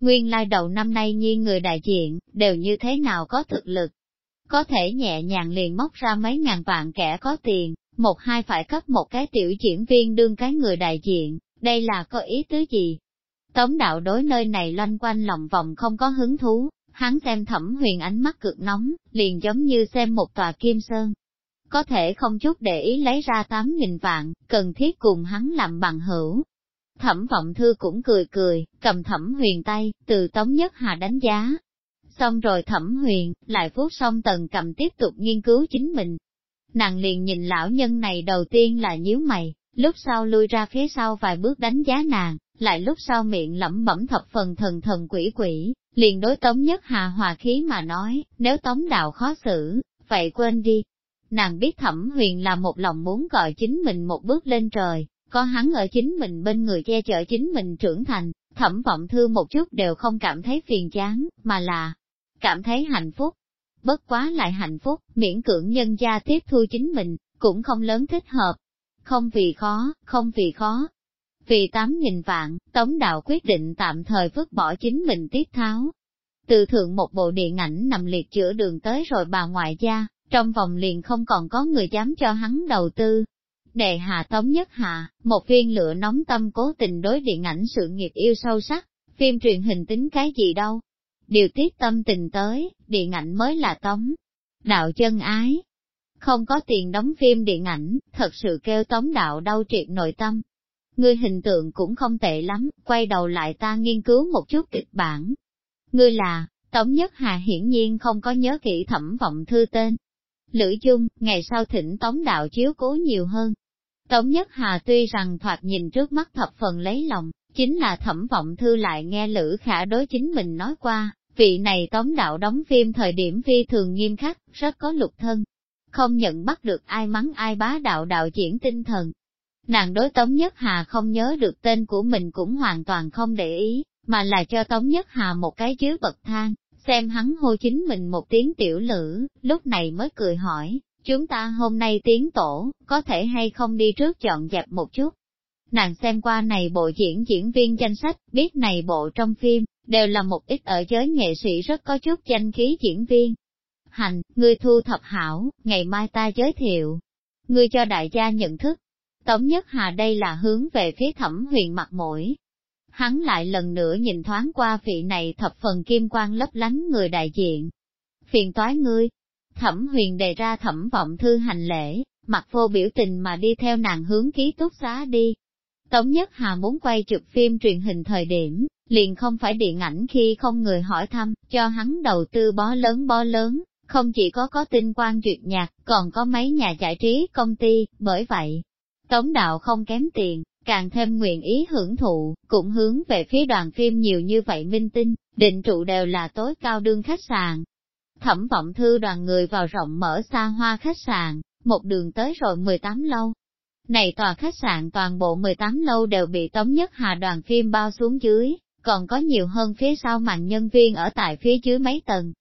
nguyên lai đầu năm nay nhi người đại diện, đều như thế nào có thực lực. Có thể nhẹ nhàng liền móc ra mấy ngàn vạn kẻ có tiền, một hai phải cấp một cái tiểu diễn viên đương cái người đại diện, đây là có ý tứ gì? Tống đạo đối nơi này loanh quanh lòng vòng không có hứng thú, hắn xem thẩm huyền ánh mắt cực nóng, liền giống như xem một tòa kim sơn. Có thể không chút để ý lấy ra tám nghìn vạn, cần thiết cùng hắn làm bằng hữu. Thẩm vọng thư cũng cười cười, cầm thẩm huyền tay, từ tống nhất hà đánh giá. Xong rồi thẩm huyền, lại vuốt xong tần cầm tiếp tục nghiên cứu chính mình. Nàng liền nhìn lão nhân này đầu tiên là nhíu mày, lúc sau lui ra phía sau vài bước đánh giá nàng, lại lúc sau miệng lẩm bẩm thập phần thần thần quỷ quỷ, liền đối Tống Nhất Hà hòa khí mà nói, nếu Tống Đạo khó xử, vậy quên đi. Nàng biết Thẩm Huyền là một lòng muốn gọi chính mình một bước lên trời, có hắn ở chính mình bên người che chở chính mình trưởng thành, thẩm vọng thư một chút đều không cảm thấy phiền chán, mà là cảm thấy hạnh phúc. Bất quá lại hạnh phúc, miễn cưỡng nhân gia tiếp thu chính mình, cũng không lớn thích hợp. Không vì khó, không vì khó, vì tám nghìn vạn, Tống Đạo quyết định tạm thời vứt bỏ chính mình tiết tháo. Từ thượng một bộ điện ảnh nằm liệt chữa đường tới rồi bà ngoại gia, trong vòng liền không còn có người dám cho hắn đầu tư. Đề hạ Tống Nhất Hạ, một viên lửa nóng tâm cố tình đối điện ảnh sự nghiệp yêu sâu sắc, phim truyền hình tính cái gì đâu. Điều tiết tâm tình tới, điện ảnh mới là Tống. Đạo chân ái. Không có tiền đóng phim điện ảnh, thật sự kêu Tống Đạo đau triệt nội tâm, ngươi hình tượng cũng không tệ lắm, quay đầu lại ta nghiên cứu một chút kịch bản. Ngươi là, Tống Nhất Hà hiển nhiên không có nhớ kỹ thẩm vọng thư tên. Lữ Dung, ngày sau thỉnh Tống Đạo chiếu cố nhiều hơn. Tống Nhất Hà tuy rằng thoạt nhìn trước mắt thập phần lấy lòng, chính là thẩm vọng thư lại nghe Lữ Khả đối chính mình nói qua, vị này Tống Đạo đóng phim thời điểm phi thường nghiêm khắc, rất có lục thân. Không nhận bắt được ai mắng ai bá đạo đạo diễn tinh thần, Nàng đối Tống Nhất Hà không nhớ được tên của mình cũng hoàn toàn không để ý, mà là cho Tống Nhất Hà một cái chứa bậc thang, xem hắn hô chính mình một tiếng tiểu lữ, lúc này mới cười hỏi, chúng ta hôm nay tiến tổ, có thể hay không đi trước chọn dẹp một chút. Nàng xem qua này bộ diễn diễn viên danh sách, biết này bộ trong phim, đều là một ít ở giới nghệ sĩ rất có chút danh khí diễn viên. Hành, ngươi thu thập hảo, ngày mai ta giới thiệu. Ngươi cho đại gia nhận thức, Tống Nhất Hà đây là hướng về phía thẩm huyền mặt mũi. Hắn lại lần nữa nhìn thoáng qua vị này thập phần kim quang lấp lánh người đại diện. Phiền toái ngươi, thẩm huyền đề ra thẩm vọng thư hành lễ, mặt vô biểu tình mà đi theo nàng hướng ký túc xá đi. Tống Nhất Hà muốn quay chụp phim truyền hình thời điểm, liền không phải điện ảnh khi không người hỏi thăm, cho hắn đầu tư bó lớn bó lớn, không chỉ có có tinh quan duyệt nhạc, còn có mấy nhà giải trí công ty, bởi vậy, Tống đạo không kém tiền, càng thêm nguyện ý hưởng thụ, cũng hướng về phía đoàn phim nhiều như vậy minh tinh, định trụ đều là tối cao đương khách sạn. Thẩm vọng thư đoàn người vào rộng mở xa hoa khách sạn, một đường tới rồi 18 lâu. Này tòa khách sạn toàn bộ 18 lâu đều bị Tống Nhất Hà đoàn phim bao xuống dưới, còn có nhiều hơn phía sau mạng nhân viên ở tại phía dưới mấy tầng.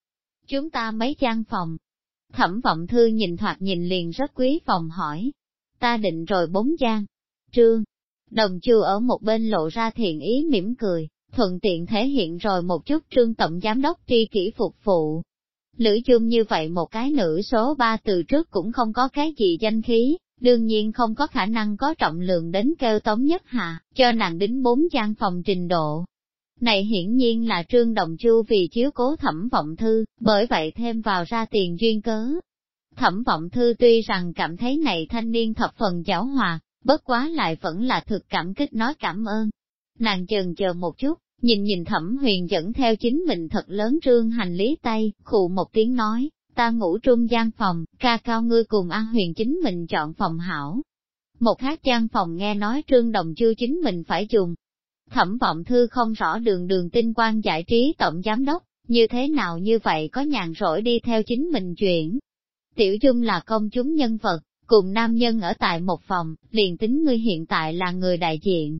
Chúng ta mấy gian phòng. Thẩm vọng thư nhìn thoạt nhìn liền rất quý phòng hỏi, ta định rồi bốn gian. Trương, đồng chư ở một bên lộ ra thiện ý mỉm cười, thuận tiện thể hiện rồi một chút trương tổng giám đốc tri kỷ phục vụ. Lữ chung như vậy một cái nữ số ba từ trước cũng không có cái gì danh khí, đương nhiên không có khả năng có trọng lượng đến kêu tống nhất hạ, cho nàng đính bốn gian phòng trình độ. Này hiển nhiên là trương đồng chu vì chiếu cố thẩm vọng thư, bởi vậy thêm vào ra tiền duyên cớ, Thẩm vọng thư tuy rằng cảm thấy này thanh niên thập phần giáo hòa, bất quá lại vẫn là thực cảm kích nói cảm ơn. Nàng chừng chờ một chút, nhìn nhìn thẩm huyền dẫn theo chính mình thật lớn trương hành lý tay, khụ một tiếng nói, ta ngủ trung gian phòng, ca cao ngươi cùng an huyền chính mình chọn phòng hảo. Một khác gian phòng nghe nói trương đồng chưa chính mình phải dùng. Thẩm vọng thư không rõ đường đường tinh quan giải trí tổng giám đốc, như thế nào như vậy có nhàn rỗi đi theo chính mình chuyển, Tiểu Dung là công chúng nhân vật, cùng nam nhân ở tại một phòng, liền tính ngươi hiện tại là người đại diện,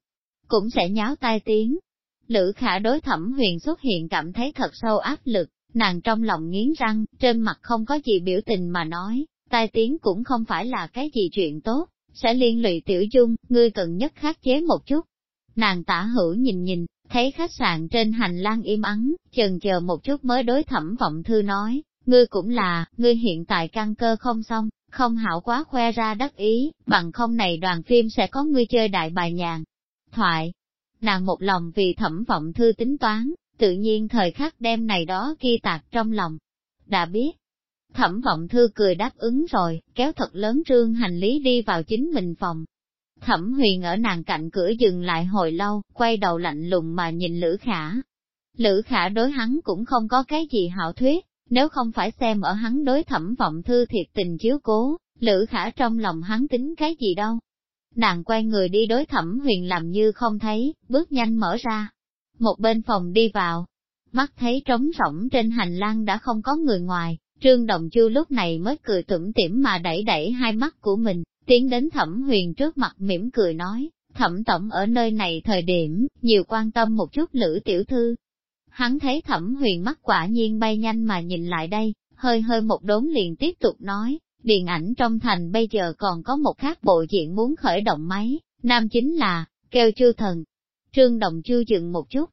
cũng sẽ nháo tai tiếng. Lữ khả đối thẩm huyền xuất hiện cảm thấy thật sâu áp lực, nàng trong lòng nghiến răng, trên mặt không có gì biểu tình mà nói, tai tiếng cũng không phải là cái gì chuyện tốt, sẽ liên lụy tiểu dung, ngươi cần nhất khắc chế một chút. Nàng tả hữu nhìn nhìn, Thấy khách sạn trên hành lang im ắng, chần chờ một chút mới đối thẩm vọng thư nói, ngươi cũng là, ngươi hiện tại căn cơ không xong, không hảo quá khoe ra đắc ý, bằng không này đoàn phim sẽ có ngươi chơi đại bài nhàn. Thoại, nàng một lòng vì thẩm vọng thư tính toán, tự nhiên thời khắc đem này đó ghi tạc trong lòng. Đã biết, thẩm vọng thư cười đáp ứng rồi, kéo thật lớn trương hành lý đi vào chính mình phòng. Thẩm huyền ở nàng cạnh cửa dừng lại hồi lâu, quay đầu lạnh lùng mà nhìn Lữ Khả. Lữ Khả đối hắn cũng không có cái gì hảo thuyết, nếu không phải xem ở hắn đối thẩm vọng thư thiệt tình chiếu cố, Lữ Khả trong lòng hắn tính cái gì đâu. Nàng quay người đi đối thẩm huyền làm như không thấy, bước nhanh mở ra. Một bên phòng đi vào, mắt thấy trống rỗng trên hành lang đã không có người ngoài, Trương Đồng Chu lúc này mới cười tủm tỉm mà đẩy đẩy hai mắt của mình, tiến đến thẩm huyền trước mặt mỉm cười nói, thẩm tổng ở nơi này thời điểm, nhiều quan tâm một chút lữ tiểu thư. Hắn thấy thẩm huyền mắt quả nhiên bay nhanh mà nhìn lại đây, hơi hơi một đốn liền tiếp tục nói, điện ảnh trong thành bây giờ còn có một khác bộ diện muốn khởi động máy, nam chính là, kêu chư thần. Trương Đồng chưa dừng một chút,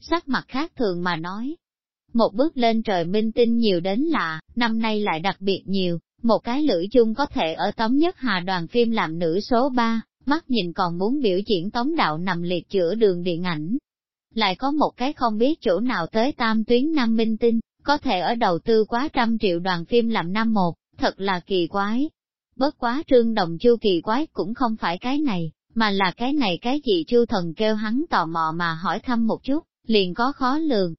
sắc mặt khác thường mà nói. Một bước lên trời minh tinh nhiều đến lạ, năm nay lại đặc biệt nhiều, một cái lưỡi chung có thể ở tống nhất hà đoàn phim làm nữ số 3, mắt nhìn còn muốn biểu diễn tống đạo nằm liệt chữa đường điện ảnh. Lại có một cái không biết chỗ nào tới tam tuyến năm minh tinh, có thể ở đầu tư quá trăm triệu đoàn phim làm năm một, thật là kỳ quái. Bất quá trương đồng chu kỳ quái cũng không phải cái này, mà là cái này cái gì chu thần kêu hắn tò mò mà hỏi thăm một chút, liền có khó lường.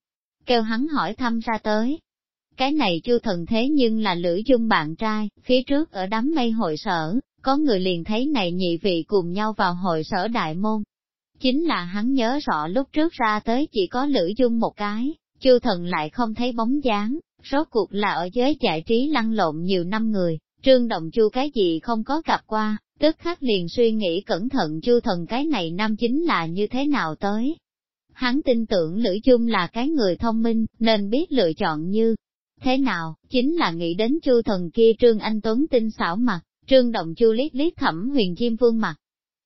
Kêu hắn hỏi thăm ra tới. Cái này chu thần thế nhưng là lữ dung bạn trai, phía trước ở đám mây hội sở, có người liền thấy này nhị vị cùng nhau vào hội sở đại môn. Chính là hắn nhớ rõ lúc trước ra tới chỉ có lữ dung một cái, chu thần lại không thấy bóng dáng, rốt cuộc là ở giới giải trí lăn lộn nhiều năm người, trương đồng chu cái gì không có gặp qua, tức khắc liền suy nghĩ cẩn thận chu thần cái này năm chính là như thế nào tới. Hắn tin tưởng Lữ Chung là cái người thông minh, nên biết lựa chọn như thế nào, chính là nghĩ đến chu thần kia Trương Anh Tuấn tinh xảo mặt, Trương Động Chu liếc liếc thẩm huyền chim Vương mặt.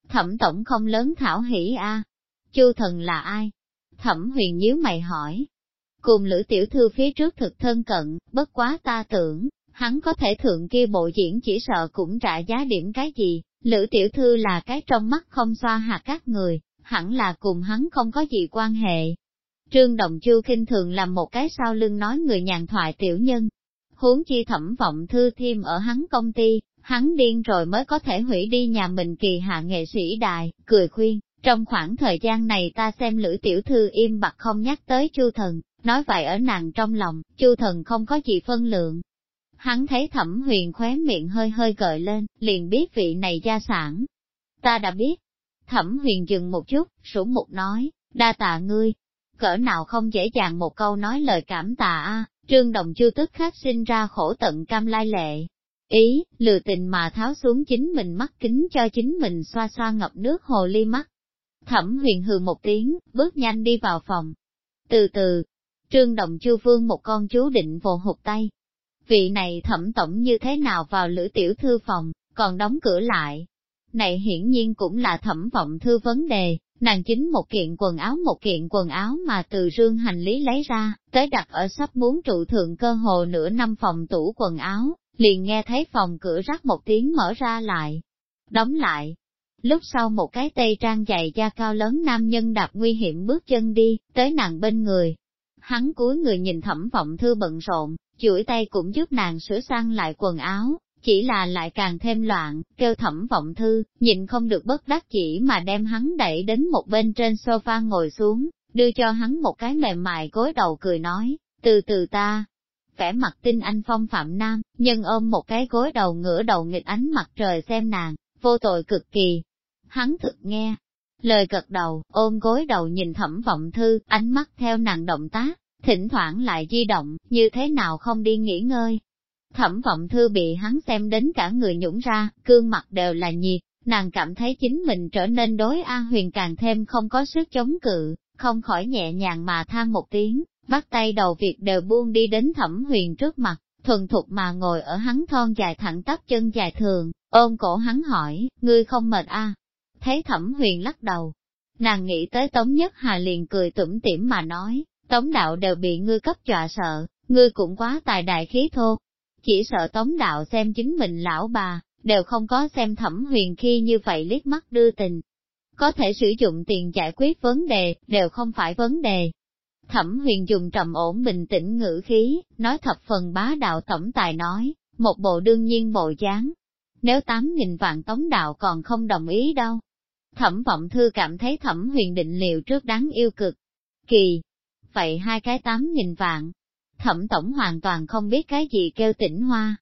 Thẩm tổng không lớn thảo hỉ a Chu thần là ai? Thẩm huyền nhíu mày hỏi. Cùng Lữ Tiểu Thư phía trước thực thân cận, bất quá ta tưởng, hắn có thể thượng kia bộ diễn chỉ sợ cũng trả giá điểm cái gì, Lữ Tiểu Thư là cái trong mắt không xoa hạt các người, hẳn là cùng hắn không có gì quan hệ. Trương Đồng Chu kinh thường làm một cái sau lưng nói người nhàn thoại tiểu nhân. Huống chi thẩm vọng thư thêm ở hắn công ty, hắn điên rồi mới có thể hủy đi nhà mình kỳ hạ nghệ sĩ đài, cười khuyên, trong khoảng thời gian này ta xem lữ tiểu thư im bặt không nhắc tới chu thần, nói vậy ở nàng trong lòng, chu thần không có gì phân lượng. Hắn thấy thẩm huyền khóe miệng hơi hơi gợi lên, liền biết vị này gia sản. Ta đã biết, Thẩm huyền dừng một chút, sủ mục nói, đa tạ ngươi. Cỡ nào không dễ dàng một câu nói lời cảm tạ a trương đồng chưa tức khắc sinh ra khổ tận cam lai lệ. Ý, lừa tình mà tháo xuống chính mình mắt kính cho chính mình xoa xoa ngập nước hồ ly mắt. Thẩm huyền hừ một tiếng, bước nhanh đi vào phòng. Từ từ, trương đồng Chư vương một con chú định vồ hụt tay. Vị này thẩm tổng như thế nào vào lữ tiểu thư phòng, còn đóng cửa lại, này hiển nhiên cũng là thẩm vọng thư vấn đề, nàng chính một kiện quần áo một kiện quần áo mà từ rương hành lý lấy ra, tới đặt ở sắp muốn trụ thượng cơ hồ nửa năm phòng tủ quần áo, liền nghe thấy phòng cửa rắc một tiếng mở ra lại, đóng lại. Lúc sau một cái tây trang dày da cao lớn nam nhân đạp nguy hiểm bước chân đi, tới nàng bên người. Hắn cúi người nhìn thẩm vọng thư bận rộn, chuỗi tay cũng giúp nàng sửa sang lại quần áo, chỉ là lại càng thêm loạn, kêu thẩm vọng thư, nhìn không được bất đắc chỉ mà đem hắn đẩy đến một bên trên sofa ngồi xuống, đưa cho hắn một cái mềm mại gối đầu cười nói, từ từ ta. Vẻ mặt tinh anh phong phạm nam, nhân ôm một cái gối đầu ngửa đầu nghịch ánh mặt trời xem nàng, vô tội cực kỳ. Hắn thực nghe, lời gật đầu, ôm gối đầu nhìn thẩm vọng thư, ánh mắt theo nàng động tác, thỉnh thoảng lại di động, như thế nào không đi nghỉ ngơi, Thẩm vọng thư bị hắn xem đến cả người nhũng ra, cương mặt đều là nhiệt, nàng cảm thấy chính mình trở nên đối A huyền càng thêm không có sức chống cự, không khỏi nhẹ nhàng mà than một tiếng, bắt tay đầu việc đều buông đi đến thẩm huyền trước mặt, thuần thục mà ngồi ở hắn thon dài thẳng tắp chân dài thường, ôm cổ hắn hỏi, ngươi không mệt a? Thấy thẩm huyền lắc đầu, Nàng nghĩ tới Tống Nhất Hà liền cười tủm tỉm mà nói, Tống đạo đều bị ngươi cấp dọa sợ, ngươi cũng quá tài đại khí thô. Chỉ sợ Tống đạo xem chính mình lão bà, đều không có xem thẩm huyền khi như vậy liếc mắt đưa tình. Có thể sử dụng tiền giải quyết vấn đề, đều không phải vấn đề. Thẩm huyền dùng trầm ổn bình tĩnh ngữ khí, nói thập phần bá đạo tổng tài nói, một bộ đương nhiên bộ dáng. Nếu tám nghìn vạn tống đạo còn không đồng ý đâu. Thẩm vọng thư cảm thấy thẩm huyền định liệu trước đáng yêu cực. Kỳ, vậy hai cái tám nghìn vạn. Thẩm tổng hoàn toàn không biết cái gì kêu tỉnh hoa.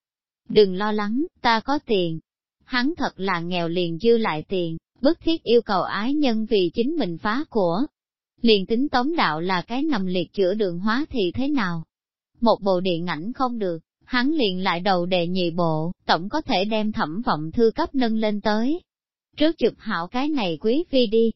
Đừng lo lắng, ta có tiền. Hắn thật là nghèo liền dư lại tiền, bất thiết yêu cầu ái nhân vì chính mình phá của. Liền tính tống đạo là cái nằm liệt chữa đường hóa thì thế nào? Một bộ điện ảnh không được, hắn liền lại đầu đề nhị bộ, tổng có thể đem thẩm vọng thư cấp nâng lên tới. Trước chụp hảo cái này quý phi đi,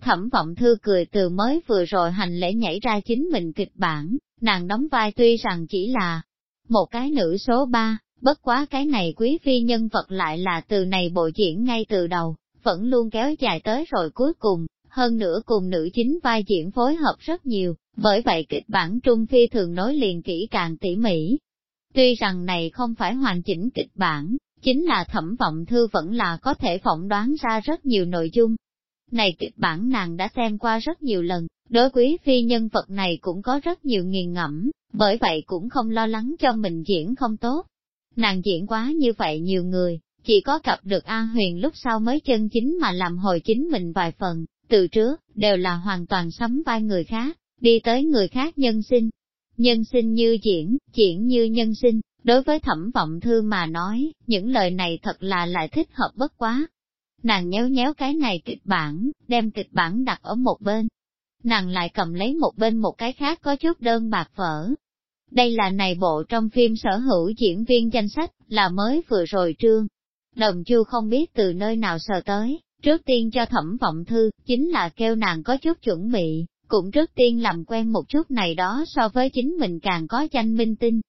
Thẩm vọng thư cười từ mới vừa rồi hành lễ nhảy ra chính mình kịch bản, nàng đóng vai tuy rằng chỉ là một cái nữ số ba, bất quá cái này quý phi nhân vật lại là từ này bộ diễn ngay từ đầu, vẫn luôn kéo dài tới rồi cuối cùng, hơn nữa cùng nữ chính vai diễn phối hợp rất nhiều, bởi vậy kịch bản Trung Phi thường nói liền kỹ càng tỉ mỉ. Tuy rằng này không phải hoàn chỉnh kịch bản, chính là thẩm vọng thư vẫn là có thể phỏng đoán ra rất nhiều nội dung, này kịch bản nàng đã xem qua rất nhiều lần, đối quý phi nhân vật này cũng có rất nhiều nghiền ngẫm, bởi vậy cũng không lo lắng cho mình diễn không tốt. Nàng diễn quá như vậy nhiều người, chỉ có gặp được A Huyền lúc sau mới chân chính mà làm hồi chính mình vài phần, từ trước, đều là hoàn toàn sắm vai người khác, đi tới người khác nhân sinh. Nhân sinh như diễn, diễn như nhân sinh, đối với thẩm vọng thư mà nói, những lời này thật là lại thích hợp bất quá, Nàng nhéo nhéo cái này kịch bản, đem kịch bản đặt ở một bên. Nàng lại cầm lấy một bên một cái khác có chút đơn bạc vỡ. Đây là này bộ trong phim sở hữu diễn viên danh sách, là mới vừa rồi trương. Đồng chu không biết từ nơi nào sờ tới, trước tiên cho thẩm vọng thư, chính là kêu nàng có chút chuẩn bị, cũng trước tiên làm quen một chút này đó so với chính mình càng có danh minh tinh.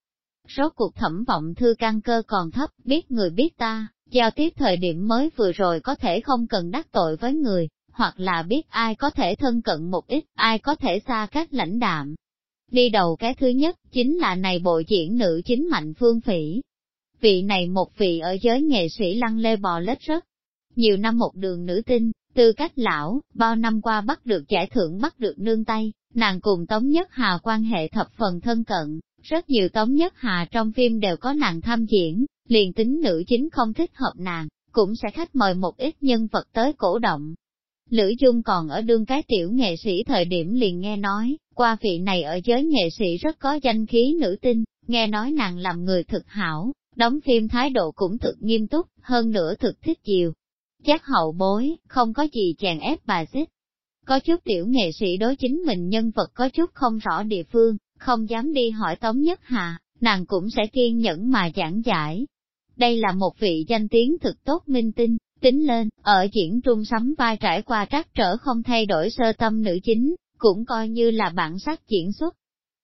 Rốt cuộc thẩm vọng thư căn cơ còn thấp, biết người biết ta, Giao tiếp thời điểm mới vừa rồi có thể không cần đắc tội với người, hoặc là biết ai có thể thân cận một ít, ai có thể xa cách lãnh đạm. Đi đầu cái thứ nhất, chính là này bộ diễn nữ chính mạnh phương phỉ. Vị này một vị ở giới nghệ sĩ lăng lê bò lết rất. Nhiều năm một đường nữ tinh, tư cách lão, bao năm qua bắt được giải thưởng bắt được nương tay, nàng cùng Tống Nhất Hà quan hệ thập phần thân cận, rất nhiều Tống Nhất Hà trong phim đều có nàng tham diễn, liền tính nữ chính không thích hợp nàng, cũng sẽ khách mời một ít nhân vật tới cổ động. Lữ Dung còn ở đương cái tiểu nghệ sĩ thời điểm liền nghe nói, qua vị này ở giới nghệ sĩ rất có danh khí nữ tinh, nghe nói nàng làm người thực hảo, đóng phim thái độ cũng thực nghiêm túc, hơn nữa thực thích chiều. Chắc hậu bối, không có gì chèn ép bà xích. Có chút tiểu nghệ sĩ đối chính mình nhân vật có chút không rõ địa phương, không dám đi hỏi Tống Nhất Hà, nàng cũng sẽ kiên nhẫn mà giảng giải, đây là một vị danh tiếng thực tốt minh tinh, tính lên, ở diễn trung sắm vai trải qua trắc trở không thay đổi sơ tâm nữ chính, cũng coi như là bản sắc diễn xuất.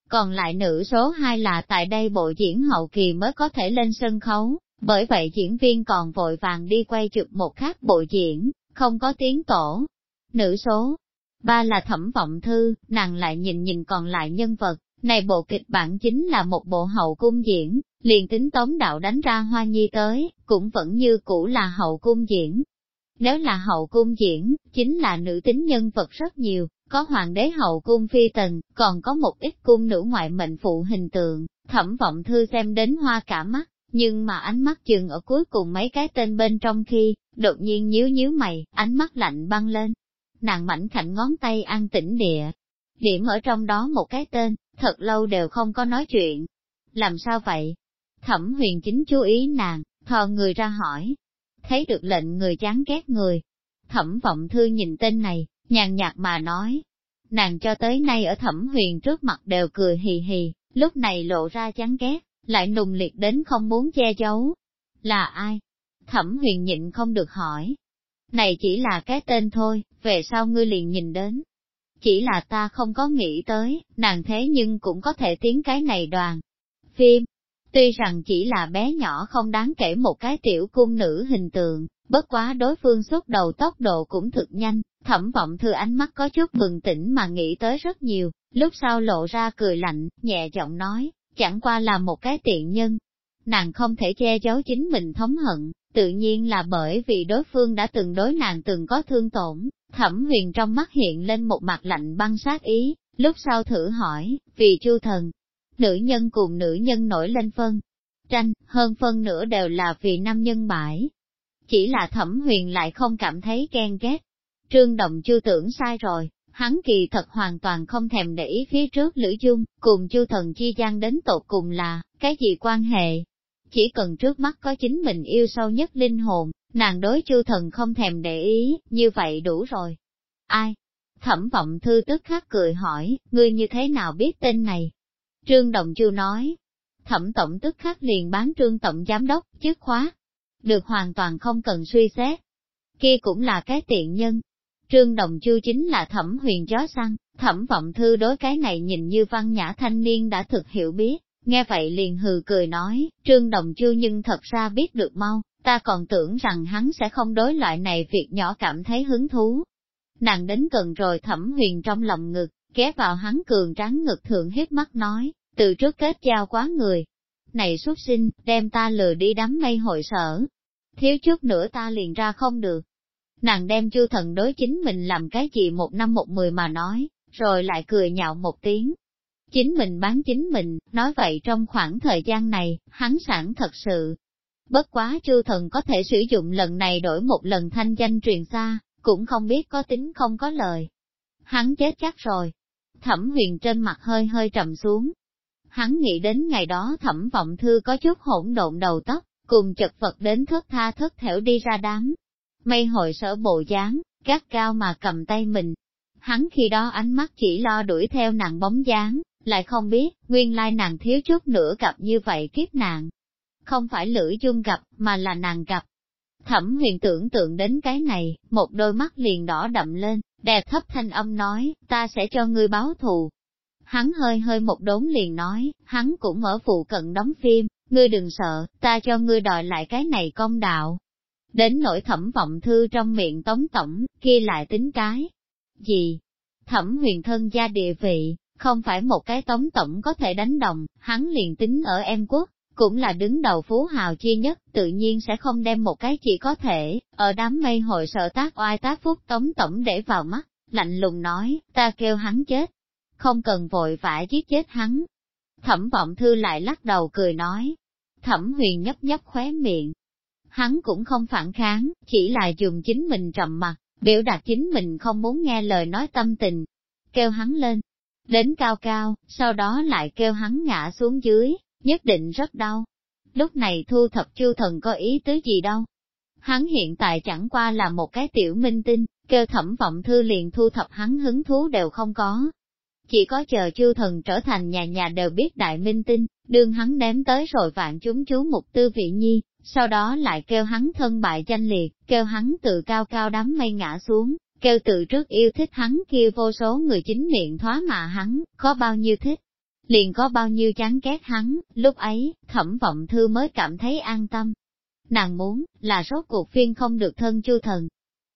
Còn lại nữ số 2 là tại đây bộ diễn hậu kỳ mới có thể lên sân khấu, bởi vậy diễn viên còn vội vàng đi quay chụp một khác bộ diễn, không có tiếng tổ. Nữ số Ba là thẩm vọng thư, nàng lại nhìn nhìn còn lại nhân vật, này bộ kịch bản chính là một bộ hậu cung diễn, liền tính tống đạo đánh ra hoa nhi tới, cũng vẫn như cũ là hậu cung diễn. Nếu là hậu cung diễn, chính là nữ tính nhân vật rất nhiều, có hoàng đế hậu cung phi tần, còn có một ít cung nữ ngoại mệnh phụ hình tượng, thẩm vọng thư xem đến hoa cả mắt, nhưng mà ánh mắt chừng ở cuối cùng mấy cái tên bên trong khi, đột nhiên nhíu nhíu mày, ánh mắt lạnh băng lên. Nàng mảnh khảnh ngón tay an tĩnh địa, điểm ở trong đó một cái tên, thật lâu đều không có nói chuyện. Làm sao vậy? Thẩm huyền chính chú ý nàng, thò người ra hỏi. Thấy được lệnh người chán ghét người. Thẩm vọng thư nhìn tên này, nhàn nhạt mà nói. Nàng cho tới nay ở thẩm huyền trước mặt đều cười hì hì, lúc này lộ ra chán ghét, lại nùng liệt đến không muốn che giấu. Là ai? Thẩm huyền nhịn không được hỏi. Này chỉ là cái tên thôi, về sau ngươi liền nhìn đến, chỉ là ta không có nghĩ tới, nàng thế nhưng cũng có thể tiến cái này đoàn. Phim, Tuy rằng chỉ là bé nhỏ không đáng kể một cái tiểu cung nữ hình tượng, bất quá đối phương xuất đầu tốc độ cũng thực nhanh, thẩm vọng thư ánh mắt có chút bừng tỉnh mà nghĩ tới rất nhiều, lúc sau lộ ra cười lạnh, nhẹ giọng nói, chẳng qua là một cái tiện nhân. Nàng không thể che giấu chính mình thống hận, tự nhiên là bởi vì đối phương đã từng đối nàng từng có thương tổn, thẩm huyền trong mắt hiện lên một mặt lạnh băng sát ý, lúc sau thử hỏi, vì chu thần, nữ nhân cùng nữ nhân nổi lên phân. Tranh, hơn phân nửa đều là vì nam nhân bãi. Chỉ là thẩm huyền lại không cảm thấy ghen ghét. Trương Đồng chưa tưởng sai rồi, hắn kỳ thật hoàn toàn không thèm để ý phía trước Lữ Dung, cùng chu thần chi gian đến tột cùng là, cái gì quan hệ. Chỉ cần trước mắt có chính mình yêu sâu nhất linh hồn, nàng đối chu thần không thèm để ý, như vậy đủ rồi. Ai? Thẩm vọng thư tức khắc cười hỏi, ngươi như thế nào biết tên này? Trương Đồng Chu nói, thẩm tổng tức khắc liền bán trương tổng giám đốc, chức khóa. Được hoàn toàn không cần suy xét. Kia cũng là cái tiện nhân. Trương Đồng Chu chính là thẩm huyền chó săn, thẩm vọng thư đối cái này nhìn như văn nhã thanh niên đã thực hiểu biết, nghe vậy liền hừ cười nói, Trương Đồng Chu nhưng thật ra biết được mau, ta còn tưởng rằng hắn sẽ không đối loại này việc nhỏ cảm thấy hứng thú. Nàng đến gần rồi thẩm huyền trong lòng ngực, ghé vào hắn cường trắng ngực thượng hết mắt nói, từ trước kết giao quá người. Này xuất sinh, đem ta lừa đi đám mây hội sở. Thiếu chút nữa ta liền ra không được. Nàng đem chu thần đối chính mình làm cái gì một năm một mười mà nói, rồi lại cười nhạo một tiếng. Chính mình bán chính mình, nói vậy trong khoảng thời gian này, hắn sản thật sự. Bất quá chư thần có thể sử dụng lần này đổi một lần thanh danh truyền xa, cũng không biết có tính không có lời. Hắn chết chắc rồi, Thẩm huyền trên mặt hơi hơi trầm xuống. Hắn nghĩ đến ngày đó thẩm vọng thư có chút hỗn độn đầu tóc, cùng chật vật đến thất tha thất thểu đi ra đám. Mây hội sở bộ dáng, gắt cao mà cầm tay mình. Hắn khi đó ánh mắt chỉ lo đuổi theo nàng bóng dáng, lại không biết, nguyên lai nàng thiếu chút nữa gặp như vậy kiếp nạn. Không phải lưỡi dung gặp, mà là nàng gặp. Thẩm huyền tưởng tượng đến cái này, một đôi mắt liền đỏ đậm lên, đè thấp thanh âm nói, ta sẽ cho ngươi báo thù. Hắn hơi hơi một đốn liền nói, hắn cũng ở phụ cận đóng phim, ngươi đừng sợ, ta cho ngươi đòi lại cái này công đạo. Đến nỗi thẩm vọng thư trong miệng tống tổng, kia lại tính cái. Gì? Thẩm huyền thân gia địa vị, không phải một cái tống tổng có thể đánh đồng, hắn liền tính ở em quốc, cũng là đứng đầu phú hào chi nhất, tự nhiên sẽ không đem một cái chỉ có thể, ở đám mây hội sợ tác oai tác phúc tống tổng để vào mắt, lạnh lùng nói, ta kêu hắn chết, không cần vội vã giết chết hắn. Thẩm vọng thư lại lắc đầu cười nói, thẩm huyền nhấp nhấp khóe miệng. Hắn cũng không phản kháng, chỉ là dùng chính mình trầm mặt, biểu đạt chính mình không muốn nghe lời nói tâm tình. Kêu hắn lên, đến cao cao, sau đó lại kêu hắn ngã xuống dưới, nhất định rất đau. Lúc này thu thập chư thần có ý tứ gì đâu. Hắn hiện tại chẳng qua là một cái tiểu minh tinh, kêu thẩm vọng thư liền thu thập hắn hứng thú đều không có. Chỉ có chờ chư thần trở thành nhà nhà đều biết đại minh tinh, đương hắn đếm tới rồi vạn chúng chú mục tư vị nhi, sau đó lại kêu hắn thân bại danh liệt, kêu hắn tự cao cao đám mây ngã xuống, kêu từ trước yêu thích hắn kia vô số người chính miệng thoá mà hắn, có bao nhiêu thích liền có bao nhiêu chán ghét hắn, lúc ấy, thẩm vọng thư mới cảm thấy an tâm. Nàng muốn, là rốt cuộc phiên không được thân chu thần.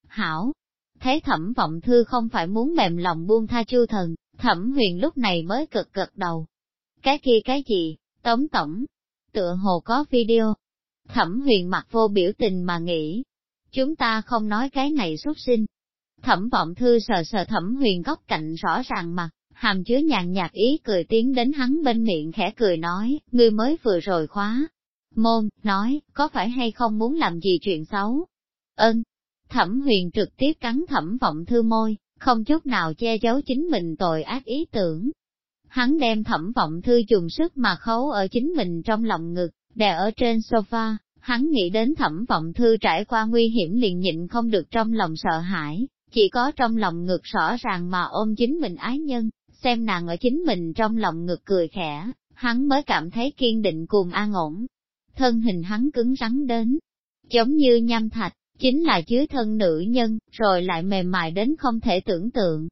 Hảo, thấy thẩm vọng thư không phải muốn mềm lòng buông tha chu thần, thẩm huyền lúc này mới cực cực đầu. Cái kia cái gì, tống tổng, tựa hồ có video. Thẩm huyền mặt vô biểu tình mà nghĩ, chúng ta không nói cái này xuất sinh. Thẩm vọng thư sờ sờ thẩm huyền góc cạnh rõ ràng mặt, hàm chứa nhàn nhạt ý cười tiến đến hắn bên miệng khẽ cười nói, ngươi mới vừa rồi khóa. Môn, nói, có phải hay không muốn làm gì chuyện xấu? Ơn, thẩm huyền trực tiếp cắn thẩm vọng thư môi, không chút nào che giấu chính mình tội ác ý tưởng. Hắn đem thẩm vọng thư dùng sức mà khấu ở chính mình trong lòng ngực, đè ở trên sofa, hắn nghĩ đến thẩm vọng thư trải qua nguy hiểm liền nhịn không được trong lòng sợ hãi, chỉ có trong lòng ngực rõ ràng mà ôm chính mình ái nhân, xem nàng ở chính mình trong lòng ngực cười khẽ, hắn mới cảm thấy kiên định cùng an ổn. Thân hình hắn cứng rắn đến, giống như nham thạch, chính là chứa thân nữ nhân, rồi lại mềm mại đến không thể tưởng tượng.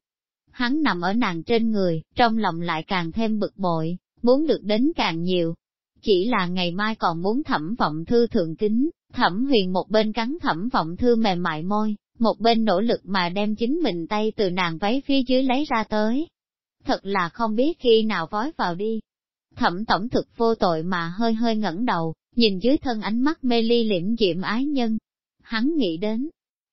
Hắn nằm ở nàng trên người, trong lòng lại càng thêm bực bội, muốn được đến càng nhiều. chỉ là ngày mai còn muốn thẩm vọng thư thượng kính, thẩm huyền một bên cắn thẩm vọng thư mềm mại môi, một bên nỗ lực mà đem chính mình tay từ nàng váy phía dưới lấy ra tới. Thật là không biết khi nào vói vào đi. Thẩm tổng thực vô tội mà hơi hơi ngẩng đầu, nhìn dưới thân ánh mắt mê ly liễm diệm ái nhân. Hắn nghĩ đến,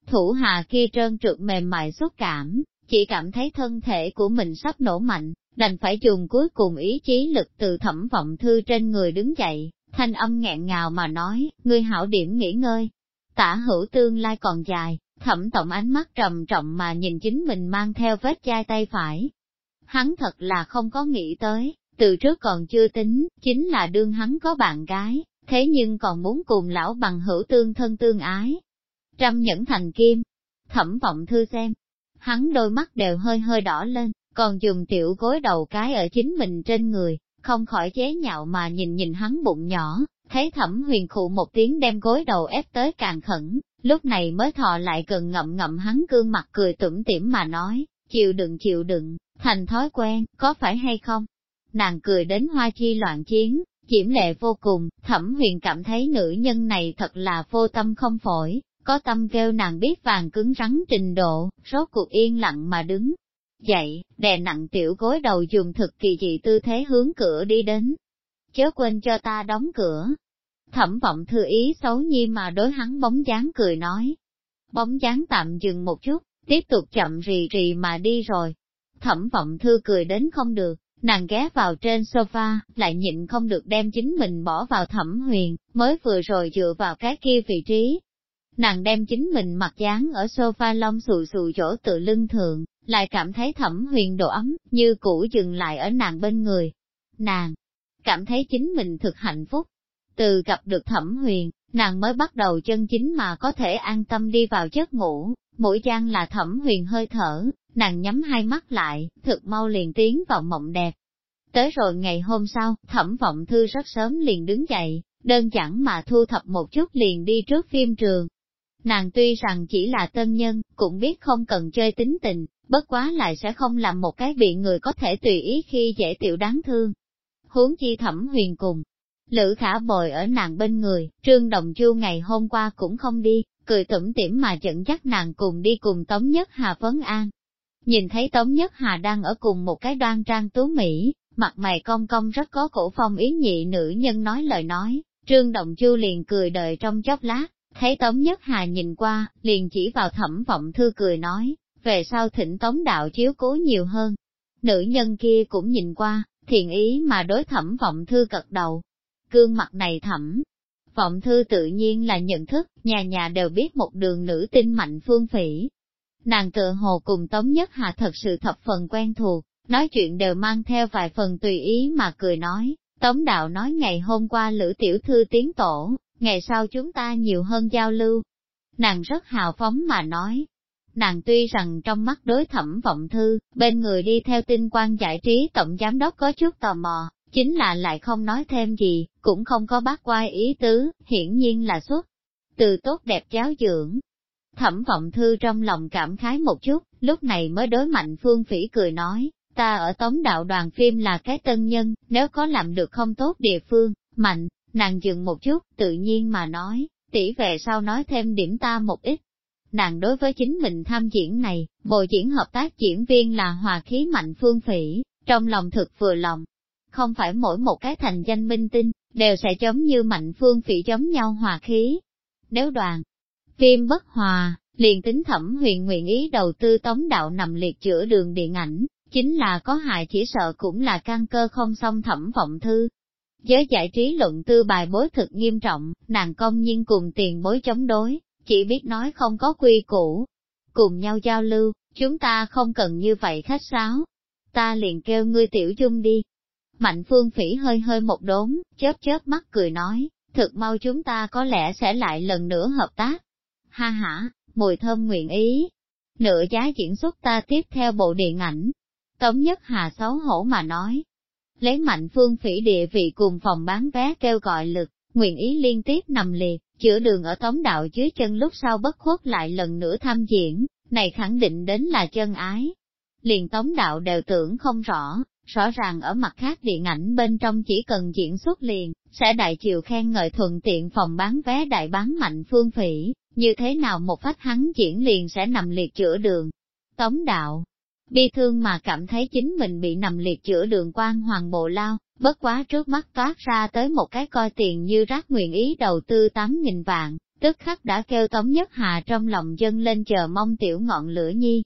thủ hà kia trơn trượt mềm mại xúc cảm, chỉ cảm thấy thân thể của mình sắp nổ mạnh, đành phải dùng cuối cùng ý chí lực từ thẩm vọng thư trên người đứng dậy, thanh âm nghẹn ngào mà nói, ngươi hảo điểm nghỉ ngơi. Tả hữu tương lai còn dài, thẩm tổng ánh mắt trầm trọng mà nhìn chính mình mang theo vết chai tay phải. Hắn thật là không có nghĩ tới, từ trước còn chưa tính, chính là đương hắn có bạn gái, thế nhưng còn muốn cùng lão bằng hữu tương thân tương ái. Trăm nhẫn thành kim, thẩm vọng thư xem, hắn đôi mắt đều hơi hơi đỏ lên, còn dùng tiểu gối đầu cái ở chính mình trên người, không khỏi chế nhạo mà nhìn nhìn hắn bụng nhỏ, thấy thẩm huyền khụ một tiếng đem gối đầu ép tới càng khẩn, lúc này mới thò lại gần ngậm ngậm hắn cương mặt cười tủm tỉm mà nói, chịu đựng chịu đựng, thành thói quen, có phải hay không? Nàng cười đến hoa chi loạn chiến, Diễm lệ vô cùng, thẩm huyền cảm thấy nữ nhân này thật là vô tâm không phổi, có tâm kêu nàng biết vàng cứng rắn trình độ, rốt cuộc yên lặng mà đứng. Dậy, đè nặng tiểu gối đầu dùng thực kỳ dị tư thế hướng cửa đi đến. Chớ quên cho ta đóng cửa. Thẩm vọng thư ý xấu nhi mà đối hắn bóng dáng cười nói. Bóng dáng tạm dừng một chút, tiếp tục chậm rì rì mà đi rồi. Thẩm vọng thư cười đến không được, Nàng ghé vào trên sofa, lại nhịn không được đem chính mình bỏ vào thẩm huyền, mới vừa rồi dựa vào cái kia vị trí. Nàng đem chính mình mặt dáng ở sofa lông xù xù chỗ tự lưng thượng, lại cảm thấy thẩm huyền độ ấm, như cũ dừng lại ở nàng bên người. Nàng cảm thấy chính mình thực hạnh phúc. Từ gặp được thẩm huyền, nàng mới bắt đầu chân chính mà có thể an tâm đi vào giấc ngủ, mỗi gian là thẩm huyền hơi thở, nàng nhắm hai mắt lại, thực mau liền tiến vào mộng đẹp. Tới rồi ngày hôm sau, thẩm vọng thư rất sớm liền đứng dậy, đơn giản mà thu thập một chút liền đi trước phim trường. Nàng tuy rằng chỉ là tân nhân, cũng biết không cần chơi tính tình, bất quá lại sẽ không làm một cái bị người có thể tùy ý khi dễ tiểu đáng thương. Huống chi thẩm huyền cùng. Lữ khả bồi ở nàng bên người, trương đồng chu ngày hôm qua cũng không đi, cười tủm tỉm mà dẫn dắt nàng cùng đi cùng Tống Nhất Hà Vấn An. Nhìn thấy Tống Nhất Hà đang ở cùng một cái đoan trang tú Mỹ, mặt mày cong cong rất có cổ phong ý nhị nữ nhân nói lời nói, Trương đồng Chu liền cười đợi trong chốc lát, thấy Tống Nhất Hà nhìn qua, liền chỉ vào thẩm vọng thư cười nói, về sau thỉnh Tống Đạo chiếu cố nhiều hơn. Nữ nhân kia cũng nhìn qua, thiện ý mà đối thẩm vọng thư cật đầu. Cương mặt này thẩm, vọng thư tự nhiên là nhận thức, nhà nhà đều biết một đường nữ tinh mạnh phương phỉ. Nàng tự hồ cùng Tống Nhất Hà thật sự thập phần quen thuộc, nói chuyện đều mang theo vài phần tùy ý mà cười nói. Tống đạo nói ngày hôm qua Lữ Tiểu Thư tiến tổ, ngày sau chúng ta nhiều hơn giao lưu. Nàng rất hào phóng mà nói. Nàng tuy rằng trong mắt đối thẩm vọng thư, bên người đi theo tinh quan giải trí tổng giám đốc có chút tò mò, chính là lại không nói thêm gì, cũng không có bác quay ý tứ, hiển nhiên là xuất. Từ tốt đẹp giáo dưỡng, thẩm vọng thư trong lòng cảm khái một chút, lúc này mới đối mạnh phương phỉ cười nói, Ta ở tống đạo đoàn phim là cái tân nhân, nếu có làm được không tốt địa phương, mạnh, nàng dừng một chút, tự nhiên mà nói, tỷ về sau nói thêm điểm ta một ít. Nàng đối với chính mình tham diễn này, bộ diễn hợp tác diễn viên là hòa khí mạnh phương phỉ, trong lòng thực vừa lòng. Không phải mỗi một cái thành danh minh tinh, đều sẽ giống như mạnh phương phỉ giống nhau hòa khí. Nếu đoàn, phim bất hòa, liền tính thẩm huyền nguyện ý đầu tư tống đạo nằm liệt chữa đường điện ảnh, chính là có hại chỉ sợ cũng là căn cơ không song thẩm vọng thư. Giới giải trí luận tư bài bối thực nghiêm trọng, nàng công nhiên cùng tiền bối chống đối, chỉ biết nói không có quy củ. Cùng nhau giao lưu, chúng ta không cần như vậy khách sáo. Ta liền kêu ngươi tiểu dung đi. Mạnh phương phỉ hơi hơi một đốn, chớp chớp mắt cười nói, thực mau chúng ta có lẽ sẽ lại lần nữa hợp tác. Ha ha, mùi thơm nguyện ý. Nửa giá diễn xuất ta tiếp theo bộ điện ảnh, Tống Nhất Hà xấu hổ mà nói. Lấy mạnh phương phỉ địa vị cùng phòng bán vé kêu gọi lực, nguyện ý liên tiếp nằm liệt, chữa đường ở tống đạo dưới chân lúc sau bất khuất lại lần nữa tham diễn, này khẳng định đến là chân ái. Liền tống đạo đều tưởng không rõ, rõ ràng ở mặt khác điện ảnh bên trong chỉ cần diễn xuất liền, sẽ đại chiều khen ngợi thuận tiện phòng bán vé đại bán mạnh phương phỉ, như thế nào một phách hắn diễn liền sẽ nằm liệt chữa đường. Tống đạo, bi thương mà cảm thấy chính mình bị nằm liệt chữa đường quan hoàng bộ lao, bất quá trước mắt toát ra tới một cái coi tiền như rác nguyện ý đầu tư 8.000 vạn, tức khắc đã kêu Tống Nhất Hà trong lòng dân lên chờ mong tiểu ngọn lửa nhi.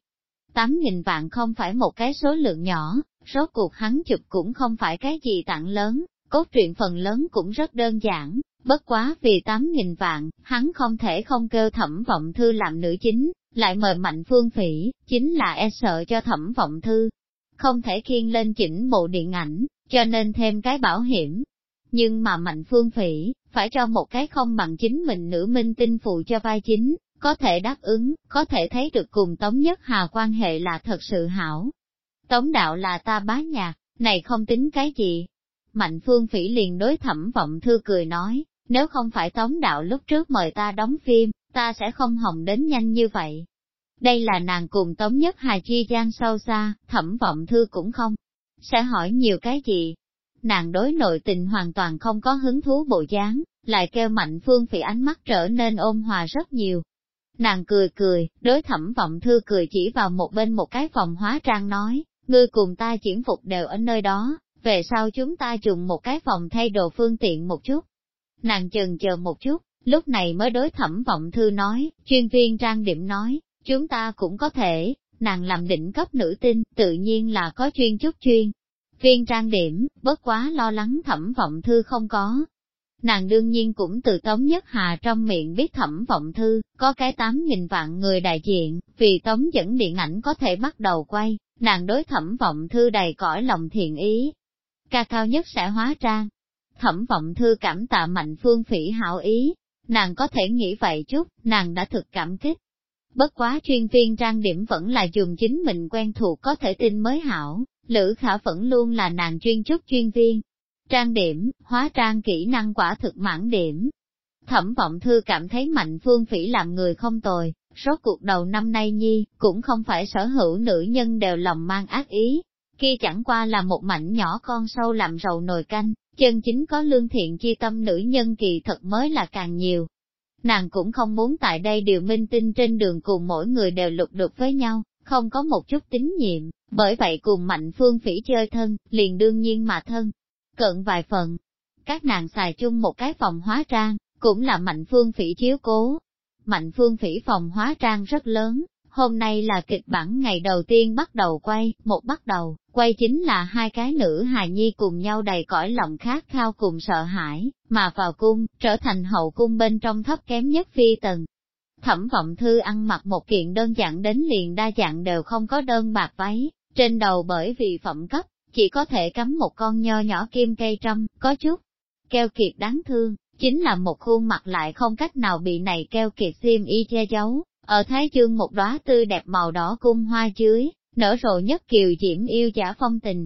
8.000 vạn không phải một cái số lượng nhỏ, rốt cuộc hắn chụp cũng không phải cái gì tặng lớn, cốt truyện phần lớn cũng rất đơn giản, bất quá vì 8.000 vạn, hắn không thể không kêu thẩm vọng thư làm nữ chính, lại mời mạnh phương phỉ, chính là e sợ cho thẩm vọng thư. Không thể khiên lên chỉnh bộ điện ảnh, cho nên thêm cái bảo hiểm. Nhưng mà mạnh phương phỉ, phải cho một cái không bằng chính mình nữ minh tinh phụ cho vai chính, có thể đáp ứng, có thể thấy được cùng Tống Nhất Hà quan hệ là thật sự hảo. Tống đạo là ta bá nhạc, này không tính cái gì. Mạnh phương phỉ liền đối thẩm vọng thư cười nói, nếu không phải Tống đạo lúc trước mời ta đóng phim, ta sẽ không hồng đến nhanh như vậy. Đây là nàng cùng Tống Nhất Hà chi gian sâu xa, thẩm vọng thư cũng không. Sẽ hỏi nhiều cái gì? Nàng đối nội tình hoàn toàn không có hứng thú bộ dáng, lại kêu mạnh phương phỉ ánh mắt trở nên ôn hòa rất nhiều. Nàng cười cười, đối thẩm vọng thư cười chỉ vào một bên một cái phòng hóa trang nói, ngươi cùng ta chuyển phục đều ở nơi đó, về sau chúng ta dùng một cái phòng thay đồ phương tiện một chút. Nàng chừng chờ một chút, lúc này mới đối thẩm vọng thư nói, chuyên viên trang điểm nói, chúng ta cũng có thể, nàng làm định cấp nữ tinh, tự nhiên là có chuyên chút chuyên. Viên trang điểm, bất quá lo lắng thẩm vọng thư không có. Nàng đương nhiên cũng từ Tống Nhất Hà trong miệng biết thẩm vọng thư, có cái tám nghìn vạn người đại diện, vì Tống dẫn điện ảnh có thể bắt đầu quay, nàng đối thẩm vọng thư đầy cõi lòng thiện ý. Ca cao nhất sẽ hóa trang. Thẩm vọng thư cảm tạ mạnh phương phỉ hảo ý, nàng có thể nghĩ vậy chút, nàng đã thực cảm kích. Bất quá chuyên viên trang điểm vẫn là dùng chính mình quen thuộc có thể tin mới hảo, Lữ Khả vẫn luôn là nàng chuyên chức chuyên viên. Trang điểm, hóa trang kỹ năng quả thực mãn điểm. Thẩm vọng thư cảm thấy mạnh phương phỉ làm người không tồi, rốt cuộc đầu năm nay nhi, cũng không phải sở hữu nữ nhân đều lòng mang ác ý. Kia chẳng qua là một mảnh nhỏ con sâu làm rầu nồi canh, chân chính có lương thiện chi tâm nữ nhân kỳ thật mới là càng nhiều. Nàng cũng không muốn tại đây điều minh tinh trên đường cùng mỗi người đều lục đục với nhau, không có một chút tín nhiệm, bởi vậy cùng mạnh phương phỉ chơi thân, liền đương nhiên mà thân. Cận vài phần, các nàng xài chung một cái phòng hóa trang, cũng là mạnh phương phỉ chiếu cố, Mạnh phương phỉ phòng hóa trang rất lớn, hôm nay là kịch bản ngày đầu tiên bắt đầu quay, một bắt đầu, quay chính là hai cái nữ hài nhi cùng nhau đầy cõi lòng khát khao cùng sợ hãi, mà vào cung, trở thành hậu cung bên trong thấp kém nhất phi tần. Thẩm vọng thư ăn mặc một kiện đơn giản đến liền đa dạng đều không có đơn bạc váy, trên đầu bởi vì phẩm cấp, chỉ có thể cắm một con nho nhỏ kim cây trăm, có chút keo kiệt đáng thương, chính là một khuôn mặt lại không cách nào bị này keo kiệt xiêm y che giấu, ở thái dương một đóa tươi đẹp màu đỏ cung hoa dưới, nở rộ nhất kiều diễm yêu giả phong tình.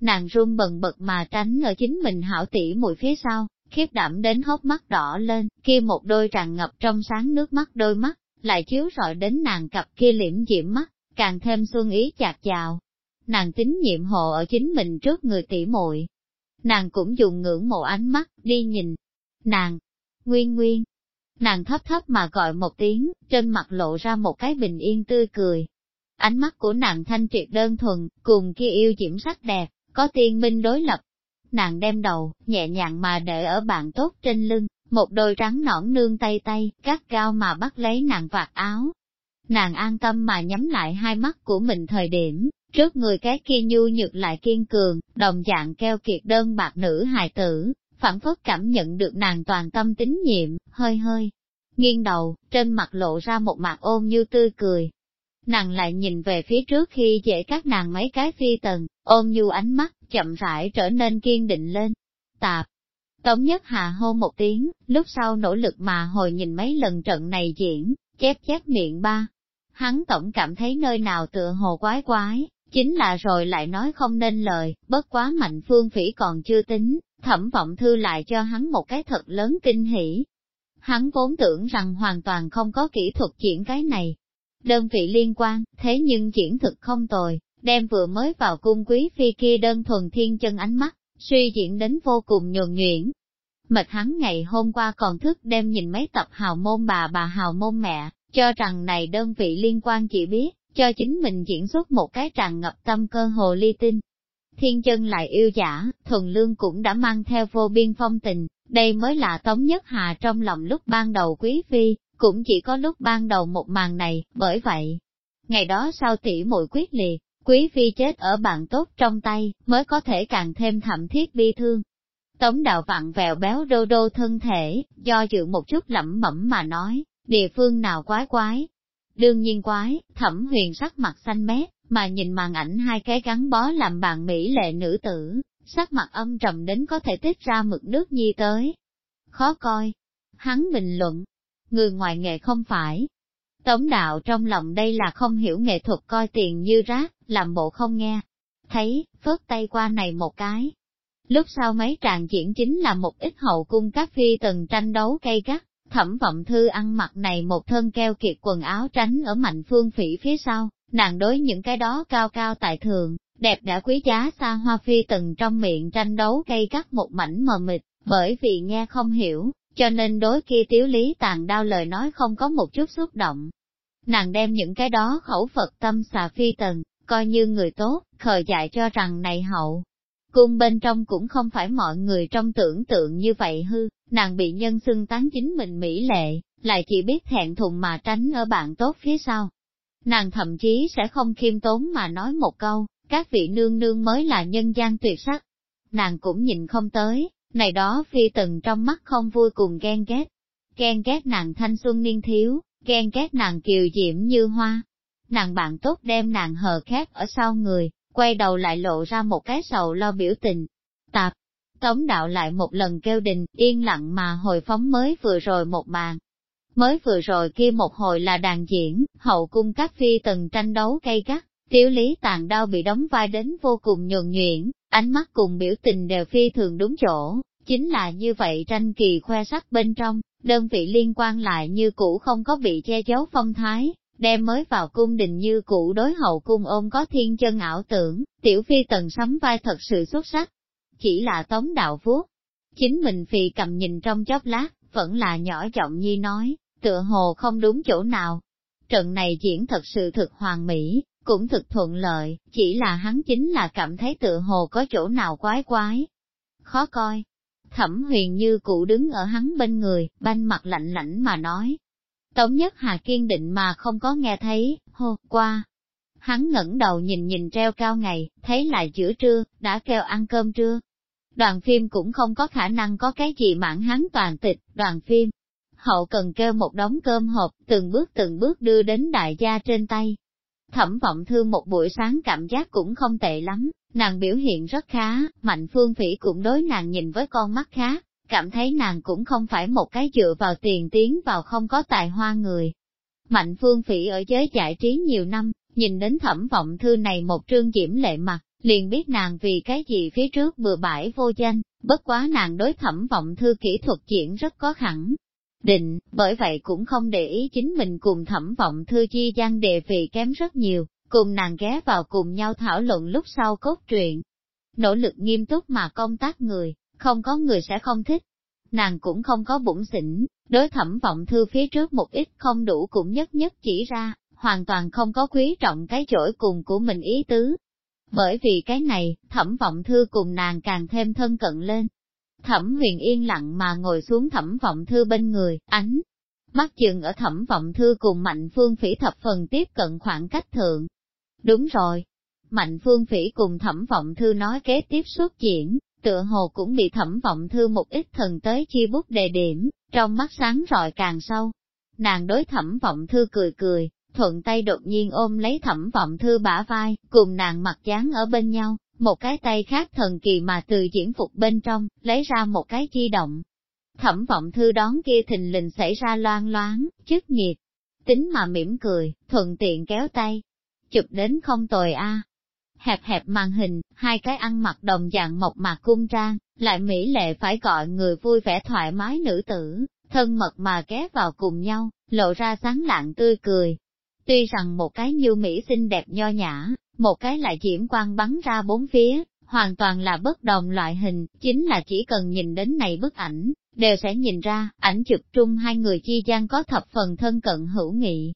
Nàng run bần bật mà tránh ở chính mình hảo tỉ mùi phía sau, khiếp đảm đến hốc mắt đỏ lên, kia một đôi tràn ngập trong sáng nước mắt đôi mắt, lại chiếu rọi đến nàng cặp kia liễm diễm mắt, càng thêm xuân ý chạc chào. Nàng tín nhiệm hộ ở chính mình trước người tỉ muội Nàng cũng dùng ngưỡng mộ ánh mắt, đi nhìn, Nàng, nguyên nguyên, nàng thấp thấp mà gọi một tiếng, trên mặt lộ ra một cái bình yên tươi cười. Ánh mắt của nàng thanh triệt đơn thuần, cùng kia yêu diễm sắc đẹp, có tiên minh đối lập. Nàng đem đầu, nhẹ nhàng mà để ở bạn tốt trên lưng, một đôi trắng nõn nương tay tay, cắt cao mà bắt lấy nàng vạt áo. Nàng an tâm mà nhắm lại hai mắt của mình thời điểm, trước người cái kia nhu nhược lại kiên cường, đồng dạng keo kiệt đơn bạc nữ hài tử, phản phất cảm nhận được nàng toàn tâm tín nhiệm, hơi hơi, nghiêng đầu, trên mặt lộ ra một mặt ôm như tươi cười. Nàng lại nhìn về phía trước khi dễ các nàng mấy cái phi tần, ôm như ánh mắt, chậm rãi trở nên kiên định lên. Tạp. Tống nhất hà hô một tiếng, lúc sau nỗ lực mà hồi nhìn mấy lần trận này diễn, chép chép miệng ba. Hắn tổng cảm thấy nơi nào tựa hồ quái quái, chính là rồi lại nói không nên lời, bất quá mạnh phương phỉ còn chưa tính, thẩm vọng thư lại cho hắn một cái thật lớn kinh hỉ. Hắn vốn tưởng rằng hoàn toàn không có kỹ thuật diễn cái này. Đơn vị liên quan, thế nhưng diễn thực không tồi, đem vừa mới vào cung quý phi kia đơn thuần thiên chân ánh mắt, suy diễn đến vô cùng nhuần nhuyễn. Mệt hắn ngày hôm qua còn thức đêm nhìn mấy tập hào môn bà bà hào môn mẹ, cho rằng này đơn vị liên quan chỉ biết, cho chính mình diễn xuất một cái tràn ngập tâm cơ hồ ly tinh. Thiên chân lại yêu giả, thuần lương cũng đã mang theo vô biên phong tình, đây mới là Tống Nhất Hà trong lòng lúc ban đầu quý phi, cũng chỉ có lúc ban đầu một màn này, bởi vậy. Ngày đó sau tỉ muội quyết liệt, quý phi chết ở bạn tốt trong tay, mới có thể càng thêm thậm thiết bi thương. Tống đạo vặn vẹo béo đô đô thân thể, do dự một chút lẩm bẩm mà nói, địa phương nào quái quái. Đương nhiên quái, thẩm huyền sắc mặt xanh mét, mà nhìn màn ảnh hai cái gắn bó làm bạn mỹ lệ nữ tử, sắc mặt âm trầm đến có thể tiết ra mực nước nhi tới. Khó coi. Hắn bình luận, người ngoài nghề không phải. Tống đạo trong lòng đây là không hiểu nghệ thuật coi tiền như rác, làm bộ không nghe. Thấy, phớt tay qua này một cái. Lúc sau mấy tràng diễn chính là một ít hậu cung các phi từng tranh đấu cây gắt, thẩm vọng thư ăn mặc này một thân keo kiệt quần áo tránh ở mạnh phương phỉ phía sau, nàng đối những cái đó cao cao tại thường, đẹp đã quý giá xa hoa phi tần trong miệng tranh đấu gây cắt một mảnh mờ mịt, bởi vì nghe không hiểu, cho nên đối kia tiếu lý tàn đau lời nói không có một chút xúc động. Nàng đem những cái đó khẩu Phật tâm xà phi tần, coi như người tốt, khờ dại cho rằng này hậu. Cung bên trong cũng không phải mọi người trong tưởng tượng như vậy hư, nàng bị nhân xưng tán chính mình mỹ lệ, lại chỉ biết thẹn thùng mà tránh ở bạn tốt phía sau. Nàng thậm chí sẽ không khiêm tốn mà nói một câu, các vị nương nương mới là nhân gian tuyệt sắc. Nàng cũng nhìn không tới, này đó phi tần trong mắt không vui cùng ghen ghét. Ghen ghét nàng thanh xuân niên thiếu, ghen ghét nàng kiều diễm như hoa. Nàng bạn tốt đem nàng hờ khép ở sau người, quay đầu lại lộ ra một cái sầu lo biểu tình. Tạp, tống đạo lại một lần kêu đình, yên lặng mà hồi phóng mới vừa rồi một màn. Mới vừa rồi kia một hồi là đàn diễn, hậu cung các phi tần tranh đấu gay gắt, tiểu lý tàn đau bị đóng vai đến vô cùng nhường nhuyễn, ánh mắt cùng biểu tình đều phi thường đúng chỗ, chính là như vậy tranh kỳ khoe sắc bên trong, đơn vị liên quan lại như cũ không có bị che giấu phong thái, đem mới vào cung đình như cũ đối hậu cung ôm có thiên chân ảo tưởng, tiểu phi tần sắm vai thật sự xuất sắc. Chỉ là tống đạo vuốt. Chính mình phi cầm nhìn trong chốc lát, vẫn là nhỏ giọng nhi nói, tựa hồ không đúng chỗ nào. Trận này diễn thật sự thực hoàn mỹ, cũng thực thuận lợi, chỉ là hắn chính là cảm thấy tựa hồ có chỗ nào quái quái. Khó coi. Thẩm huyền như cụ đứng ở hắn bên người, banh mặt lạnh lạnh mà nói. Tống nhất hà kiên định mà không có nghe thấy, hô, qua. Hắn ngẩng đầu nhìn nhìn treo cao ngày, thấy lại giữa trưa, đã kêu ăn cơm trưa. Đoàn phim cũng không có khả năng có cái gì mãn hắn toàn tịch, đoàn phim. Hậu cần kêu một đống cơm hộp, từng bước từng bước đưa đến đại gia trên tay, Thẩm vọng thư một buổi sáng cảm giác cũng không tệ lắm, nàng biểu hiện rất khá, mạnh phương phỉ cũng đối nàng nhìn với con mắt khác, cảm thấy nàng cũng không phải một cái dựa vào tiền tiến vào không có tài hoa người. Mạnh phương phỉ ở giới giải trí nhiều năm, nhìn đến thẩm vọng thư này một trương diễm lệ mặt, liền biết nàng vì cái gì phía trước bừa bãi vô danh, bất quá nàng đối thẩm vọng thư kỹ thuật diễn rất có khẳng, định, bởi vậy cũng không để ý chính mình cùng thẩm vọng thư chi gian đề vị kém rất nhiều, cùng nàng ghé vào cùng nhau thảo luận lúc sau cốt truyện. Nỗ lực nghiêm túc mà công tác người, không có người sẽ không thích. Nàng cũng không có bụng xỉn, đối thẩm vọng thư phía trước một ít không đủ cũng nhất nhất chỉ ra, hoàn toàn không có quý trọng cái chổi cùng của mình ý tứ. Bởi vì cái này, thẩm vọng thư cùng nàng càng thêm thân cận lên, Thẩm huyền yên lặng mà ngồi xuống thẩm vọng thư bên người, ánh. Mắt chừng ở thẩm vọng thư cùng mạnh phương phỉ thập phần tiếp cận khoảng cách thượng. Đúng rồi. Mạnh phương phỉ cùng thẩm vọng thư nói kế tiếp xuất diễn, tựa hồ cũng bị thẩm vọng thư một ít thần tới chi bút đề điểm, trong mắt sáng rọi càng sâu. Nàng đối thẩm vọng thư cười cười, thuận tay đột nhiên ôm lấy thẩm vọng thư bả vai, cùng nàng mặt dán ở bên nhau, một cái tay khác thần kỳ mà từ diễn phục bên trong, lấy ra một cái di động. Thẩm vọng thư đón kia thình lình xảy ra loan loáng, chức nhiệt. Tính mà mỉm cười, thuận tiện kéo tay. Chụp đến không tồi a. Hẹp hẹp màn hình, hai cái ăn mặc đồng dạng mộc mạc cung trang, lại mỹ lệ phải gọi người vui vẻ thoải mái nữ tử, thân mật mà ghé vào cùng nhau, lộ ra sáng lạng tươi cười. Tuy rằng một cái như mỹ xinh đẹp nho nhã, một cái lại diễm quang bắn ra bốn phía, hoàn toàn là bất đồng loại hình, chính là chỉ cần nhìn đến này bức ảnh, đều sẽ nhìn ra, ảnh chụp trung hai người chi gian có thập phần thân cận hữu nghị.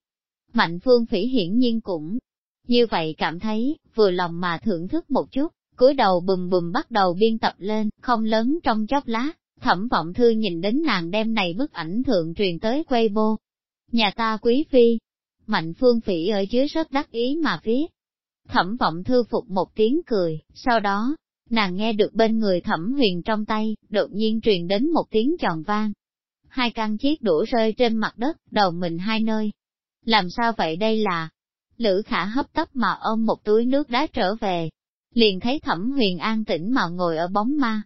Mạnh phương phỉ hiển nhiên cũng như vậy cảm thấy, vừa lòng mà thưởng thức một chút, cúi đầu bùm bùm bắt đầu biên tập lên, không lớn trong chốc lá thẩm vọng thư nhìn đến nàng đem này bức ảnh thượng truyền tới quay. Nhà ta quý phi, mạnh phương phỉ ở dưới rất đắc ý mà viết. Thẩm vọng thư phục một tiếng cười, sau đó, nàng nghe được bên người thẩm huyền trong tay, đột nhiên truyền đến một tiếng tròn vang. Hai căn chiếc đũa rơi trên mặt đất, đầu mình hai nơi. Làm sao vậy đây là? Lữ khả hấp tấp mà ôm một túi nước đá trở về. Liền thấy thẩm huyền an tĩnh mà ngồi ở bóng ma.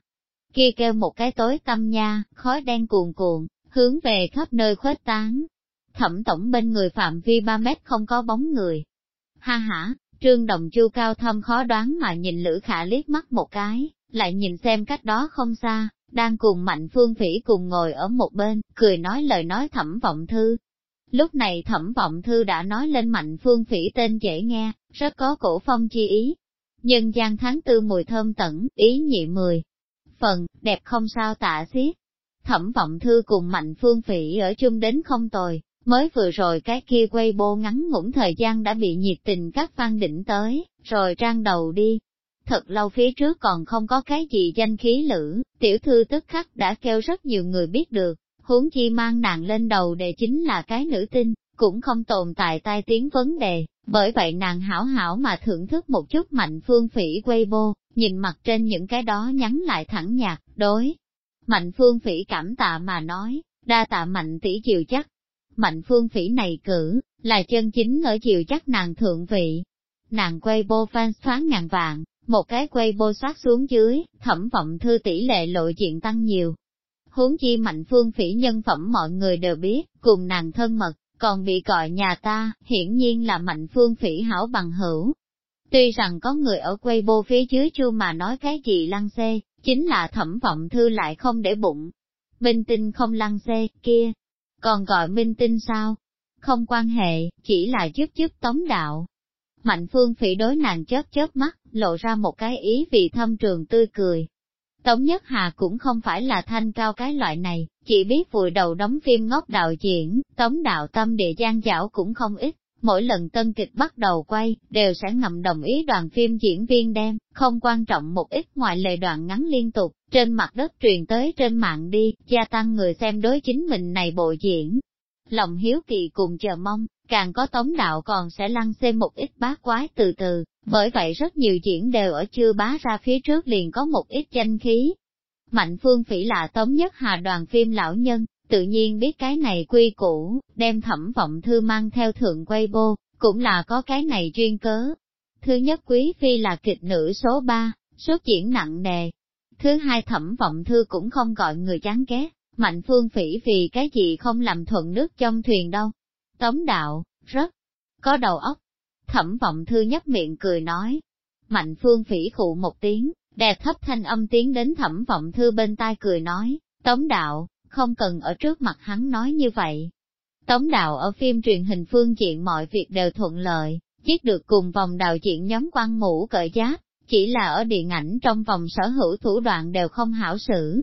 Kia kêu một cái tối tâm nha, khói đen cuồn cuộn, hướng về khắp nơi khuếch tán. Thẩm tổng bên người phạm vi 3 mét không có bóng người. Ha ha, Trương Đồng Chu cao thâm khó đoán mà nhìn Lữ Khả liếc mắt một cái, lại nhìn xem cách đó không xa, đang cùng Mạnh Phương Phỉ cùng ngồi ở một bên, cười nói lời nói thẩm vọng thư. Lúc này thẩm vọng thư đã nói lên Mạnh Phương Phỉ tên dễ nghe, rất có cổ phong chi ý. Nhân gian tháng tư mùi thơm tẩn, ý nhị mười. Phần, đẹp không sao tạ xiết. Thẩm vọng thư cùng Mạnh Phương Phỉ ở chung đến không tồi, Mới vừa rồi cái kia quay bô ngắn ngủn thời gian đã bị nhiệt tình các văn đỉnh tới, rồi trang đầu đi. Thật lâu phía trước còn không có cái gì danh khí lữ, tiểu thư tức khắc đã kêu rất nhiều người biết được, huống chi mang nàng lên đầu đề chính là cái nữ tinh, cũng không tồn tại tai tiếng vấn đề, bởi vậy nàng hảo hảo mà thưởng thức một chút mạnh phương phỉ quay bô, nhìn mặt trên những cái đó nhắn lại thẳng nhạt, đối. Mạnh phương phỉ cảm tạ mà nói, đa tạ mạnh tỷ chiều chắc, Mạnh phương phỉ này cử, là chân chính ở chiều chắc nàng thượng vị. Nàng quay bô fan thoáng ngàn vạn, một cái quay bô soát xuống dưới, thẩm vọng thư tỷ lệ lộ diện tăng nhiều. Huống chi mạnh phương phỉ nhân phẩm mọi người đều biết, cùng nàng thân mật, còn bị gọi nhà ta, hiển nhiên là mạnh phương phỉ hảo bằng hữu. Tuy rằng có người ở quay bô phía dưới chu mà nói cái gì lăng xê, chính là thẩm vọng thư lại không để bụng. Minh tinh không lăng xê, kia, còn gọi minh tinh sao? Không quan hệ, chỉ là giúp giúp tống đạo. Mạnh phương phỉ đối nàng chớp chớp mắt, lộ ra một cái ý vị thâm trường tươi cười. Tống Nhất Hà cũng không phải là thanh cao cái loại này, chỉ biết vùi đầu đóng phim ngốc đạo diễn, tống đạo tâm địa gian dảo cũng không ít. Mỗi lần tân kịch bắt đầu quay, đều sẽ ngầm đồng ý đoàn phim diễn viên đem, không quan trọng một ít ngoại lệ đoạn ngắn liên tục, trên mặt đất truyền tới trên mạng đi, gia tăng người xem đối chính mình này bộ diễn. Lòng hiếu kỳ cùng chờ mong, càng có tống đạo còn sẽ lăn xem một ít bát quái từ từ, bởi vậy rất nhiều diễn đều ở chưa bá ra phía trước liền có một ít danh khí. Mạnh phương phỉ là tống nhất hà đoàn phim lão nhân, tự nhiên biết cái này quy củ, đem thẩm vọng thư mang theo thượng quay bô, cũng là có cái này chuyên cớ. Thứ nhất quý phi là kịch nữ số 3, xuất diễn nặng nề, Thứ hai thẩm vọng thư cũng không gọi người chán ghét, mạnh phương phỉ vì cái gì không làm thuận nước trong thuyền đâu. Tống đạo, rất có đầu óc. Thẩm vọng thư nhấp miệng cười nói. Mạnh phương phỉ khụ một tiếng, đẹp thấp thanh âm tiếng đến thẩm vọng thư bên tai cười nói, tống đạo, không cần ở trước mặt hắn nói như vậy. Tống đạo ở phim truyền hình phương diện mọi việc đều thuận lợi, chiếc được cùng vòng đạo diễn nhóm quan mũ cởi giáp, chỉ là ở điện ảnh trong vòng sở hữu thủ đoạn đều không hảo xử.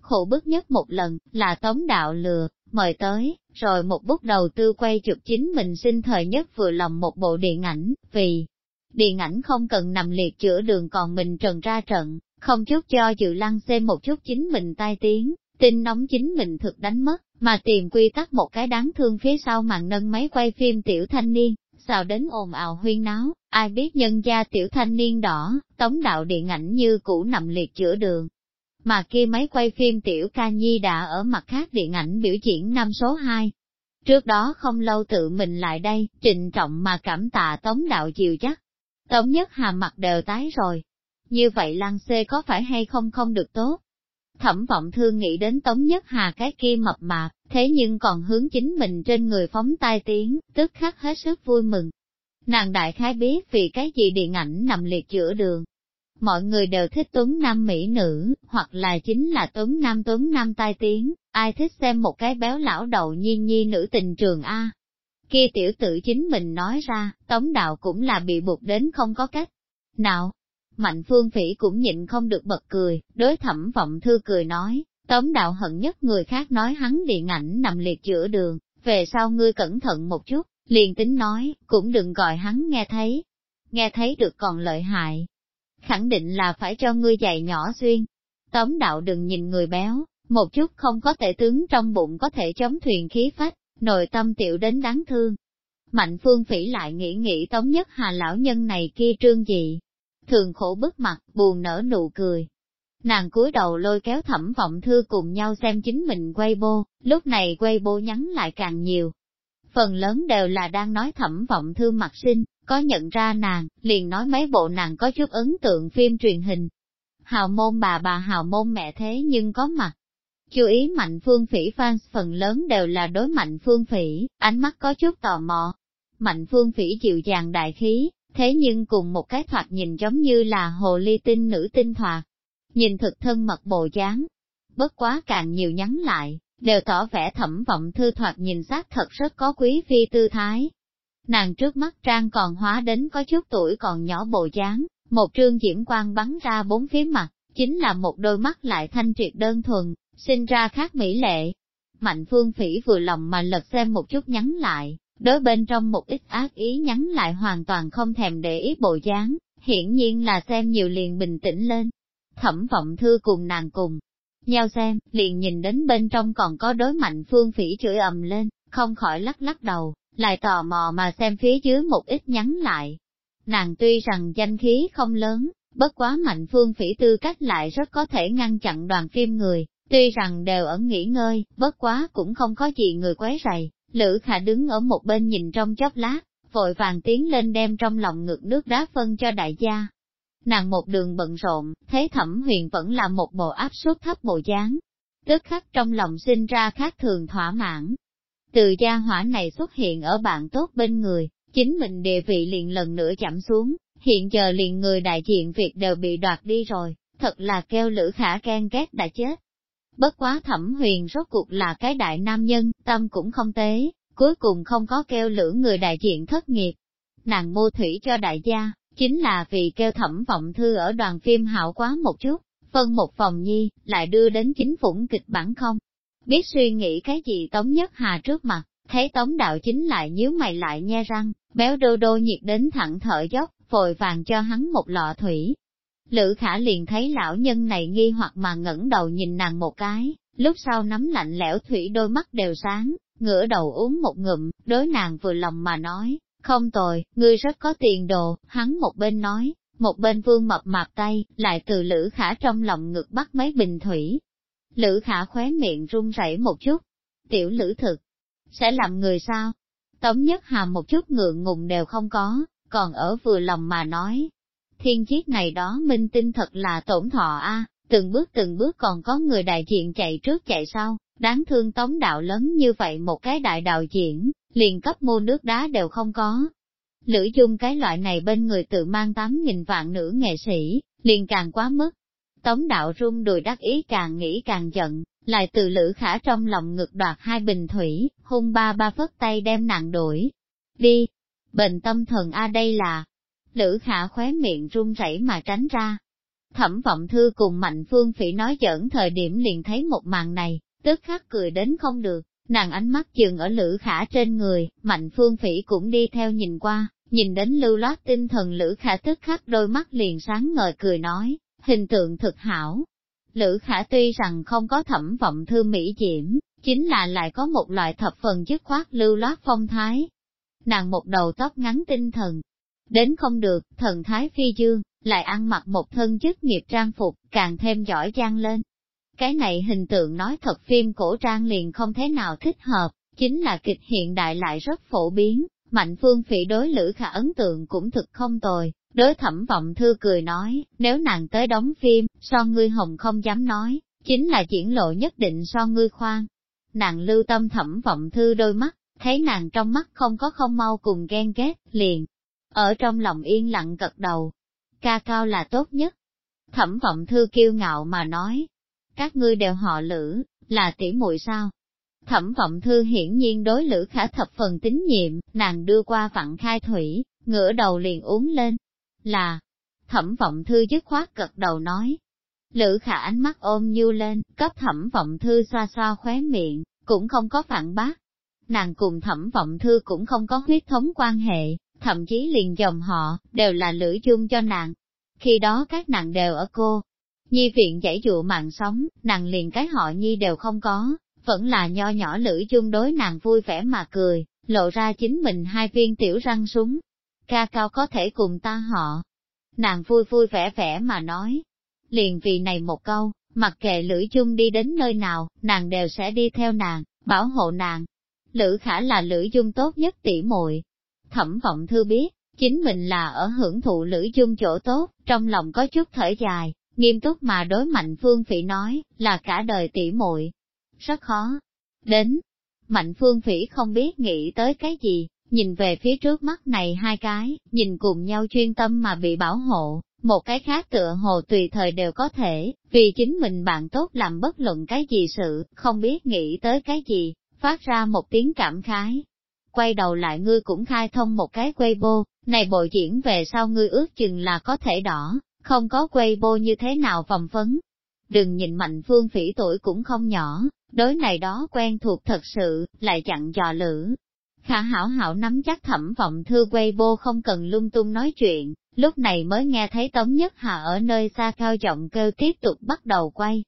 Khổ bức nhất một lần, là tống đạo lừa, mời tới, rồi một bút đầu tư quay chụp chính mình sinh thời nhất vừa lòng một bộ điện ảnh, vì điện ảnh không cần nằm liệt chữa đường còn mình trần ra trận, không chút cho dự lăng xem một chút chính mình tai tiếng, tin nóng chính mình thực đánh mất, mà tìm quy tắc một cái đáng thương phía sau màn nâng máy quay phim tiểu thanh niên, xào đến ồn ào huyên náo, ai biết nhân gia tiểu thanh niên đỏ, tống đạo điện ảnh như cũ nằm liệt chữa đường. Mà kia máy quay phim tiểu ca nhi đã ở mặt khác điện ảnh biểu diễn năm số 2. Trước đó không lâu tự mình lại đây, trịnh trọng mà cảm tạ tống đạo chiều chắc. Tống nhất hà mặt đều tái rồi. Như vậy lăng xê có phải hay không không được tốt? Thẩm vọng thương nghĩ đến Tống Nhất Hà cái kia mập mạp, thế nhưng còn hướng chính mình trên người phóng tai tiếng, tức khắc hết sức vui mừng. Nàng đại khái biết vì cái gì điện ảnh nằm liệt giữa đường. Mọi người đều thích tuấn nam mỹ nữ, hoặc là chính là tuấn nam tuấn nam tai tiếng, ai thích xem một cái béo lão đầu nhiên nhi nữ tình trường A. Kia tiểu tử chính mình nói ra, tống đạo cũng là bị buộc đến không có cách. Nào, Mạnh phương phỉ cũng nhịn không được bật cười, đối thẩm vọng thư cười nói, Tống đạo hận nhất người khác nói hắn điện ảnh nằm liệt giữa đường, về sau ngươi cẩn thận một chút, liền tính nói, cũng đừng gọi hắn nghe thấy. Nghe thấy được còn lợi hại. Khẳng định là phải cho ngươi dạy nhỏ xuyên. Tống đạo đừng nhìn người béo, một chút không có thể tướng trong bụng có thể chống thuyền khí phách, nội tâm tiểu đến đáng thương. Mạnh phương phỉ lại nghĩ nghĩ tống nhất hà lão nhân này kia trương gì. Thường khổ bức mặt, buồn nở nụ cười. Nàng cúi đầu lôi kéo thẩm vọng thư cùng nhau xem chính mình weibo lúc này weibo nhắn lại càng nhiều. Phần lớn đều là đang nói thẩm vọng thư mặt sinh, có nhận ra nàng, liền nói mấy bộ nàng có chút ấn tượng phim truyền hình. Hào môn bà bà hào môn mẹ thế nhưng có mặt, Chú ý mạnh phương phỉ fans phần lớn đều là đối mạnh phương phỉ, ánh mắt có chút tò mò. Mạnh phương phỉ chịu dàng đại khí, thế nhưng cùng một cái thoạt nhìn giống như là hồ ly tinh nữ tinh thoạt. Nhìn thực thân mật bộ dáng, bất quá càng nhiều nhắn lại, đều tỏ vẻ thẩm vọng thư thoạt nhìn xác thật rất có quý phi tư thái. Nàng trước mắt trang còn hóa đến có chút tuổi còn nhỏ bộ dáng, một trương diễm quang bắn ra bốn phía mặt, chính là một đôi mắt lại thanh triệt đơn thuần, sinh ra khác mỹ lệ. Mạnh phương phỉ vừa lòng mà lật xem một chút nhắn lại, đối bên trong một ít ác ý nhắn lại hoàn toàn không thèm để ý bộ dáng, hiển nhiên là xem nhiều liền bình tĩnh lên. Thẩm vọng thư cùng nàng cùng, nhau xem, liền nhìn đến bên trong còn có đối mạnh phương phỉ chửi ầm lên, không khỏi lắc lắc đầu, lại tò mò mà xem phía dưới một ít nhắn lại. Nàng tuy rằng danh khí không lớn, bất quá mạnh phương phỉ tư cách lại rất có thể ngăn chặn đoàn phim người, Tuy rằng đều ở nghỉ ngơi, bất quá cũng không có gì người quấy rầy, Lữ Khả đứng ở một bên nhìn trong chốc lát, vội vàng tiến lên đem trong lòng ngực nước đá phân cho đại gia. Nàng một đường bận rộn, thấy thẩm huyền vẫn là một bộ áp suất thấp bộ dáng, tức khắc trong lòng sinh ra khác thường thỏa mãn. Từ gia hỏa này xuất hiện ở bạn tốt bên người, chính mình địa vị liền lần nữa chậm xuống, hiện giờ liền người đại diện việc đều bị đoạt đi rồi, thật là kêu lữ khả ghen ghét đã chết. Bất quá thẩm huyền rốt cuộc là cái đại nam nhân, tâm cũng không tế, cuối cùng không có kêu lửa người đại diện thất nghiệp. Nàng mua thủy cho đại gia, chính là vì kêu thẩm vọng thư ở đoàn phim hảo quá một chút, phân một phòng nhi, lại đưa đến chính phủng kịch bản không. Biết suy nghĩ cái gì Tống Nhất Hà trước mặt, thấy Tống Đạo chính lại nhíu mày lại nhe răng, béo đô đô nhiệt đến thẳng thở dốc, vội vàng cho hắn một lọ thủy, Lữ khả liền thấy lão nhân này nghi hoặc mà ngẩng đầu nhìn nàng một cái, lúc sau nắm lạnh lẽo thủy đôi mắt đều sáng, ngửa đầu uống một ngụm, đối nàng vừa lòng mà nói, không tồi, ngươi rất có tiền đồ, hắn một bên nói, một bên vương mập mạp tay, lại từ lữ khả trong lòng ngực bắt mấy bình thủy. Lữ khả khóe miệng run rẩy một chút, tiểu lữ thực, sẽ làm người sao? Tống nhất hàm một chút ngượng ngùng đều không có, còn ở vừa lòng mà nói, thiên chiết này đó minh tinh thật là tổn thọ a từng bước từng bước còn có người đại diện chạy trước chạy sau, đáng thương tống đạo lớn như vậy một cái đại đạo diễn, liền cấp mua nước đá đều không có. Lữ dung cái loại này bên người tự mang tám nghìn vạn nữ nghệ sĩ, liền càng quá mức. Tống đạo rung đùi đắc ý càng nghĩ càng giận, lại từ lữ khả trong lòng ngực đoạt hai bình thủy, hung ba ba phất tay đem nặng đuổi. Đi! Bệnh tâm thần A đây là, Lữ khả khóe miệng run rẩy mà tránh ra. Thẩm vọng thư cùng mạnh phương phỉ nói giỡn thời điểm liền thấy một màn này, tức khắc cười đến không được, nàng ánh mắt dừng ở lữ khả trên người, mạnh phương phỉ cũng đi theo nhìn qua, nhìn đến lưu loát tinh thần lữ khả tức khắc đôi mắt liền sáng ngời cười nói, hình tượng thực hảo. Lữ khả tuy rằng không có thẩm vọng thư mỹ diễm, chính là lại có một loại thập phần dứt khoát lưu loát phong thái. Nàng một đầu tóc ngắn tinh thần, Đến không được, thần thái phi dương, lại ăn mặc một thân chức nghiệp trang phục, càng thêm giỏi giang lên. Cái này hình tượng nói thật phim cổ trang liền không thế nào thích hợp, chính là kịch hiện đại lại rất phổ biến, mạnh phương phỉ đối lữ khả ấn tượng cũng thực không tồi. Đối thẩm vọng thư cười nói, nếu nàng tới đóng phim, so ngươi hồng không dám nói, chính là diễn lộ nhất định so ngươi khoan. Nàng lưu tâm thẩm vọng thư đôi mắt, thấy nàng trong mắt không có không mau cùng ghen ghét, liền, ở trong lòng yên lặng gật đầu. Ca cao là tốt nhất. Thẩm vọng thư kiêu ngạo mà nói. Các ngươi đều họ lữ, là tỷ muội sao? Thẩm vọng thư hiển nhiên đối lữ khả thập phần tín nhiệm, nàng đưa qua vặn khai thủy, ngửa đầu liền uống lên. Là, thẩm vọng thư dứt khoát gật đầu nói. Lữ khả ánh mắt ôm nhu lên, cấp thẩm vọng thư xoa xoa khóe miệng, cũng không có phản bác. Nàng cùng thẩm vọng thư cũng không có huyết thống quan hệ, thậm chí liền dòng họ, đều là lưỡi chung cho nàng. Khi đó các nàng đều ở cô. Nhi viện giải dụ mạng sống, nàng liền cái họ nhi đều không có, vẫn là nho nhỏ lưỡi chung đối nàng vui vẻ mà cười, lộ ra chính mình hai viên tiểu răng súng. Ca cao có thể cùng ta họ. Nàng vui vui vẻ vẻ mà nói. Liền vì này một câu, mặc kệ lưỡi chung đi đến nơi nào, nàng đều sẽ đi theo nàng, bảo hộ nàng. Lữ khả là lữ dung tốt nhất tỉ muội Thẩm vọng thư biết, chính mình là ở hưởng thụ lữ dung chỗ tốt, trong lòng có chút thở dài, nghiêm túc mà đối mạnh phương phỉ nói, là cả đời tỉ muội. Rất khó. Đến, mạnh phương phỉ không biết nghĩ tới cái gì, nhìn về phía trước mắt này hai cái, nhìn cùng nhau chuyên tâm mà bị bảo hộ, một cái khác tựa hồ tùy thời đều có thể, vì chính mình bạn tốt làm bất luận cái gì sự, không biết nghĩ tới cái gì, phát ra một tiếng cảm khái, quay đầu lại ngươi cũng khai thông một cái Weibo, này bộ diễn về sau ngươi ước chừng là có thể đỏ, không có Weibo như thế nào vòng phấn. Đừng nhìn mạnh phương phỉ tuổi cũng không nhỏ, đối này đó quen thuộc thật sự, lại chặn dò lử. Khả hảo hảo nắm chắc thẩm vọng thư Weibo không cần lung tung nói chuyện, lúc này mới nghe thấy Tống Nhất Hà ở nơi xa cao giọng kêu tiếp tục bắt đầu quay.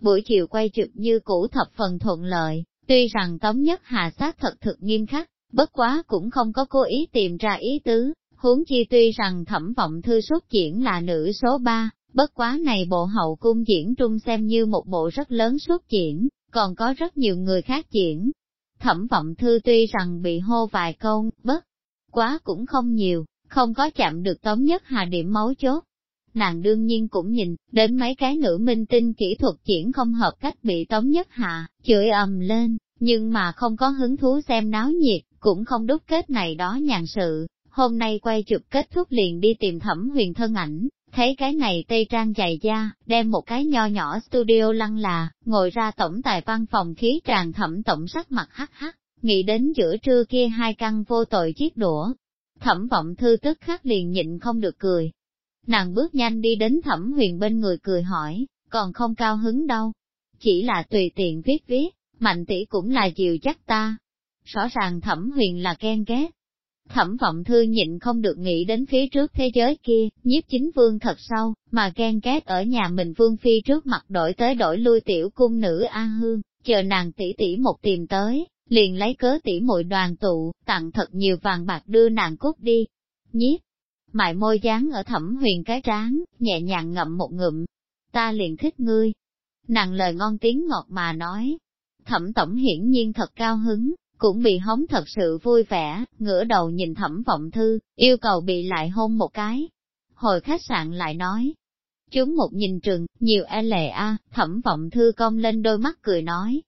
Buổi chiều quay trực như cũ thập phần thuận lợi, tuy rằng Tống Nhất Hà sát thật thực nghiêm khắc, bất quá cũng không có cố ý tìm ra ý tứ, huống chi tuy rằng thẩm vọng thư xuất diễn là nữ số 3, bất quá này bộ hậu cung diễn trung xem như một bộ rất lớn xuất diễn, còn có rất nhiều người khác diễn. Thẩm vọng thư tuy rằng bị hô vài câu, bất quá cũng không nhiều, không có chạm được tóm nhất hà điểm máu chốt. Nàng đương nhiên cũng nhìn, đến mấy cái nữ minh tinh kỹ thuật diễn không hợp cách bị tống nhất hạ chửi ầm lên, nhưng mà không có hứng thú xem náo nhiệt, cũng không đúc kết này đó nhàn sự, hôm nay quay chụp kết thúc liền đi tìm thẩm huyền thân ảnh, thấy cái này tây trang dày da, đem một cái nho nhỏ studio lăng là, ngồi ra tổng tài văn phòng khí tràn thẩm tổng sắc mặt hắc hắc, nghĩ đến giữa trưa kia hai căn vô tội chiếc đũa. Thẩm vọng thư tức khắc liền nhịn không được cười. Nàng bước nhanh đi đến thẩm huyền bên người cười hỏi, còn không cao hứng đâu. Chỉ là tùy tiện viết viết, mạnh tỷ cũng là dìu chắc ta, rõ ràng thẩm huyền là ghen ghét. Thẩm vọng thư nhịn không được nghĩ đến phía trước thế giới kia, nhiếp chính vương thật sâu, mà ghen ghét ở nhà mình vương phi trước mặt đổi tới đổi lui tiểu cung nữ A Hương, chờ nàng tỷ tỷ một tìm tới, liền lấy cớ tỷ muội đoàn tụ, tặng thật nhiều vàng bạc đưa nàng cút đi. Nhiếp, mại môi dán ở thẩm huyền cái trán, nhẹ nhàng ngậm một ngụm. Ta liền thích ngươi. Nàng lời ngon tiếng ngọt mà nói. Thẩm tổng hiển nhiên thật cao hứng, cũng bị hống thật sự vui vẻ, ngửa đầu nhìn thẩm vọng thư, yêu cầu bị lại hôn một cái. Hồi khách sạn lại nói, chúng một nhìn trừng, nhiều e lệ a, thẩm vọng thư cong lên đôi mắt cười nói.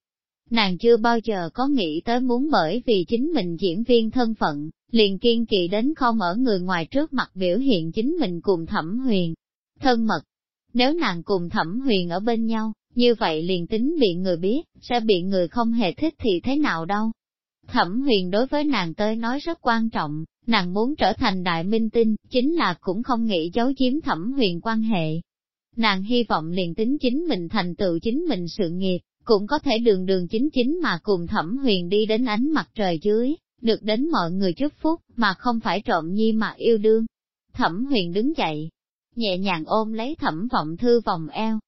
Nàng chưa bao giờ có nghĩ tới muốn bởi vì chính mình diễn viên thân phận, liền kiên kỳ đến không ở người ngoài trước mặt biểu hiện chính mình cùng thẩm huyền. Thân mật, nếu nàng cùng thẩm huyền ở bên nhau, như vậy liền tính bị người biết, sẽ bị người không hề thích thì thế nào đâu. Thẩm huyền đối với nàng tới nói rất quan trọng, nàng muốn trở thành đại minh tinh, chính là cũng không nghĩ giấu chiếm thẩm huyền quan hệ. Nàng hy vọng liền tính chính mình thành tựu chính mình sự nghiệp, cũng có thể đường đường chính chính mà cùng thẩm huyền đi đến ánh mặt trời dưới, được đến mọi người chúc phúc, mà không phải trộm nhi mà yêu đương. Thẩm huyền đứng dậy, nhẹ nhàng ôm lấy thẩm vọng thư vòng eo.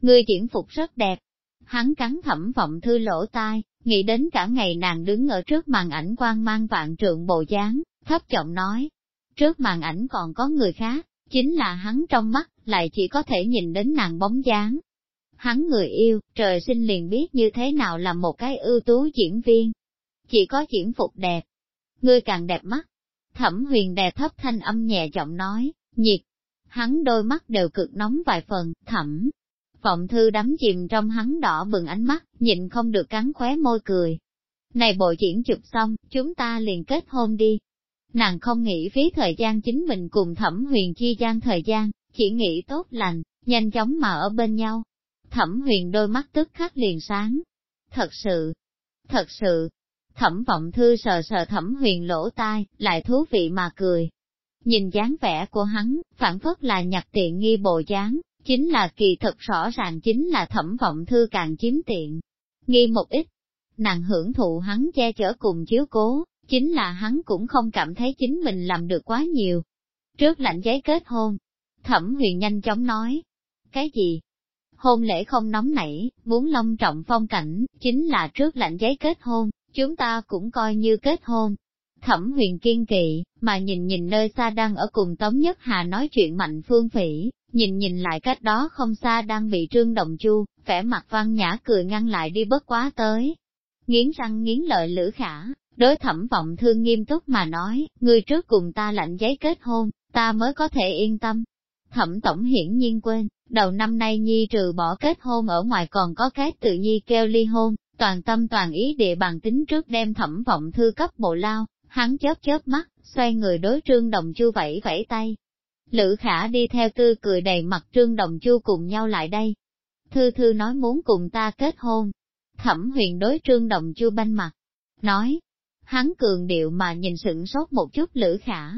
Người diễn phục rất đẹp. Hắn cắn thẩm vọng thư lỗ tai, nghĩ đến cả ngày nàng đứng ở trước màn ảnh quan mang vạn trượng bộ dáng, thấp giọng nói. Trước màn ảnh còn có người khác, chính là hắn trong mắt, lại chỉ có thể nhìn đến nàng bóng dáng. Hắn người yêu, trời sinh liền biết như thế nào là một cái ưu tú diễn viên. Chỉ có diễn phục đẹp. Ngươi càng đẹp mắt. Thẩm huyền đè thấp thanh âm nhẹ giọng nói, nhiệt. Hắn đôi mắt đều cực nóng vài phần, thẩm, Vọng thư đắm chìm trong hắn đỏ bừng ánh mắt, nhịn không được cắn khóe môi cười. Này bộ diễn chụp xong, chúng ta liền kết hôn đi. Nàng không nghĩ phí thời gian chính mình cùng thẩm huyền chi gian thời gian, chỉ nghĩ tốt lành, nhanh chóng mà ở bên nhau. Thẩm huyền đôi mắt tức khắc liền sáng. Thật sự, thật sự, thẩm vọng thư sờ sờ thẩm huyền lỗ tai, lại thú vị mà cười. Nhìn dáng vẻ của hắn, phản phất là nhặt tiện nghi bộ dáng, chính là kỳ thật rõ ràng chính là thẩm vọng thư càng chiếm tiện. Nghi một ít, nàng hưởng thụ hắn che chở cùng chiếu cố, chính là hắn cũng không cảm thấy chính mình làm được quá nhiều. Trước lạnh giấy kết hôn, thẩm huyền nhanh chóng nói, cái gì? Hôn lễ không nóng nảy, muốn long trọng phong cảnh, chính là trước lạnh giấy kết hôn, chúng ta cũng coi như kết hôn. Thẩm huyền kiên kỵ, mà nhìn nhìn nơi xa đang ở cùng Tống Nhất Hà nói chuyện mạnh phương phỉ, nhìn nhìn lại cách đó không xa đang bị trương đồng chu, vẻ mặt văn nhã cười ngăn lại đi bất quá tới. Nghiến răng nghiến lợi lữ khả, đối thẩm vọng thương nghiêm túc mà nói, người trước cùng ta lạnh giấy kết hôn, ta mới có thể yên tâm. Thẩm tổng hiển nhiên quên, đầu năm nay nhi trừ bỏ kết hôn ở ngoài còn có cái tự nhi kêu ly hôn, toàn tâm toàn ý địa bằng tính trước đem thẩm vọng thư cấp bộ lao, hắn chớp chớp mắt, xoay người đối trương đồng chu vẫy vẫy tay. Lữ khả đi theo tươi cười đầy mặt trương đồng chu cùng nhau lại đây. Thư thư nói muốn cùng ta kết hôn. Thẩm huyền đối trương đồng chu banh mặt. Nói, hắn cường điệu mà nhìn sững sốt một chút lữ khả.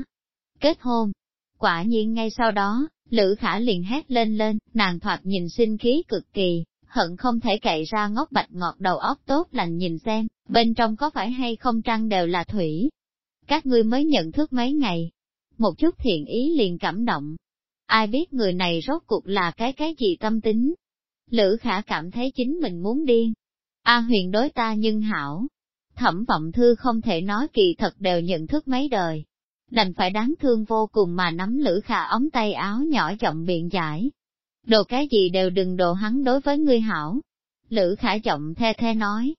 Kết hôn. Quả nhiên ngay sau đó, lữ khả liền hét lên lên, nàng thoạt nhìn sinh khí cực kỳ, hận không thể cậy ra ngóc bạch ngọt đầu óc tốt lành nhìn xem, bên trong có phải hay không trăng đều là thủy. Các ngươi mới nhận thức mấy ngày, một chút thiện ý liền cảm động. Ai biết người này rốt cuộc là cái cái gì tâm tính. Lữ khả cảm thấy chính mình muốn điên. A huyền đối ta nhưng hảo. Thẩm vọng thư không thể nói kỳ thật đều nhận thức mấy đời. Đành phải đáng thương vô cùng mà nắm lữ khả ống tay áo nhỏ giọng biện giải. Đồ cái gì đều đừng đồ hắn đối với ngươi hảo. Lữ khả giọng the the nói.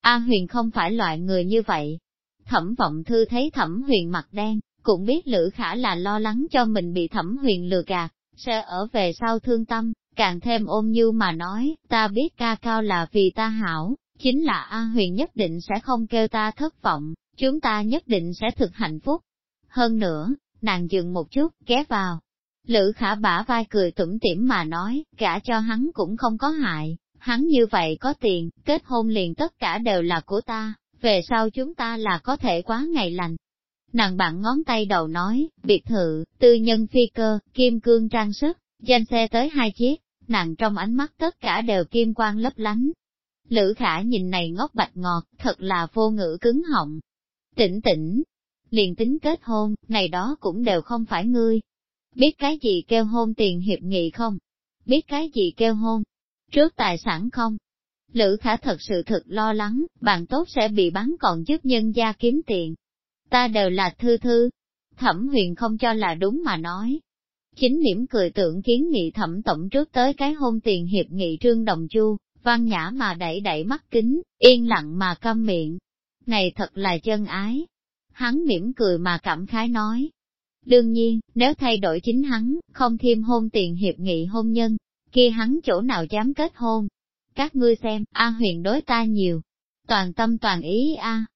A huyền không phải loại người như vậy. Thẩm vọng thư thấy thẩm huyền mặt đen, cũng biết Lữ Khả là lo lắng cho mình bị thẩm huyền lừa gạt, sẽ ở về sau thương tâm, càng thêm ôm như mà nói, ta biết ca cao là vì ta hảo, chính là A huyền nhất định sẽ không kêu ta thất vọng, chúng ta nhất định sẽ thực hạnh phúc. Hơn nữa, nàng dừng một chút, ghé vào. Lữ khả bả vai cười tủm tỉm mà nói, cả cho hắn cũng không có hại, hắn như vậy có tiền, kết hôn liền tất cả đều là của ta, về sau chúng ta là có thể quá ngày lành, Nàng bạn ngón tay đầu nói, biệt thự, tư nhân phi cơ, kim cương trang sức, danh xe tới hai chiếc, nàng trong ánh mắt tất cả đều kim quang lấp lánh. Lữ khả nhìn này ngốc bạch ngọt, thật là vô ngữ cứng họng. Tỉnh tỉnh, liền tính kết hôn, này đó cũng đều không phải ngươi. Biết cái gì kêu hôn tiền hiệp nghị không? Biết cái gì kêu hôn? Trước tài sản không? Lữ khả thật sự thật lo lắng, bạn tốt sẽ bị bắn còn giúp nhân gia kiếm tiền, ta đều là thư thư. Thẩm huyền không cho là đúng mà nói. Chính mỉm cười tưởng kiến nghị thẩm tổng trước tới cái hôn tiền hiệp nghị trương đồng chu, văn nhã mà đẩy đẩy mắt kính, yên lặng mà câm miệng. Này thật là chân ái. Hắn mỉm cười mà cảm khái nói. Đương nhiên, nếu thay đổi chính hắn, không thêm hôn tiền hiệp nghị hôn nhân, kia hắn chỗ nào dám kết hôn. Các ngươi xem, A huyền đối ta nhiều. Toàn tâm toàn ý A,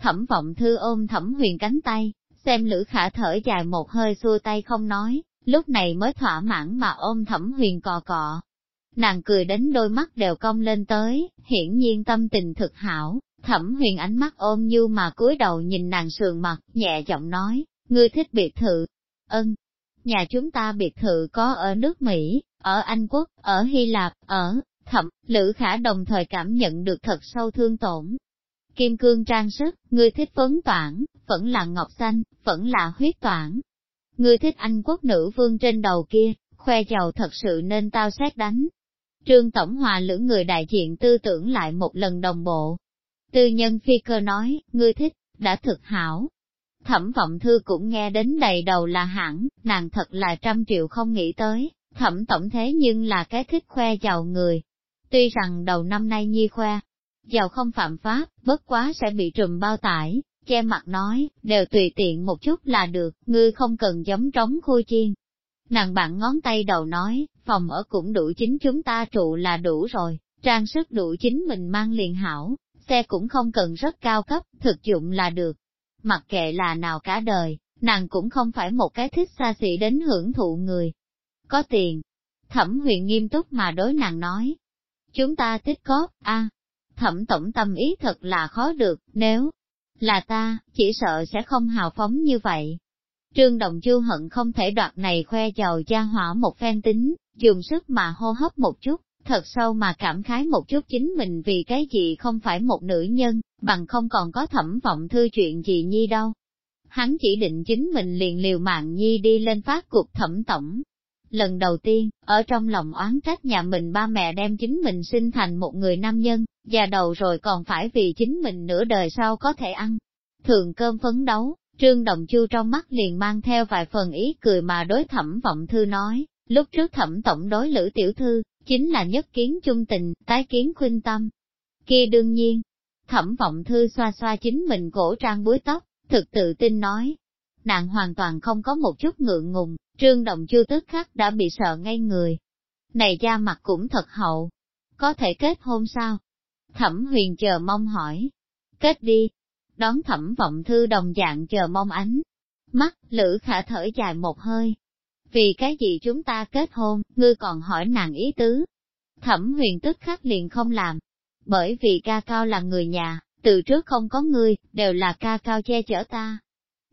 Thẩm vọng thư ôm thẩm huyền cánh tay, xem lữ khả thở dài một hơi xua tay không nói, lúc này mới thỏa mãn mà ôm thẩm huyền cò cọ. Nàng cười đến đôi mắt đều cong lên tới, hiển nhiên tâm tình thực hảo, thẩm huyền ánh mắt ôm như mà cúi đầu nhìn nàng sườn mặt, nhẹ giọng nói, ngươi thích biệt thự. Ân, nhà chúng ta biệt thự có ở nước Mỹ, ở Anh Quốc, ở Hy Lạp, ở, thẩm, Lữ Khả đồng thời cảm nhận được thật sâu thương tổn, kim cương trang sức, ngươi thích phấn toản, vẫn là ngọc xanh, vẫn là huyết toản. Ngươi thích anh quốc nữ vương trên đầu kia, khoe giàu thật sự nên tao xét đánh. Trương Tổng Hòa lưỡng người đại diện tư tưởng lại một lần đồng bộ. Tư nhân phi cơ nói, ngươi thích, đã thực hảo. Thẩm vọng thư cũng nghe đến đầy đầu là hẳn, nàng thật là trăm triệu không nghĩ tới, thẩm tổng thế nhưng là cái thích khoe giàu người. Tuy rằng đầu năm nay nhi khoe, giàu không phạm pháp, bất quá sẽ bị trùm bao tải, che mặt nói, đều tùy tiện một chút là được, ngươi không cần giống trống khui chiên. Nàng bạn ngón tay đầu nói, phòng ở cũng đủ chính chúng ta trụ là đủ rồi, trang sức đủ chính mình mang liền hảo, xe cũng không cần rất cao cấp, thực dụng là được. Mặc kệ là nào cả đời, nàng cũng không phải một cái thích xa xỉ đến hưởng thụ người. Có tiền. Thẩm huyền nghiêm túc mà đối nàng nói. Chúng ta tích cóp, a thẩm tổng tâm ý thật là khó được, nếu là ta, chỉ sợ sẽ không hào phóng như vậy. Trương Đồng Chu hận không thể đoạt này khoe giàu gia hỏa một phen tính, dùng sức mà hô hấp một chút, thật sâu mà cảm khái một chút chính mình vì cái gì không phải một nữ nhân, bằng không còn có thẩm vọng thư chuyện gì nhi đâu. Hắn chỉ định chính mình liền liều mạng nhi đi lên phát cuộc thẩm tổng. Lần đầu tiên, ở trong lòng oán trách nhà mình ba mẹ đem chính mình sinh thành một người nam nhân, già đầu rồi còn phải vì chính mình nửa đời sau có thể ăn. Thường cơm phấn đấu, Trương Đồng Chu trong mắt liền mang theo vài phần ý cười mà đối thẩm vọng thư nói, lúc trước thẩm tổng đối lữ tiểu thư, chính là nhất kiến chung tình, tái kiến khuyên tâm. Kia đương nhiên, thẩm vọng thư xoa xoa chính mình cổ trang búi tóc, thực tự tin nói. Nàng hoàn toàn không có một chút ngượng ngùng, trương động chưa tức khắc đã bị sợ ngay người. Này da mặt cũng thật hậu, có thể kết hôn sao? Thẩm huyền chờ mong hỏi. Kết đi. Đón thẩm vọng thư đồng dạng chờ mong ánh. Mắt, lữ khả thở dài một hơi, vì cái gì chúng ta kết hôn, ngươi còn hỏi nàng ý tứ. Thẩm huyền tức khắc liền không làm, bởi vì ca cao là người nhà, từ trước không có ngươi, đều là ca cao che chở ta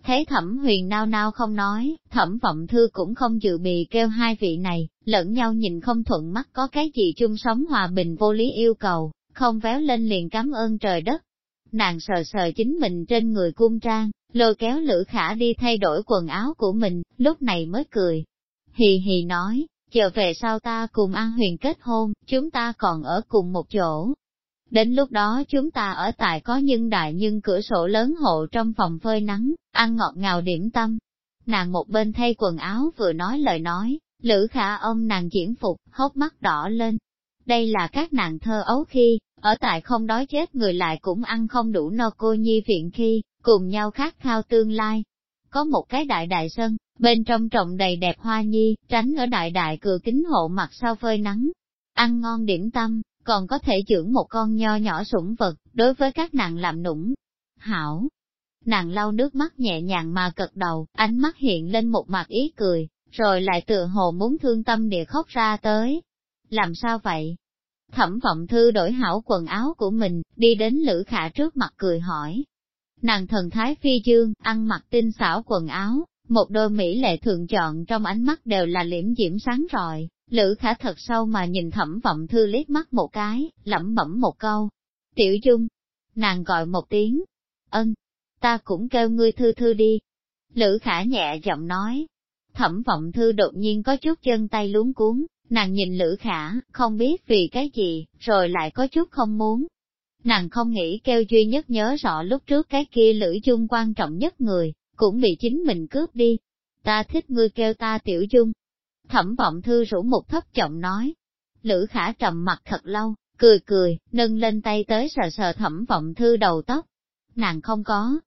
thế thẩm huyền nao nao không nói, thẩm vọng thư cũng không dự bị kêu hai vị này, lẫn nhau nhìn không thuận mắt có cái gì chung sống hòa bình vô lý yêu cầu, không véo lên liền cảm ơn trời đất. Nàng sờ sờ chính mình trên người cung trang, lôi kéo Lữ Khả đi thay đổi quần áo của mình, lúc này mới cười. Hì hì nói, chờ về sau ta cùng An Huyền kết hôn, chúng ta còn ở cùng một chỗ. Đến lúc đó chúng ta ở tại có nhân đại nhưng cửa sổ lớn hộ trong phòng phơi nắng, ăn ngọt ngào điểm tâm. Nàng một bên thay quần áo vừa nói lời nói, Lữ Khả ông nàng diễn phục, hốc mắt đỏ lên. Đây là các nàng thơ ấu khi, ở tại không đói chết người lại cũng ăn không đủ no cô nhi viện khi, cùng nhau khát khao tương lai. Có một cái đại đại sân, bên trong trồng đầy đẹp hoa nhi, tránh ở đại đại cửa kính hộ mặt sau phơi nắng. Ăn ngon điểm tâm, còn có thể dưỡng một con nho nhỏ sủng vật, đối với các nàng làm nũng. Hảo! Nàng lau nước mắt nhẹ nhàng mà cật đầu, ánh mắt hiện lên một mặt ý cười, rồi lại tựa hồ muốn thương tâm địa khóc ra tới. Làm sao vậy? Thẩm vọng thư đổi hảo quần áo của mình, đi đến Lữ Khả trước mặt cười hỏi, Nàng thần thái phi dương, ăn mặc tinh xảo quần áo, một đôi mỹ lệ thượng chọn trong ánh mắt đều là liễm diễm sáng rọi, lữ khả thật sâu mà nhìn thẩm vọng thư liếc mắt một cái, lẩm bẩm một câu. Tiểu dung, nàng gọi một tiếng, ân, ta cũng kêu ngươi thư thư đi. Lữ khả nhẹ giọng nói, thẩm vọng thư đột nhiên có chút chân tay luống cuốn, nàng nhìn lữ khả, không biết vì cái gì, rồi lại có chút không muốn, Nàng không nghĩ kêu duy nhất nhớ rõ lúc trước cái kia lữ chung quan trọng nhất người, cũng bị chính mình cướp đi. Ta thích ngươi kêu ta tiểu dung. Thẩm vọng thư rủ một thấp giọng nói. Lữ khả trầm mặt thật lâu, cười cười, nâng lên tay tới sờ sờ thẩm vọng thư đầu tóc. Nàng không có.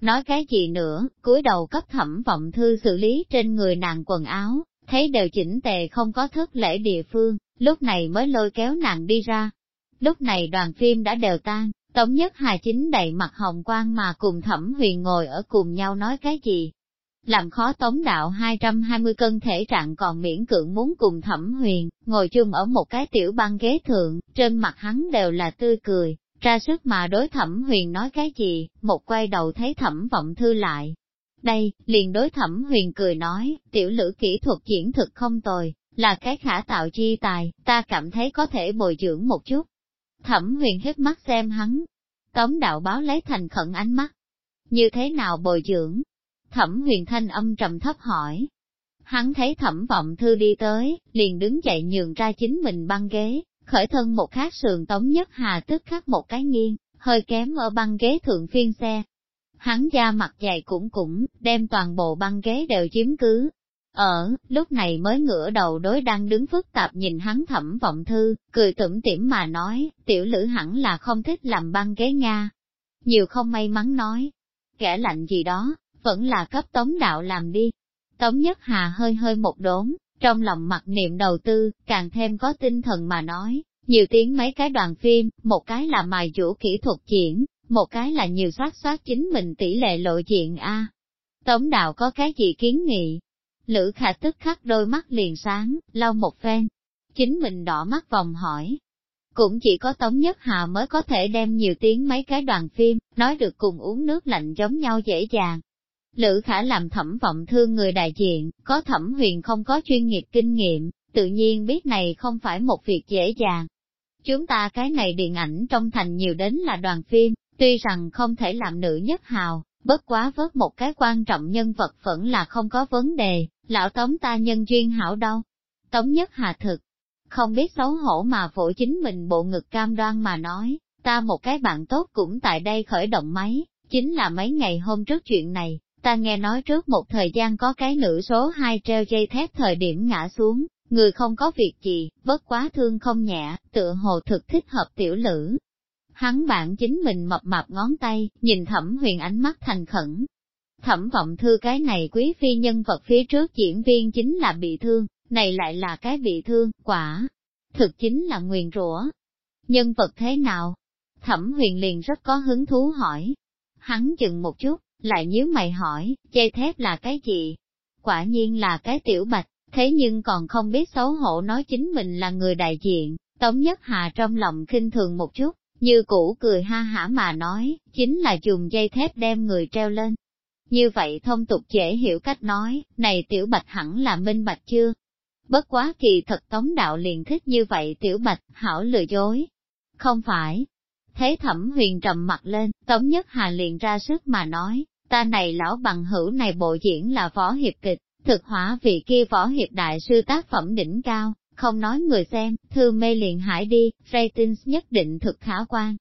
Nói cái gì nữa, cúi đầu cấp thẩm vọng thư xử lý trên người nàng quần áo, thấy đều chỉnh tề không có thức lễ địa phương, lúc này mới lôi kéo nàng đi ra. Lúc này đoàn phim đã đều tan, Tống Nhất Hà chính đầy mặt hồng quang mà cùng Thẩm Huyền ngồi ở cùng nhau nói cái gì. Làm khó Tống Đạo 220 cân thể trạng còn miễn cưỡng muốn cùng Thẩm Huyền, ngồi chung ở một cái tiểu băng ghế thượng, trên mặt hắn đều là tươi cười, ra sức mà đối Thẩm Huyền nói cái gì, một quay đầu thấy Thẩm Vọng Thư lại. Đây, liền đối Thẩm Huyền cười nói, tiểu lữ kỹ thuật diễn thực không tồi, là cái khả tạo chi tài, ta cảm thấy có thể bồi dưỡng một chút, Thẩm huyền hết mắt xem hắn. Tống đạo báo lấy thành khẩn ánh mắt. Như thế nào bồi dưỡng? Thẩm huyền thanh âm trầm thấp hỏi. Hắn thấy thẩm vọng thư đi tới, liền đứng dậy nhường ra chính mình băng ghế, khởi thân một khát sườn tống nhất hà tức khắc một cái nghiêng, hơi kém ở băng ghế thượng phiên xe. Hắn da mặt dày cũng cũng, đem toàn bộ băng ghế đều chiếm cứ, ở, lúc này mới ngửa đầu đối đang đứng phức tạp nhìn hắn thẩm vọng thư, cười tủm tỉm mà nói, tiểu lữ hẳn là không thích làm băng ghế Nga. Nhiều không may mắn nói, kẻ lạnh gì đó, vẫn là cấp tống đạo làm đi. Tống nhất hà hơi hơi một đốn, trong lòng mặc niệm đầu tư, càng thêm có tinh thần mà nói, nhiều tiếng mấy cái đoàn phim, một cái là mài chủ kỹ thuật diễn, một cái là nhiều soát soát chính mình tỷ lệ lộ diện A. Tống đạo có cái gì kiến nghị, Lữ khả tức khắc đôi mắt liền sáng, lau một phen. Chính mình đỏ mắt vòng hỏi. Cũng chỉ có Tống Nhất Hà mới có thể đem nhiều tiếng mấy cái đoàn phim, nói được cùng uống nước lạnh giống nhau dễ dàng. Lữ khả làm thẩm vọng thương người đại diện, có thẩm huyền không có chuyên nghiệp kinh nghiệm, tự nhiên biết này không phải một việc dễ dàng. Chúng ta cái này điện ảnh trong thành nhiều đến là đoàn phim, tuy rằng không thể làm nữ nhất hào, bất quá vớt một cái quan trọng nhân vật vẫn là không có vấn đề, lão tống ta nhân duyên hảo đâu. Tống nhất hà thực, không biết xấu hổ mà vỗ chính mình bộ ngực cam đoan mà nói, ta một cái bạn tốt cũng tại đây khởi động máy, chính là mấy ngày hôm trước chuyện này, ta nghe nói trước một thời gian có cái nữ số 2 treo dây thép thời điểm ngã xuống, người không có việc gì, bất quá thương không nhẹ, tựa hồ thực thích hợp tiểu lữ. Hắn bạn chính mình mập mạp ngón tay, nhìn thẩm huyền ánh mắt thành khẩn. Thẩm vọng thư cái này quý phi nhân vật phía trước diễn viên chính là bị thương, này lại là cái bị thương, quả. Thực chính là nguyền rủa. Nhân vật thế nào? Thẩm huyền liền rất có hứng thú hỏi. Hắn chừng một chút, lại nhíu mày hỏi, dây thép là cái gì? Quả nhiên là cái tiểu bạch, thế nhưng còn không biết xấu hổ nói chính mình là người đại diện, Tống Nhất Hà trong lòng khinh thường một chút, như cũ cười ha hả mà nói, chính là dùng dây thép đem người treo lên. Như vậy thông tục dễ hiểu cách nói, này tiểu bạch hẳn là minh bạch chưa? Bất quá kỳ thật tống đạo liền thích như vậy tiểu bạch, hảo lừa dối. Không phải. Thế thẩm huyền trầm mặt lên, tống nhất hà liền ra sức mà nói, ta này lão bằng hữu này bộ diễn là võ hiệp kịch, thực hỏa vị kia võ hiệp đại sư tác phẩm đỉnh cao, không nói người xem, thư mê liền hải đi, ratings nhất định thực khả quan.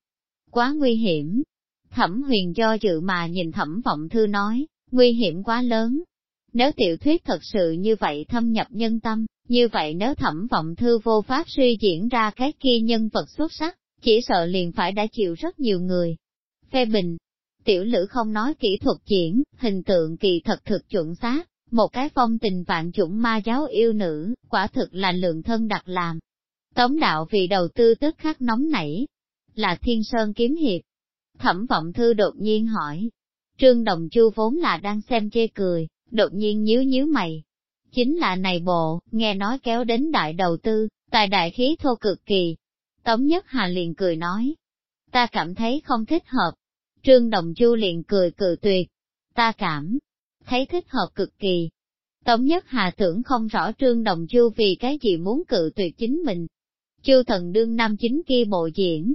Quá nguy hiểm. Thẩm huyền do dự mà nhìn thẩm vọng thư nói, nguy hiểm quá lớn. Nếu tiểu thuyết thật sự như vậy thâm nhập nhân tâm, như vậy nếu thẩm vọng thư vô pháp suy diễn ra cái kia nhân vật xuất sắc, chỉ sợ liền phải đã chịu rất nhiều người. Phê bình, tiểu lữ không nói kỹ thuật diễn, hình tượng kỳ thật thực chuẩn xác, một cái phong tình vạn chủng ma giáo yêu nữ, quả thực là lượng thân đặt làm. Tống đạo vì đầu tư tức khắc nóng nảy, là thiên sơn kiếm hiệp. Thẩm vọng thư đột nhiên hỏi. Trương Đồng Chu vốn là đang xem chê cười, đột nhiên nhíu nhíu mày. Chính là này bộ, nghe nói kéo đến đại đầu tư, tài đại khí thô cực kỳ. Tống Nhất Hà liền cười nói. Ta cảm thấy không thích hợp. Trương Đồng Chu liền cười cười tuyệt. Ta cảm thấy thích hợp cực kỳ. Tống nhất hà tưởng không rõ trương đồng chu vì cái gì muốn cự tuyệt chính mình. Chu thần đương năm chính kia bộ diễn.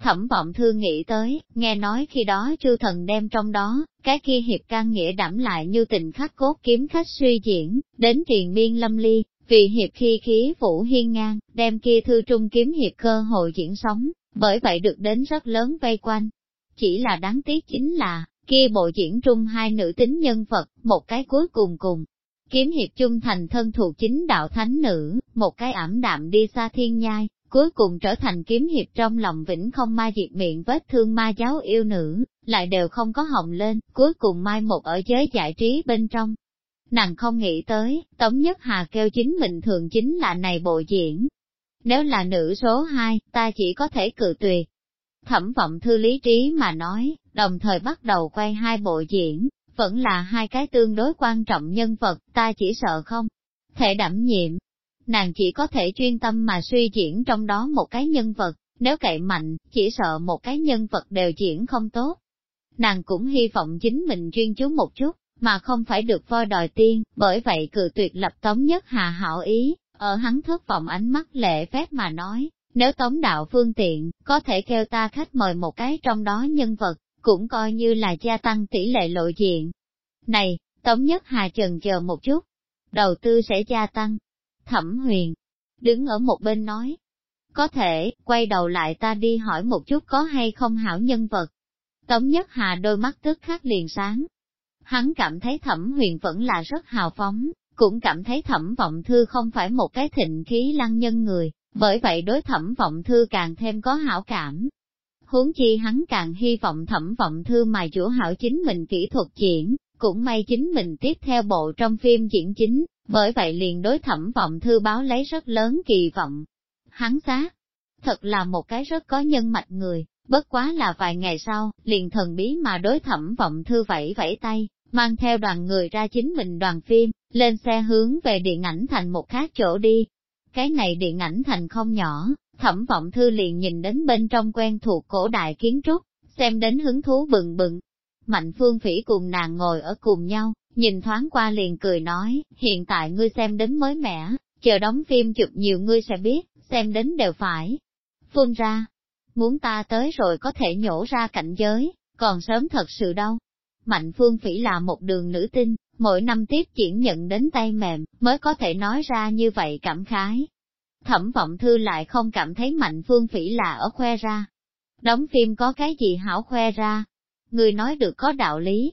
Thẩm vọng thương nghĩ tới, nghe nói khi đó chu thần đem trong đó, cái kia hiệp can nghĩa đảm lại như tình khắc cốt kiếm khách suy diễn, đến triền miên lâm ly, vì hiệp khi khí vũ hiên ngang, đem kia thư trung kiếm hiệp cơ hội diễn sống, bởi vậy được đến rất lớn vây quanh. Chỉ là đáng tiếc chính là, Kia bộ diễn trung hai nữ tính nhân vật, một cái cuối cùng cùng. Kiếm hiệp chung thành thân thuộc chính đạo thánh nữ, một cái ảm đạm đi xa thiên nhai, cuối cùng trở thành kiếm hiệp trong lòng vĩnh không ma diệt miệng vết thương ma giáo yêu nữ, lại đều không có hồng lên, cuối cùng mai một ở giới giải trí bên trong. Nàng không nghĩ tới, Tống Nhất Hà kêu chính mình thường chính là này bộ diễn. Nếu là nữ số 2, ta chỉ có thể cự tuyệt. Thẩm vọng thư lý trí mà nói, đồng thời bắt đầu quay hai bộ diễn, vẫn là hai cái tương đối quan trọng nhân vật, ta chỉ sợ không thể đảm nhiệm. Nàng chỉ có thể chuyên tâm mà suy diễn trong đó một cái nhân vật, nếu cậy mạnh, chỉ sợ một cái nhân vật đều diễn không tốt. Nàng cũng hy vọng chính mình chuyên chú một chút, mà không phải được voi đòi tiên, bởi vậy cự tuyệt lập tống nhất hà hảo ý, ở hắn thất vọng ánh mắt lệ phép mà nói, nếu tống đạo phương tiện, có thể kêu ta khách mời một cái trong đó nhân vật, cũng coi như là gia tăng tỷ lệ lộ diện. Này, Tống Nhất Hà chần chờ một chút, đầu tư sẽ gia tăng. Thẩm huyền, đứng ở một bên nói, có thể, quay đầu lại ta đi hỏi một chút có hay không hảo nhân vật. Tống Nhất Hà đôi mắt tức khắc liền sáng. Hắn cảm thấy thẩm huyền vẫn là rất hào phóng, cũng cảm thấy thẩm vọng thư không phải một cái thịnh khí lăng nhân người, bởi vậy đối thẩm vọng thư càng thêm có hảo cảm huống chi hắn càng hy vọng thẩm vọng thư mà chủ hảo chính mình kỹ thuật diễn, cũng may chính mình tiếp theo bộ trong phim diễn chính, bởi vậy liền đối thẩm vọng thư báo lấy rất lớn kỳ vọng. Hắn xác, thật là một cái rất có nhân mạch người, bất quá là vài ngày sau, liền thần bí mà đối thẩm vọng thư vẫy vẫy tay, mang theo đoàn người ra chính mình đoàn phim, lên xe hướng về điện ảnh thành một khác chỗ đi. Cái này điện ảnh thành không nhỏ, Thẩm vọng thư liền nhìn đến bên trong quen thuộc cổ đại kiến trúc, xem đến hứng thú bừng bừng. Mạnh phương phỉ cùng nàng ngồi ở cùng nhau, nhìn thoáng qua liền cười nói, hiện tại ngươi xem đến mới mẻ, chờ đóng phim chụp nhiều ngươi sẽ biết, xem đến đều phải. Phun ra, muốn ta tới rồi có thể nhổ ra cảnh giới, còn sớm thật sự đâu. Mạnh Phương Phỉ là một đường nữ tinh, mỗi năm tiếp chuyển nhận đến tay mềm, mới có thể nói ra như vậy cảm khái. Thẩm vọng thư lại không cảm thấy Mạnh Phương Phỉ là ở khoe ra. Đóng phim có cái gì hảo khoe ra? Người nói được có đạo lý.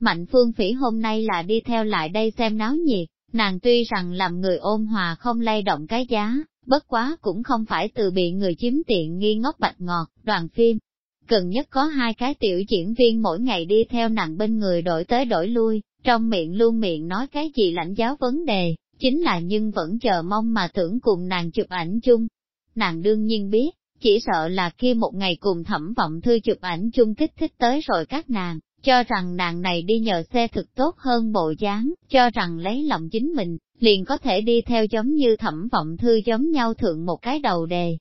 Mạnh Phương Phỉ hôm nay là đi theo lại đây xem náo nhiệt, nàng tuy rằng làm người ôn hòa không lay động cái giá, bất quá cũng không phải từ bị người chiếm tiện nghi ngốc bạch ngọt, đoàn phim. Cần nhất có hai cái tiểu diễn viên mỗi ngày đi theo nàng bên người đổi tới đổi lui, trong miệng luôn miệng nói cái gì lãnh giáo vấn đề, chính là nhưng vẫn chờ mong mà tưởng cùng nàng chụp ảnh chung. Nàng đương nhiên biết, chỉ sợ là kia một ngày cùng thẩm vọng thư chụp ảnh chung kích thích tới rồi các nàng, cho rằng nàng này đi nhờ xe thực tốt hơn bộ dáng, cho rằng lấy lòng chính mình, liền có thể đi theo giống như thẩm vọng thư giống nhau thượng một cái đầu đề.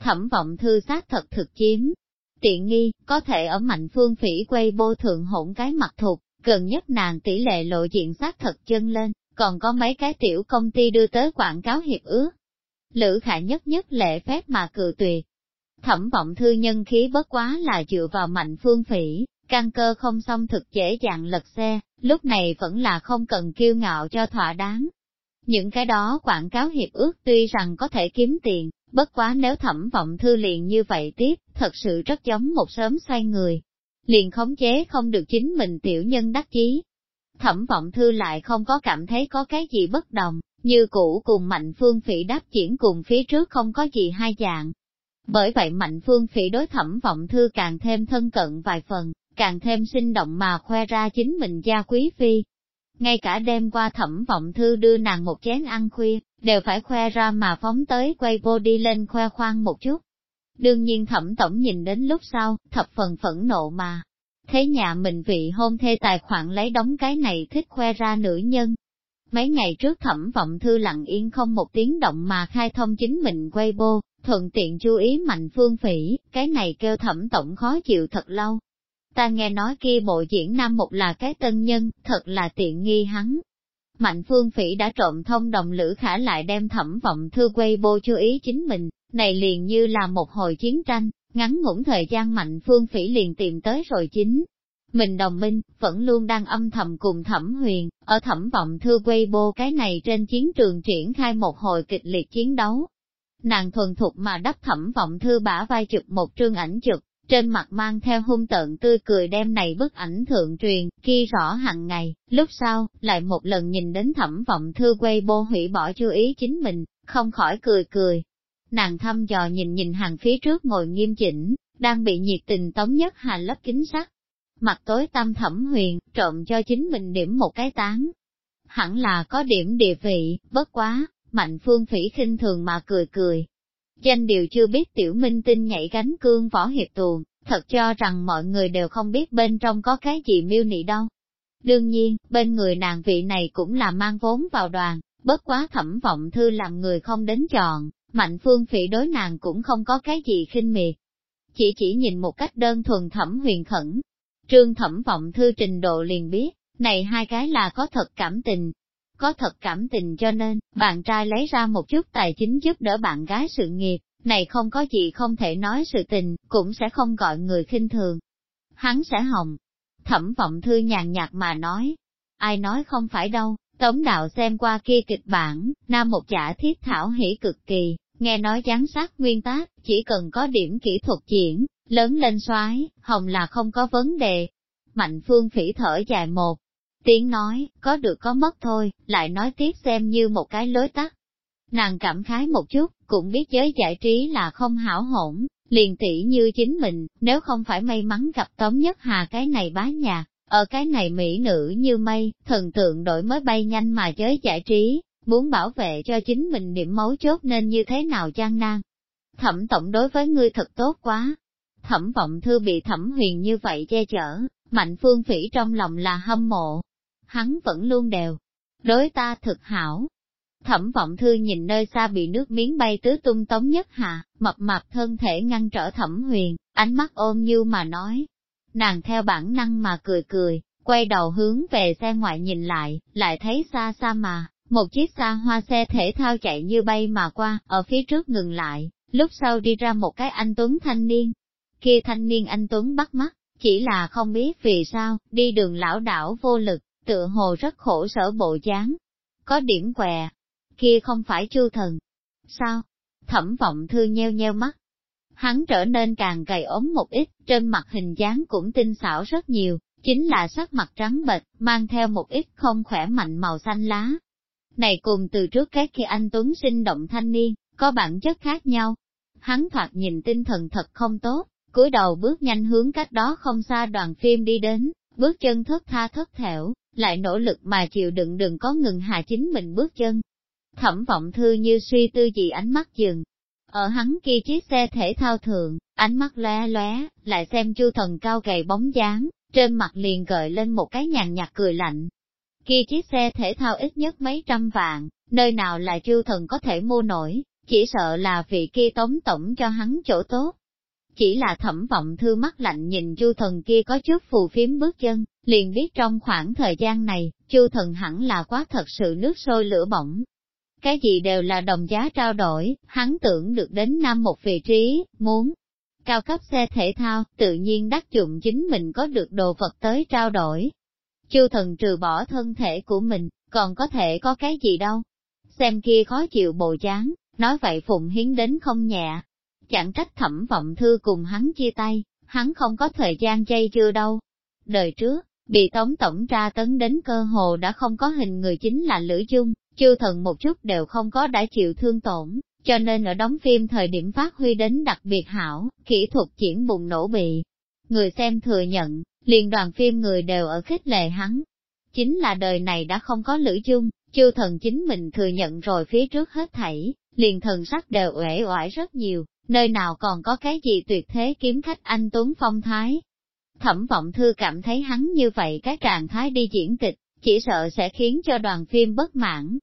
Thẩm vọng thư xác thật thực chiếm. Tiện nghi, có thể ở mạnh phương phỉ quay bô thượng hỗn cái mặt thuộc, gần nhất nàng tỷ lệ lộ diện xác thật chân lên, còn có mấy cái tiểu công ty đưa tới quảng cáo hiệp ước. Lữ khả nhất nhất lệ phép mà cự tuyệt. Thẩm vọng thư nhân khí bất quá là dựa vào mạnh phương phỉ, căn cơ không xong thực dễ dàng lật xe, lúc này vẫn là không cần kiêu ngạo cho thỏa đáng. Những cái đó quảng cáo hiệp ước tuy rằng có thể kiếm tiền, bất quá nếu thẩm vọng thư liền như vậy tiếp, thật sự rất giống một sớm xoay người. Liền khống chế không được chính mình tiểu nhân đắc chí. Thẩm vọng thư lại không có cảm thấy có cái gì bất đồng, như cũ cùng mạnh phương phỉ đáp diễn cùng phía trước không có gì hai dạng. Bởi vậy mạnh phương phỉ đối thẩm vọng thư càng thêm thân cận vài phần, càng thêm sinh động mà khoe ra chính mình gia quý phi. Ngay cả đêm qua thẩm vọng thư đưa nàng một chén ăn khuya, đều phải khoe ra mà phóng tới quay vô đi lên khoe khoang một chút. Đương nhiên thẩm tổng nhìn đến lúc sau, thập phần phẫn nộ mà. Thế nhà mình vị hôn thê tài khoản lấy đóng cái này thích khoe ra nữ nhân. Mấy ngày trước thẩm vọng thư lặng yên không một tiếng động mà khai thông chính mình quay thuận tiện chú ý mạnh phương phỉ, cái này kêu thẩm tổng khó chịu thật lâu, Ta nghe nói kia bộ diễn nam một là cái tân nhân, thật là tiện nghi hắn. Mạnh phương phỉ đã trộm thông đồng lữ khả lại đem thẩm vọng thư quay chú ý chính mình, này liền như là một hồi chiến tranh, ngắn ngủn thời gian mạnh phương phỉ liền tìm tới rồi chính. Mình đồng minh, vẫn luôn đang âm thầm cùng thẩm huyền, ở thẩm vọng thư quay bô cái này trên chiến trường triển khai một hồi kịch liệt chiến đấu. Nàng thuần thục mà đắp thẩm vọng thư bả vai chụp một trương ảnh chụp, trên mặt mang theo hung tợn tươi cười đem này bức ảnh thượng truyền, ghi rõ hàng ngày, lúc sau, lại một lần nhìn đến thẩm vọng thư quay bô hủy bỏ chú ý chính mình, không khỏi cười cười. Nàng thăm dò nhìn nhìn hàng phía trước ngồi nghiêm chỉnh, đang bị nhiệt tình tống nhất hà lấp kính sắc. Mặt tối tâm thẩm huyền, trộm cho chính mình điểm một cái tán. Hẳn là có điểm địa vị, bất quá, mạnh phương phỉ khinh thường mà cười cười, Danh điều chưa biết tiểu minh tinh nhảy gánh cương võ hiệp tuồng, thật cho rằng mọi người đều không biết bên trong có cái gì miêu nị đâu. Đương nhiên, bên người nàng vị này cũng là mang vốn vào đoàn, bất quá thẩm vọng thư làm người không đến chọn, mạnh phương phỉ đối nàng cũng không có cái gì khinh miệt. Chỉ chỉ nhìn một cách đơn thuần thẩm huyền khẩn. Trương thẩm vọng thư trình độ liền biết, này hai cái là có thật cảm tình, có thật cảm tình cho nên, bạn trai lấy ra một chút tài chính giúp đỡ bạn gái sự nghiệp, này không có gì không thể nói sự tình, cũng sẽ không gọi người khinh thường. Hắn sẽ hồng. Thẩm vọng thư nhàn nhạt mà nói. Ai nói không phải đâu, tống đạo xem qua kia kịch bản, nam một giả thiết thảo Hỉ cực kỳ, nghe nói gián sát nguyên tác, chỉ cần có điểm kỹ thuật diễn, lớn lên xoái, hồng là không có vấn đề. Mạnh phương phỉ thở dài một Tiếng nói, có được có mất thôi, lại nói tiếp xem như một cái lối tắt. Nàng cảm khái một chút, cũng biết giới giải trí là không hảo hỗn, liền tỷ như chính mình, nếu không phải may mắn gặp Tống Nhất Hà cái này bá nhạc, ở cái này mỹ nữ như mây, thần tượng đổi mới bay nhanh mà giới giải trí, muốn bảo vệ cho chính mình điểm mấu chốt nên như thế nào gian nan. Thẩm tổng đối với ngươi thật tốt quá. Thẩm vọng thư bị thẩm huyền như vậy che chở, mạnh phương phỉ trong lòng là hâm mộ, hắn vẫn luôn đều. Đối ta thực hảo. Thẩm vọng thư nhìn nơi xa bị nước miếng bay tứ tung tống nhất hạ, mập mạp thân thể ngăn trở thẩm huyền, ánh mắt ôm như mà nói. Nàng theo bản năng mà cười cười, quay đầu hướng về xe ngoại nhìn lại, lại thấy xa xa mà, một chiếc xa hoa xe thể thao chạy như bay mà qua, ở phía trước ngừng lại, lúc sau đi ra một cái anh Tuấn thanh niên. Kia thanh niên anh Tuấn bắt mắt, chỉ là không biết vì sao, đi đường lão đảo vô lực, tựa hồ rất khổ sở bộ dáng. Có điểm què, kia không phải chu thần. Sao? Thẩm vọng thư nheo nheo mắt. Hắn trở nên càng gầy ốm một ít, trên mặt hình dáng cũng tinh xảo rất nhiều, chính là sắc mặt trắng bệch, mang theo một ít không khỏe mạnh màu xanh lá. Này cùng từ trước các khi anh Tuấn sinh động thanh niên, có bản chất khác nhau. Hắn thoạt nhìn tinh thần thật không tốt, cúi đầu bước nhanh hướng cách đó không xa đoàn phim đi đến, bước chân thất tha thất thẻo, lại nỗ lực mà chịu đựng đừng có ngừng hạ chính mình bước chân. Thẩm vọng thư như suy tư gì ánh mắt dừng. Ở hắn kia chiếc xe thể thao thượng, ánh mắt lóe lóe, lại xem chu thần cao gầy bóng dáng, trên mặt liền gợi lên một cái nhàn nhạt cười lạnh. Kia chiếc xe thể thao ít nhất mấy trăm vạn, nơi nào là chu thần có thể mua nổi, chỉ sợ là vị kia tống tổng cho hắn chỗ tốt. Chỉ là thẩm vọng thư mắt lạnh nhìn chu thần kia có chút phù phiếm bước chân, liền biết trong khoảng thời gian này, chu thần hẳn là quá thật sự nước sôi lửa bỏng. Cái gì đều là đồng giá trao đổi, hắn tưởng được đến năm một vị trí, muốn cao cấp xe thể thao, tự nhiên đắc dụng chính mình có được đồ vật tới trao đổi. Chư thần trừ bỏ thân thể của mình, còn có thể có cái gì đâu. Xem kia khó chịu bồ dáng, nói vậy Phụng Hiến đến không nhẹ. Chẳng trách thẩm vọng thư cùng hắn chia tay, hắn không có thời gian dây chưa đâu. Đời trước, bị tống tổng tra tấn đến cơ hồ đã không có hình người chính là Lữ Dung, chư thần một chút đều không có đã chịu thương tổn, cho nên ở đóng phim thời điểm phát huy đến đặc biệt hảo, kỹ thuật diễn bùng nổ bị. Người xem thừa nhận, liền đoàn phim người đều ở khích lệ hắn. Chính là đời này đã không có lữ chung, chư thần chính mình thừa nhận rồi phía trước hết thảy, liền thần sắc đều uể oải rất nhiều, nơi nào còn có cái gì tuyệt thế kiếm khách anh Tuấn Phong Thái. Thẩm vọng thư cảm thấy hắn như vậy cái trạng thái đi diễn kịch, chỉ sợ sẽ khiến cho đoàn phim bất mãn,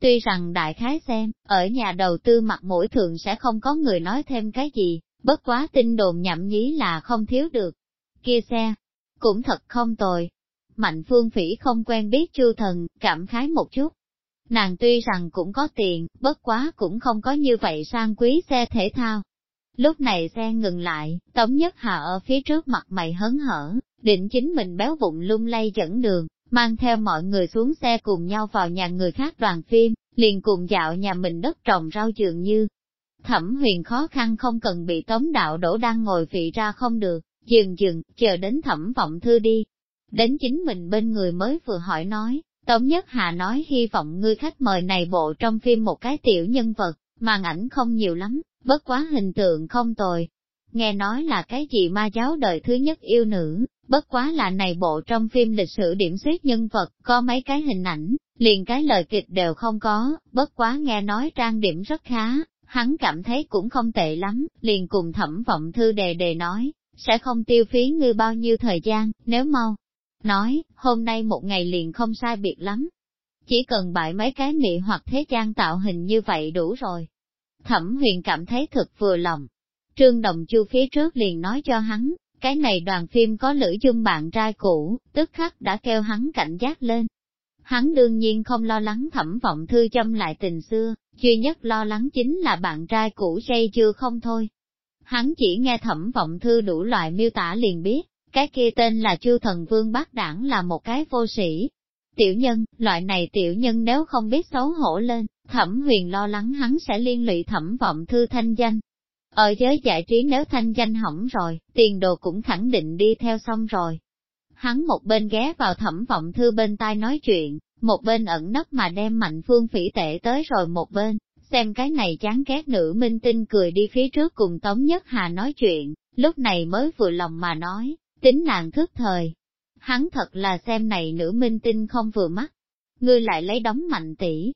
Tuy rằng đại khái xem, ở nhà đầu tư mặt mũi thường sẽ không có người nói thêm cái gì, bất quá tin đồn nhậm nhí là không thiếu được. Kia xe, cũng thật không tồi. Mạnh phương phỉ không quen biết chư thần, cảm khái một chút. Nàng tuy rằng cũng có tiền, bất quá cũng không có như vậy sang quý xe thể thao. Lúc này xe ngừng lại, Tống Nhất Hà ở phía trước mặt mày hấn hở, định chính mình béo bụng lung lay dẫn đường, mang theo mọi người xuống xe cùng nhau vào nhà người khác đoàn phim, liền cùng dạo nhà mình đất trồng rau dường như. Thẩm huyền khó khăn không cần bị tống đạo đổ đang ngồi vị ra không được, dừng dừng, chờ đến thẩm vọng thư đi. Đến chính mình bên người mới vừa hỏi nói, Tống Nhất Hà nói hy vọng ngươi khách mời này bộ trong phim một cái tiểu nhân vật, màn ảnh không nhiều lắm, bất quá hình tượng không tồi. Nghe nói là cái gì ma giáo đời thứ nhất yêu nữ, Bất quá là này bộ trong phim lịch sử điểm xuyết nhân vật, có mấy cái hình ảnh, liền cái lời kịch đều không có, bất quá nghe nói trang điểm rất khá, hắn cảm thấy cũng không tệ lắm, liền cùng thẩm vọng thư đề đề nói, sẽ không tiêu phí ngươi bao nhiêu thời gian, nếu mau. Nói, hôm nay một ngày liền không sai biệt lắm. Chỉ cần bại mấy cái mị hoặc thế gian tạo hình như vậy đủ rồi. Thẩm huyền cảm thấy thật vừa lòng. Trương Đồng Chu phía trước liền nói cho hắn, cái này đoàn phim có lữ dung bạn trai cũ, tức khắc đã kêu hắn cảnh giác lên. Hắn đương nhiên không lo lắng thẩm vọng thư châm lại tình xưa, duy nhất lo lắng chính là bạn trai cũ say chưa không thôi. Hắn chỉ nghe thẩm vọng thư đủ loại miêu tả liền biết, cái kia tên là chư Thần Vương Bác Đảng là một cái vô sĩ. Tiểu nhân, loại này tiểu nhân nếu không biết xấu hổ lên, thẩm huyền lo lắng hắn sẽ liên lụy thẩm vọng thư thanh danh, ở giới giải trí nếu thanh danh hỏng rồi, tiền đồ cũng khẳng định đi theo xong rồi. Hắn một bên ghé vào thẩm vọng thư bên tai nói chuyện, một bên ẩn nấp mà đem mạnh phương phỉ tệ tới rồi một bên, xem cái này chán ghét nữ minh tinh cười đi phía trước cùng Tống Nhất Hà nói chuyện, lúc này mới vừa lòng mà nói, tính nàng thức thời. Hắn thật là xem này nữ minh tinh không vừa mắt, ngươi lại lấy đóng mạnh tỷ.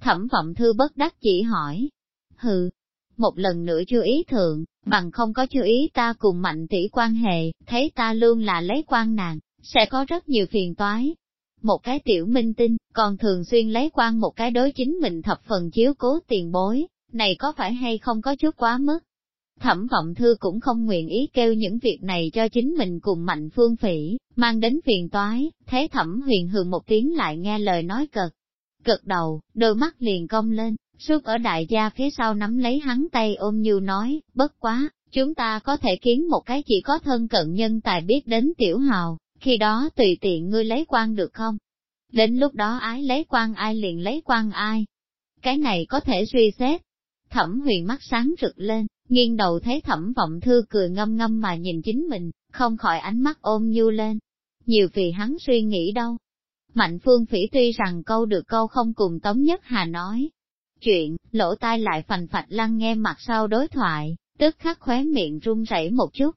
Thẩm vọng thư bất đắc chỉ hỏi, hừ, một lần nữa chưa ý thượng, bằng không có chưa ý ta cùng mạnh tỷ quan hệ, thấy ta luôn là lấy quan nàng, sẽ có rất nhiều phiền toái. Một cái tiểu minh tinh, còn thường xuyên lấy quan một cái đối chính mình thập phần chiếu cố tiền bối, này có phải hay không có chút quá mức. Thẩm vọng thư cũng không nguyện ý kêu những việc này cho chính mình cùng mạnh phương phỉ, mang đến phiền toái, thế thẩm huyền hường một tiếng lại nghe lời nói cật. Cực đầu, đôi mắt liền cong lên, suốt ở đại gia phía sau nắm lấy hắn tay ôm như nói, bất quá, chúng ta có thể kiến một cái chỉ có thân cận nhân tài biết đến tiểu hào, khi đó tùy tiện ngươi lấy quan được không? Đến lúc đó ái lấy quan ai liền lấy quan ai. Cái này có thể suy xét. Thẩm huyền mắt sáng rực lên, nghiêng đầu thấy thẩm vọng thư cười ngâm ngâm mà nhìn chính mình, không khỏi ánh mắt ôm nhu lên. Nhiều vì hắn suy nghĩ đâu. Mạnh phương phỉ tuy rằng câu được câu không cùng Tống Nhất Hà nói. Chuyện, lỗ tai lại phành phạch lăng nghe mặt sau đối thoại, tức khắc khóe miệng run rẩy một chút.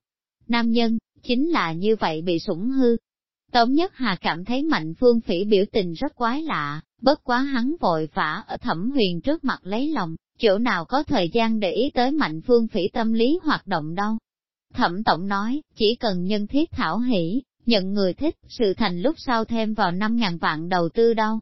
Nam nhân, chính là như vậy bị sủng hư. Tống Nhất Hà cảm thấy mạnh phương phỉ biểu tình rất quái lạ, bất quá hắn vội vã ở thẩm huyền trước mặt lấy lòng, chỗ nào có thời gian để ý tới mạnh phương phỉ tâm lý hoạt động đâu. Thẩm Tổng nói, chỉ cần nhân thiết thảo hỷ, nhận người thích, sự thành lúc sau thêm vào 5.000 vạn đầu tư đâu.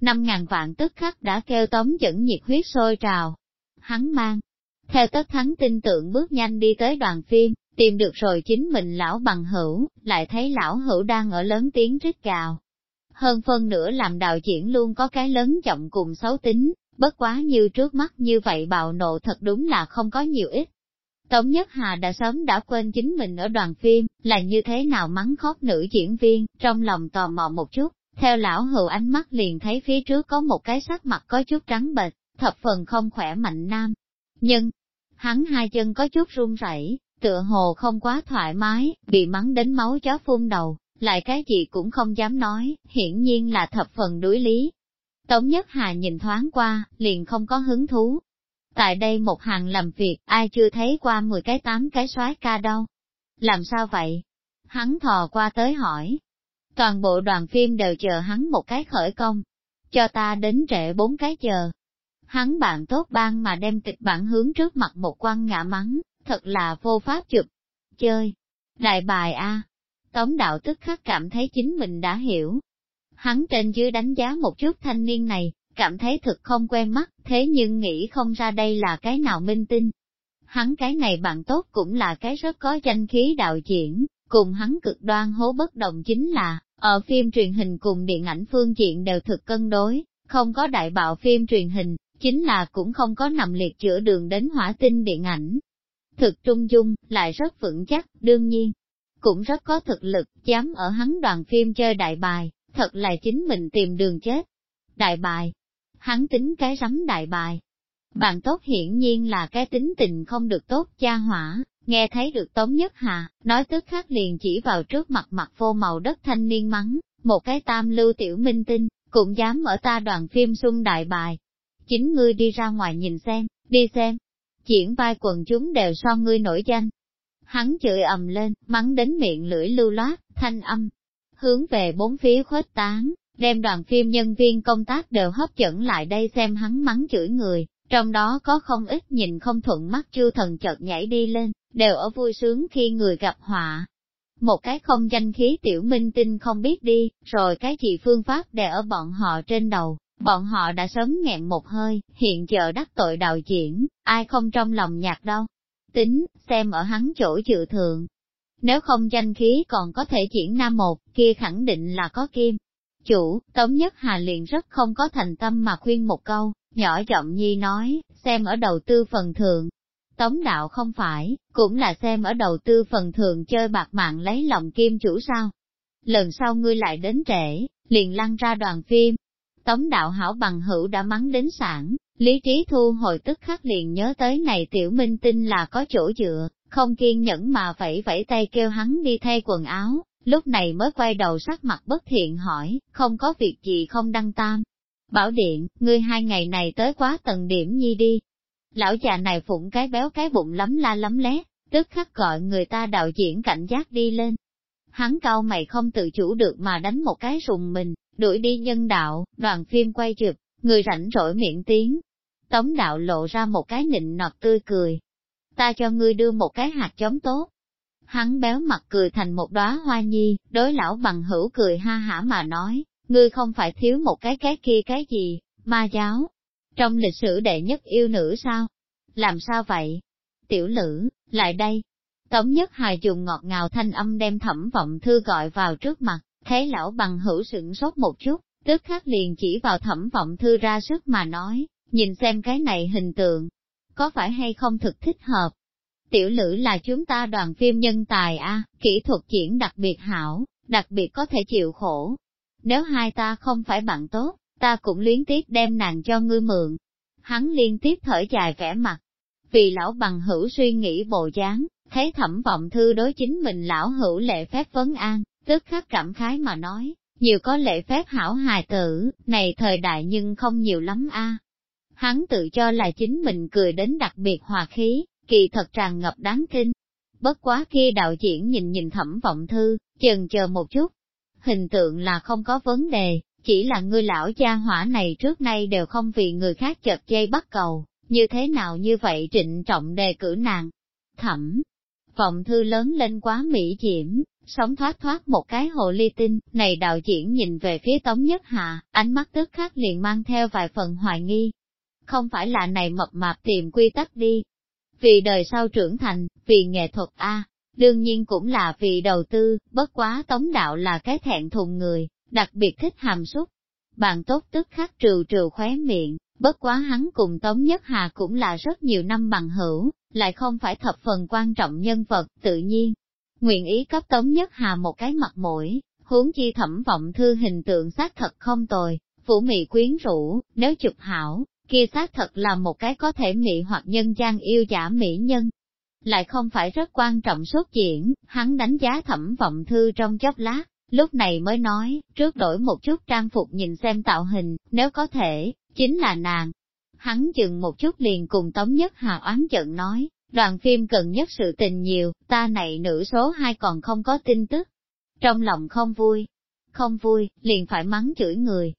5.000 vạn tức khắc đã kêu tống dẫn nhiệt huyết sôi trào. Hắn mang, theo tất thắng tin tưởng bước nhanh đi tới đoàn phim, tìm được rồi chính mình lão bằng hữu, lại thấy lão hữu đang ở lớn tiếng rít gào. Hơn phân nữa làm đạo diễn luôn có cái lớn giọng cùng xấu tính, bất quá như trước mắt như vậy bạo nộ thật đúng là không có nhiều ít. Tống Nhất Hà đã sớm đã quên chính mình ở đoàn phim, là như thế nào mắng khóc nữ diễn viên, trong lòng tò mò một chút, theo lão hữu ánh mắt liền thấy phía trước có một cái sắc mặt có chút trắng bệch, thập phần không khỏe mạnh nam. Nhưng, hắn hai chân có chút run rẩy, tựa hồ không quá thoải mái, bị mắng đến máu chó phun đầu, lại cái gì cũng không dám nói, hiển nhiên là thập phần đối lý. Tống Nhất Hà nhìn thoáng qua, liền không có hứng thú. Tại đây một hàng làm việc, ai chưa thấy qua 10 cái 8 cái soái ca đâu. Làm sao vậy? Hắn thò qua tới hỏi. Toàn bộ đoàn phim đều chờ hắn một cái khởi công. Cho ta đến trễ bốn cái chờ. Hắn bạn tốt ban mà đem kịch bản hướng trước mặt một quan ngã mắng, thật là vô pháp chụp. Chơi. Đại bài A. Tống đạo tức khắc cảm thấy chính mình đã hiểu. Hắn trên dưới đánh giá một chút thanh niên này, cảm thấy thực không quen mắt, thế nhưng nghĩ không ra đây là cái nào minh tinh. Hắn cái này bạn tốt cũng là cái rất có danh khí đạo diễn, cùng hắn cực đoan hố bất đồng chính là, ở phim truyền hình cùng điện ảnh phương diện đều thực cân đối, không có đại bạo phim truyền hình, chính là cũng không có nằm liệt chữa đường đến hỏa tinh điện ảnh. Thực trung dung, lại rất vững chắc, đương nhiên, cũng rất có thực lực, dám ở hắn đoàn phim chơi đại bài, thật là chính mình tìm đường chết. Đại bài, hắn tính cái rắm đại bài. Bạn tốt hiển nhiên là cái tính tình không được tốt cha hỏa, nghe thấy được Tống Nhất Hà, nói tức khắc liền chỉ vào trước mặt mặt vô màu đất thanh niên mắng, một cái tam lưu tiểu minh tinh, cũng dám ở ta đoàn phim xung đại bài. Chính ngươi đi ra ngoài nhìn xem, đi xem. Diễn vai quần chúng đều so ngươi nổi danh. Hắn chửi ầm lên, mắng đến miệng lưỡi lưu loát, thanh âm, hướng về bốn phía khuếch tán, đem đoàn phim nhân viên công tác đều hấp dẫn lại đây xem hắn mắng chửi người, trong đó có không ít nhìn không thuận mắt chư thần chợt nhảy đi lên, đều ở vui sướng khi người gặp họa. Một cái không danh khí tiểu minh tinh không biết đi, rồi cái gì phương pháp đè ở bọn họ trên đầu, bọn họ đã sớm nghẹn một hơi, hiện giờ đắc tội đạo diễn, ai không trong lòng nhạc đâu. Tính, xem ở hắn chỗ dự thượng. Nếu không danh khí còn có thể diễn nam một, kia khẳng định là có kim. Chủ, Tống Nhất Hà liền rất không có thành tâm mà khuyên một câu, nhỏ giọng nhi nói, xem ở đầu tư phần thượng. Tống đạo không phải, cũng là xem ở đầu tư phần thượng chơi bạc mạng lấy lòng kim chủ sao. Lần sau ngươi lại đến trễ, liền lăn ra đoàn phim. Tống đạo hảo bằng hữu đã mắng đến sản, lý trí thu hồi tức khắc liền nhớ tới này tiểu minh tinh là có chỗ dựa, không kiên nhẫn mà vẫy vẫy tay kêu hắn đi thay quần áo, lúc này mới quay đầu sắc mặt bất thiện hỏi, không có việc gì không đăng tam. Bảo điện, ngươi hai ngày này tới quá tầng điểm nhi đi. Lão già này phụng cái béo cái bụng lắm la lắm lét, tức khắc gọi người ta đạo diễn cảnh giác đi lên. Hắn cao mày không tự chủ được mà đánh một cái rùng mình, đuổi đi nhân đạo, đoàn phim quay chụp, người rảnh rỗi miệng tiếng. Tống đạo lộ ra một cái nịnh nọt tươi cười. Ta cho ngươi đưa một cái hạt giống tốt, Hắn béo mặt cười thành một đóa hoa nhi, đối lão bằng hữu cười ha hả mà nói, ngươi không phải thiếu một cái cái kia cái gì, ma giáo. Trong lịch sử đệ nhất yêu nữ sao? Làm sao vậy? Tiểu nữ lại đây. Tống nhất hài dùng ngọt ngào thanh âm đem thẩm vọng thư gọi vào trước mặt, thấy lão bằng hữu sửng sốt một chút, tức khắc liền chỉ vào thẩm vọng thư ra sức mà nói, nhìn xem cái này hình tượng, có phải hay không thực thích hợp. Tiểu lữ là chúng ta đoàn phim nhân tài a, kỹ thuật diễn đặc biệt hảo, đặc biệt có thể chịu khổ. Nếu hai ta không phải bạn tốt, ta cũng luyến tiếc đem nàng cho ngươi mượn. Hắn liên tiếp thở dài vẻ mặt, vì lão bằng hữu suy nghĩ bộ dáng, thấy thẩm vọng thư đối chính mình lão hữu lệ phép vấn an, tức khắc cảm khái mà nói, nhiều có lệ phép hảo hài tử, này thời đại nhưng không nhiều lắm a. Hắn tự cho là chính mình cười đến đặc biệt hòa khí, kỳ thật tràn ngập đáng kinh. Bất quá khi đạo diễn nhìn nhìn thẩm vọng thư, chần chờ một chút. Hình tượng là không có vấn đề, chỉ là ngươi lão gia hỏa này trước nay đều không vì người khác chật dây bắt cầu, như thế nào như vậy trịnh trọng đề cử nàng. Thẩm, vọng thư lớn lên quá mỹ diễm, sống thoát thoát một cái hồ ly tinh, này đạo diễn nhìn về phía Tống Nhất Hạ, ánh mắt tức khắc liền mang theo vài phần hoài nghi. Không phải là này mập mạp tìm quy tắc đi. Vì đời sau trưởng thành, vì nghệ thuật A, đương nhiên cũng là vì đầu tư, bất quá Tống Đạo là cái thẹn thùng người, đặc biệt thích hàm xúc. Bạn tốt tức khắc trừ trừ khóe miệng, bất quá hắn cùng Tống Nhất Hà cũng là rất nhiều năm bằng hữu, lại không phải thập phần quan trọng nhân vật, tự nhiên. Nguyện ý cấp Tống Nhất Hà một cái mặt mũi, huống chi thẩm vọng thư hình tượng xác thật không tồi, phủ mị quyến rũ, nếu chụp hảo, kia xác thật là một cái có thể mị hoặc nhân gian yêu giả mỹ nhân. Lại không phải rất quan trọng xuất diễn, hắn đánh giá thẩm vọng thư trong chốc lát, lúc này mới nói, trước đổi một chút trang phục nhìn xem tạo hình, nếu có thể, chính là nàng. Hắn chừng một chút liền cùng Tống Nhất Hà oán giận nói, đoàn phim cần nhất sự tình nhiều, ta này nữ số hai còn không có tin tức. Trong lòng không vui, không vui, liền phải mắng chửi người.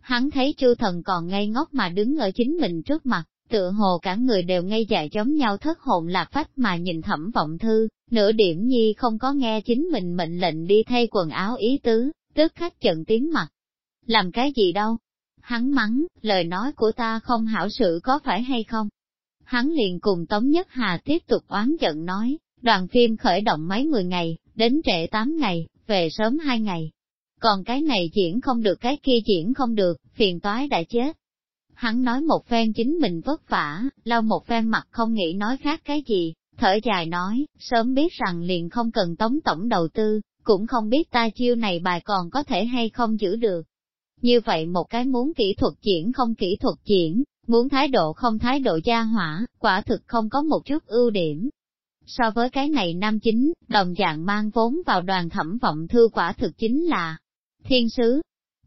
Hắn thấy chu thần còn ngây ngốc mà đứng ở chính mình trước mặt, tựa hồ cả người đều ngây dại giống nhau thất hồn lạc phách mà nhìn thẩm vọng thư, nửa điểm nhi không có nghe chính mình mệnh lệnh đi thay quần áo ý tứ, tức khắc trận tiếng mặt. Làm cái gì đâu? Hắn mắng, lời nói của ta không hảo sự có phải hay không? Hắn liền cùng Tống Nhất Hà tiếp tục oán giận nói, đoàn phim khởi động mấy mười ngày, đến trễ tám ngày, về sớm hai ngày. Còn cái này diễn không được cái kia diễn không được, phiền toái đã chết. Hắn nói một phen chính mình vất vả, lau một phen mặt không nghĩ nói khác cái gì, thở dài nói, sớm biết rằng liền không cần tống tổng đầu tư, cũng không biết ta chiêu này bài còn có thể hay không giữ được. Như vậy một cái muốn kỹ thuật diễn không kỹ thuật diễn, muốn thái độ không thái độ gia hỏa, quả thực không có một chút ưu điểm. So với cái này nam chính, đồng dạng mang vốn vào đoàn thẩm vọng thư quả thực chính là thiên sứ.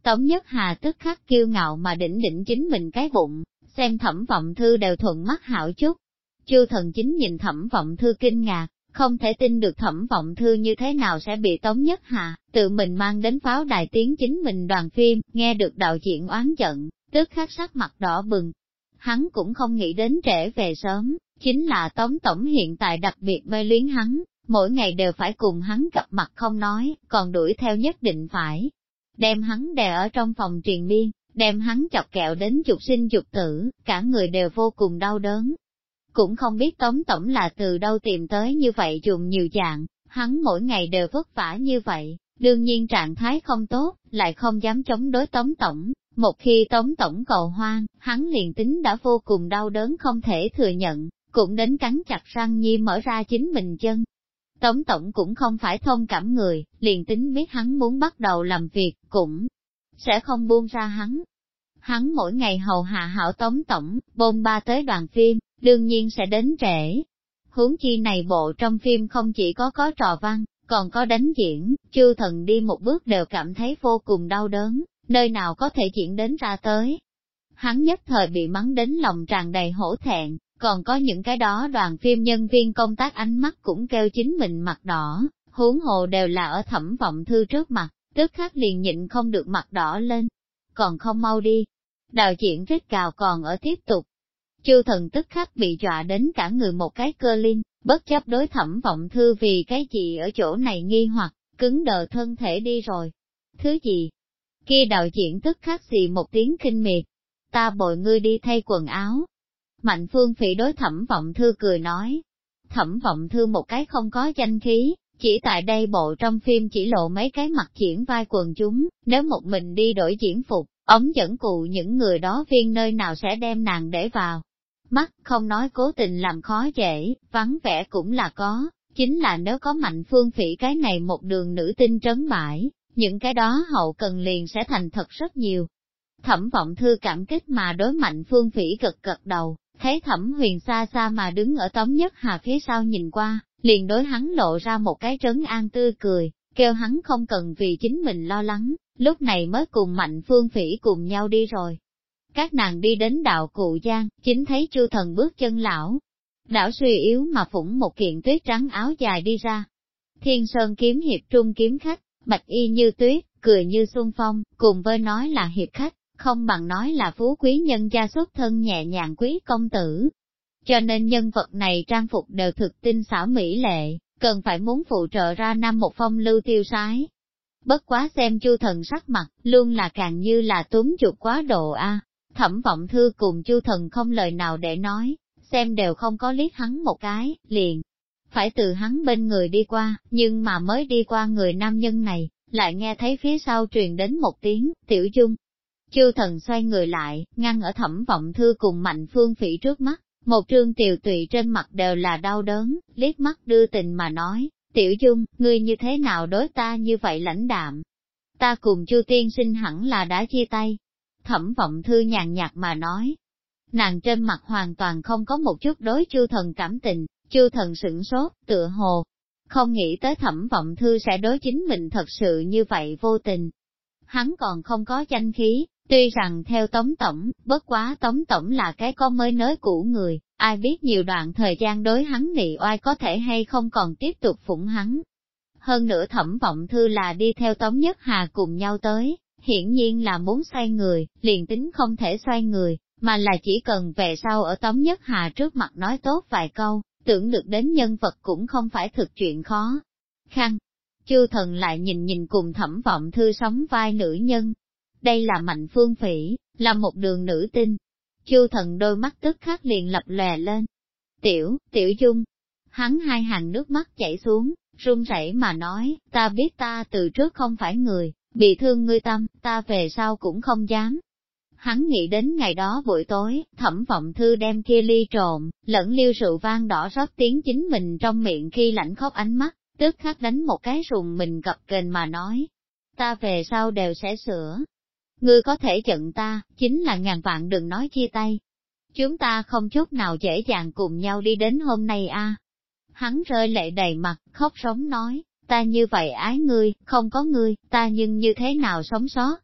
Tống Nhất Hà tức khắc kiêu ngạo mà đỉnh đỉnh chính mình cái bụng, xem thẩm vọng thư đều thuận mắt hảo chút. Chư thần chính nhìn thẩm vọng thư kinh ngạc, không thể tin được thẩm vọng thư như thế nào sẽ bị Tống Nhất Hà, tự mình mang đến pháo đài tiếng chính mình đoàn phim, nghe được đạo diễn oán giận, tức khắc sắc mặt đỏ bừng. Hắn cũng không nghĩ đến trễ về sớm, chính là Tống Tổng hiện tại đặc biệt mê luyến hắn, mỗi ngày đều phải cùng hắn gặp mặt không nói, còn đuổi theo nhất định phải. Đem hắn đè ở trong phòng truyền miên, đem hắn chọc kẹo đến dục sinh dục tử, cả người đều vô cùng đau đớn, cũng không biết Tống Tổng là từ đâu tìm tới như vậy dùng nhiều dạng, hắn mỗi ngày đều vất vả như vậy, đương nhiên trạng thái không tốt, lại không dám chống đối Tống Tổng. Một khi Tống Tổng cầu hoang, hắn liền tính đã vô cùng đau đớn không thể thừa nhận, cũng đến cắn chặt răng nhi mở ra chính mình chân. Tống Tổng cũng không phải thông cảm người, liền tính biết hắn muốn bắt đầu làm việc, cũng sẽ không buông ra hắn. Hắn mỗi ngày hầu hạ hảo Tống Tổng, bôn ba tới đoàn phim, đương nhiên sẽ đến trễ. hướng chi này bộ trong phim không chỉ có có trò văn, còn có đánh diễn, chư thần đi một bước đều cảm thấy vô cùng đau đớn, nơi nào có thể diễn đến ra tới. Hắn nhất thời bị mắng đến lòng tràn đầy hổ thẹn, còn có những cái đó đoàn phim nhân viên công tác ánh mắt cũng kêu chính mình mặt đỏ, huống hồ đều là ở thẩm vọng thư trước mặt, tức khắc liền nhịn không được mặt đỏ lên. Còn không mau đi. Đạo diễn rít cào còn ở tiếp tục, Chư thần tức khắc bị dọa đến cả người một cái cơ linh, bất chấp đối thẩm vọng thư vì cái gì ở chỗ này nghi hoặc, cứng đờ thân thể đi rồi. Thứ gì? Kia đạo diễn tức khắc gì một tiếng kinh miệt. Ta bội ngươi đi thay quần áo. Mạnh phương phỉ đối thẩm vọng thư cười nói. Thẩm vọng thư một cái không có danh khí, Chỉ tại đây bộ trong phim chỉ lộ mấy cái mặt diễn vai quần chúng, nếu một mình đi đổi diễn phục, ống dẫn cụ những người đó viên nơi nào sẽ đem nàng để vào. Mắt không nói cố tình làm khó dễ, vắng vẻ cũng là có, chính là nếu có mạnh phương phỉ cái này một đường nữ tinh trấn bãi, những cái đó hậu cần liền sẽ thành thật rất nhiều. Thẩm vọng thư cảm kích mà đối mạnh phương phỉ gật gật đầu, thấy thẩm huyền xa xa mà đứng ở tống nhất hà phía sau nhìn qua, liền đối hắn lộ ra một cái trấn an tươi cười, kêu hắn không cần vì chính mình lo lắng, lúc này mới cùng mạnh phương phỉ cùng nhau đi rồi. Các nàng đi đến đạo cụ giang, chính thấy chu thần bước chân lão. Đảo suy yếu mà phủng một kiện tuyết trắng áo dài đi ra. Thiên sơn kiếm hiệp trung kiếm khách, bạch y như tuyết, cười như xuân phong, cùng với nói là hiệp khách, không bằng nói là phú quý nhân gia xuất thân nhẹ nhàng quý công tử. Cho nên nhân vật này trang phục đều thực tinh xảo mỹ lệ, cần phải muốn phụ trợ ra năm một phong lưu tiêu sái. Bất quá xem chu thần sắc mặt, luôn là càng như là túm chuột quá độ a. Thẩm vọng thư cùng chu thần không lời nào để nói, xem đều không có liếc hắn một cái, liền. Phải từ hắn bên người đi qua, nhưng mà mới đi qua người nam nhân này, lại nghe thấy phía sau truyền đến một tiếng, tiểu dung. Chu thần xoay người lại, ngăn ở thẩm vọng thư cùng mạnh phương phỉ trước mắt, một trương tiều tụy trên mặt đều là đau đớn, liếc mắt đưa tình mà nói, tiểu dung, ngươi như thế nào đối ta như vậy lãnh đạm? Ta cùng chu tiên sinh hẳn là đã chia tay. Thẩm vọng thư nhàn nhạt mà nói. Nàng trên mặt hoàn toàn không có một chút đối chu thần cảm tình, Chư thần sửng sốt, tựa hồ. Không nghĩ tới thẩm vọng thư sẽ đối chính mình thật sự như vậy vô tình. Hắn còn không có danh khí, Tuy rằng theo Tống Tổng, bất quá Tống Tổng là cái con mới nới cũ người, ai biết nhiều đoạn thời gian đối hắn nị oai có thể hay không còn tiếp tục phụng hắn. Hơn nữa thẩm vọng thư là đi theo Tống Nhất Hà cùng nhau tới, hiển nhiên là muốn xoay người, liền tính không thể xoay người, mà là chỉ cần về sau ở Tống Nhất Hà trước mặt nói tốt vài câu, tưởng được đến nhân vật cũng không phải thực chuyện khó. Khăn, chư thần lại nhìn nhìn cùng thẩm vọng thư sống vai nữ nhân, đây là mạnh phương phỉ, là một đường nữ tinh. Chu thần đôi mắt tức khắc liền lập lè lên. Tiểu, tiểu dung, hắn hai hàng nước mắt chảy xuống, run rẩy mà nói, ta biết ta từ trước không phải người, bị thương ngươi tâm, ta về sau cũng không dám. Hắn nghĩ đến ngày đó buổi tối, thẩm vọng thư đem kia ly trộn, lẫn liêu rượu vang đỏ rót tiếng chính mình trong miệng khi lạnh khóc ánh mắt, tức khắc đánh một cái rùng mình gập kềnh mà nói. Ta về sau đều sẽ sửa, Ngươi có thể giận ta, chính là ngàn vạn đừng nói chia tay. Chúng ta không chút nào dễ dàng cùng nhau đi đến hôm nay a. Hắn rơi lệ đầy mặt, khóc sống nói, ta như vậy ái ngươi, không có ngươi, ta nhưng như thế nào sống sót.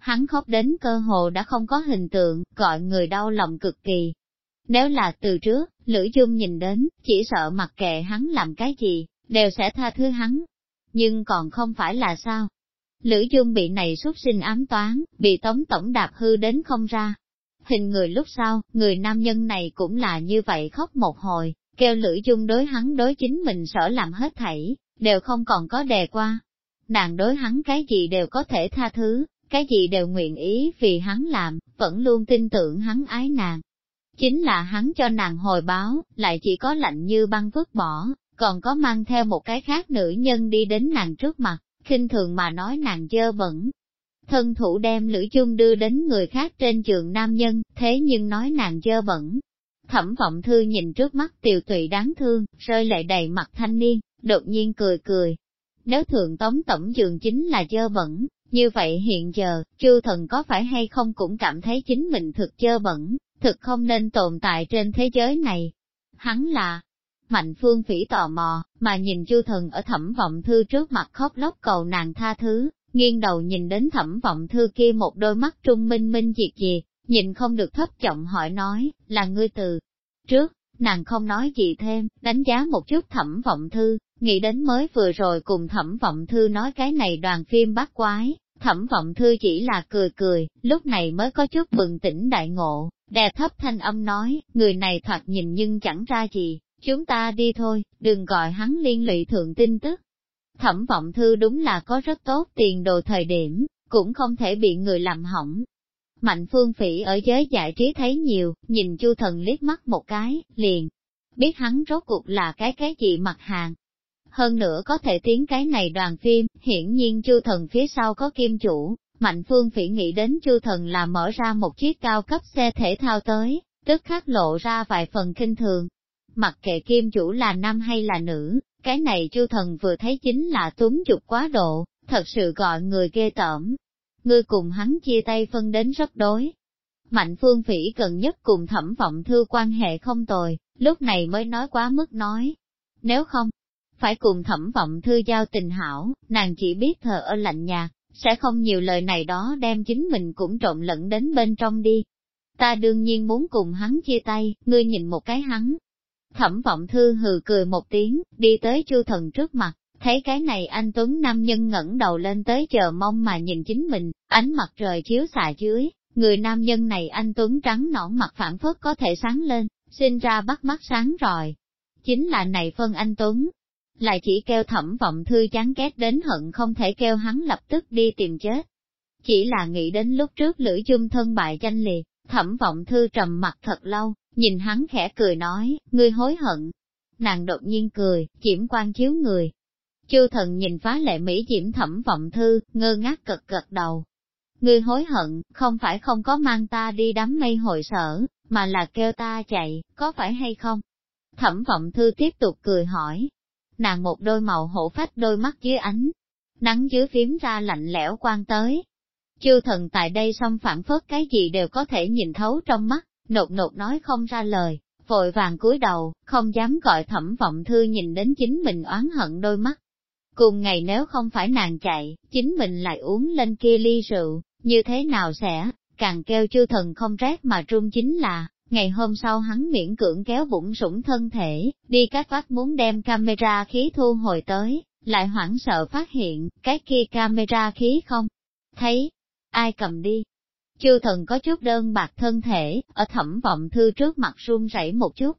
Hắn khóc đến cơ hồ đã không có hình tượng, gọi người đau lòng cực kỳ. Nếu là từ trước, Lữ Dung nhìn đến, chỉ sợ mặc kệ hắn làm cái gì, đều sẽ tha thứ hắn. Nhưng còn không phải là sao, Lữ Dung bị này xuất sinh ám toán, bị tống tổng đạp hư đến không ra. Hình người lúc sau, người nam nhân này cũng là như vậy khóc một hồi, kêu Lữ Dung đối hắn đối chính mình sở làm hết thảy, đều không còn có đề qua. Nàng đối hắn cái gì đều có thể tha thứ, cái gì đều nguyện ý vì hắn làm, vẫn luôn tin tưởng hắn ái nàng. Chính là hắn cho nàng hồi báo, lại chỉ có lạnh như băng vứt bỏ, còn có mang theo một cái khác nữ nhân đi đến nàng trước mặt, khinh thường mà nói nàng dơ bẩn. Thân thủ đem lưỡi chung đưa đến người khác trên trường nam nhân, thế nhưng nói nàng dơ bẩn. Thẩm vọng thư nhìn trước mắt tiều tụy đáng thương, rơi lệ đầy mặt thanh niên, đột nhiên cười cười. Nếu thượng tống tổng giường chính là dơ bẩn, như vậy hiện giờ, chư thần có phải hay không cũng cảm thấy chính mình thực chơ bẩn, thực không nên tồn tại trên thế giới này. Hắn là, Mạnh phương phỉ tò mò, mà nhìn chu thần ở thẩm vọng thư trước mặt khóc lóc cầu nàng tha thứ, nghiêng đầu nhìn đến thẩm vọng thư kia một đôi mắt trung minh minh diệt gì, nhìn không được thấp giọng hỏi nói, là ngươi từ trước, nàng không nói gì thêm, đánh giá một chút thẩm vọng thư, nghĩ đến mới vừa rồi cùng thẩm vọng thư nói cái này đoàn phim bát quái, thẩm vọng thư chỉ là cười cười, lúc này mới có chút bừng tỉnh đại ngộ, đè thấp thanh âm nói, người này thoạt nhìn nhưng chẳng ra gì, Chúng ta đi thôi, đừng gọi hắn liên lụy thượng tin tức. Thẩm vọng thư đúng là có rất tốt tiền đồ thời điểm, cũng không thể bị người làm hỏng. Mạnh phương phỉ ở giới giải trí thấy nhiều, nhìn chu thần liếc mắt một cái, liền, biết hắn rốt cuộc là cái cái gì mặt hàng hơn nữa có thể tiến cái này đoàn phim, hiển nhiên Chu Thần phía sau có kim chủ, Mạnh Phương Phỉ nghĩ đến Chu Thần là mở ra một chiếc cao cấp xe thể thao tới, tức khắc lộ ra vài phần kinh thường. Mặc kệ kim chủ là nam hay là nữ, cái này Chu Thần vừa thấy chính là túm chụp quá độ, thật sự gọi người ghê tởm. Ngươi cùng hắn chia tay phân đến rất đối. Mạnh Phương Phỉ cần nhất cùng thẩm vọng thư quan hệ không tồi, lúc này mới nói quá mức nói. Nếu không, phải cùng thẩm vọng thư giao tình hảo, nàng chỉ biết thờ ơ lạnh nhạt, sẽ không nhiều lời này đó đem chính mình cũng trộn lẫn đến bên trong đi. Ta đương nhiên muốn cùng hắn chia tay, ngươi nhìn một cái hắn. Thẩm vọng thư hừ cười một tiếng, đi tới chu thần trước mặt, thấy cái này anh Tuấn Nam nhân ngẩng đầu lên tới chờ mong mà nhìn chính mình, ánh mặt trời chiếu xạ dưới, người nam nhân này anh Tuấn trắng nõn mặt phản phất có thể sáng lên, sinh ra bắt mắt sáng rồi. Chính là này phân anh Tuấn, lại chỉ kêu thẩm vọng thư chán ghét đến hận không thể kêu hắn lập tức đi tìm chết. Chỉ là nghĩ đến lúc trước lưỡi chung thân bại tranh liệt, thẩm vọng thư trầm mặt thật lâu, nhìn hắn khẽ cười nói, ngươi hối hận. Nàng đột nhiên cười, chiếm quan chiếu người. Chư thần nhìn phá lệ Mỹ diễm thẩm vọng thư, ngơ ngác cật gật đầu. Ngươi hối hận, không phải không có mang ta đi đám mây hội sở, mà là kêu ta chạy, có phải hay không? Thẩm vọng thư tiếp tục cười hỏi, nàng một đôi màu hổ phách đôi mắt dưới ánh, nắng dưới phím ra lạnh lẽo quan tới. Chư thần tại đây xong phản phất cái gì đều có thể nhìn thấu trong mắt, nột nột nói không ra lời, vội vàng cúi đầu, không dám gọi thẩm vọng thư nhìn đến chính mình oán hận đôi mắt. Cùng ngày nếu không phải nàng chạy, chính mình lại uống lên kia ly rượu, như thế nào sẽ, càng kêu chư thần không rét mà trung chính là, Ngày hôm sau hắn miễn cưỡng kéo bụng sủng thân thể, đi các vách muốn đem camera khí thu hồi tới, lại hoảng sợ phát hiện, cái kia camera khí không. Thấy, ai cầm đi. Chư thần có chút đơn bạc thân thể, ở thẩm vọng thư trước mặt run rẩy một chút.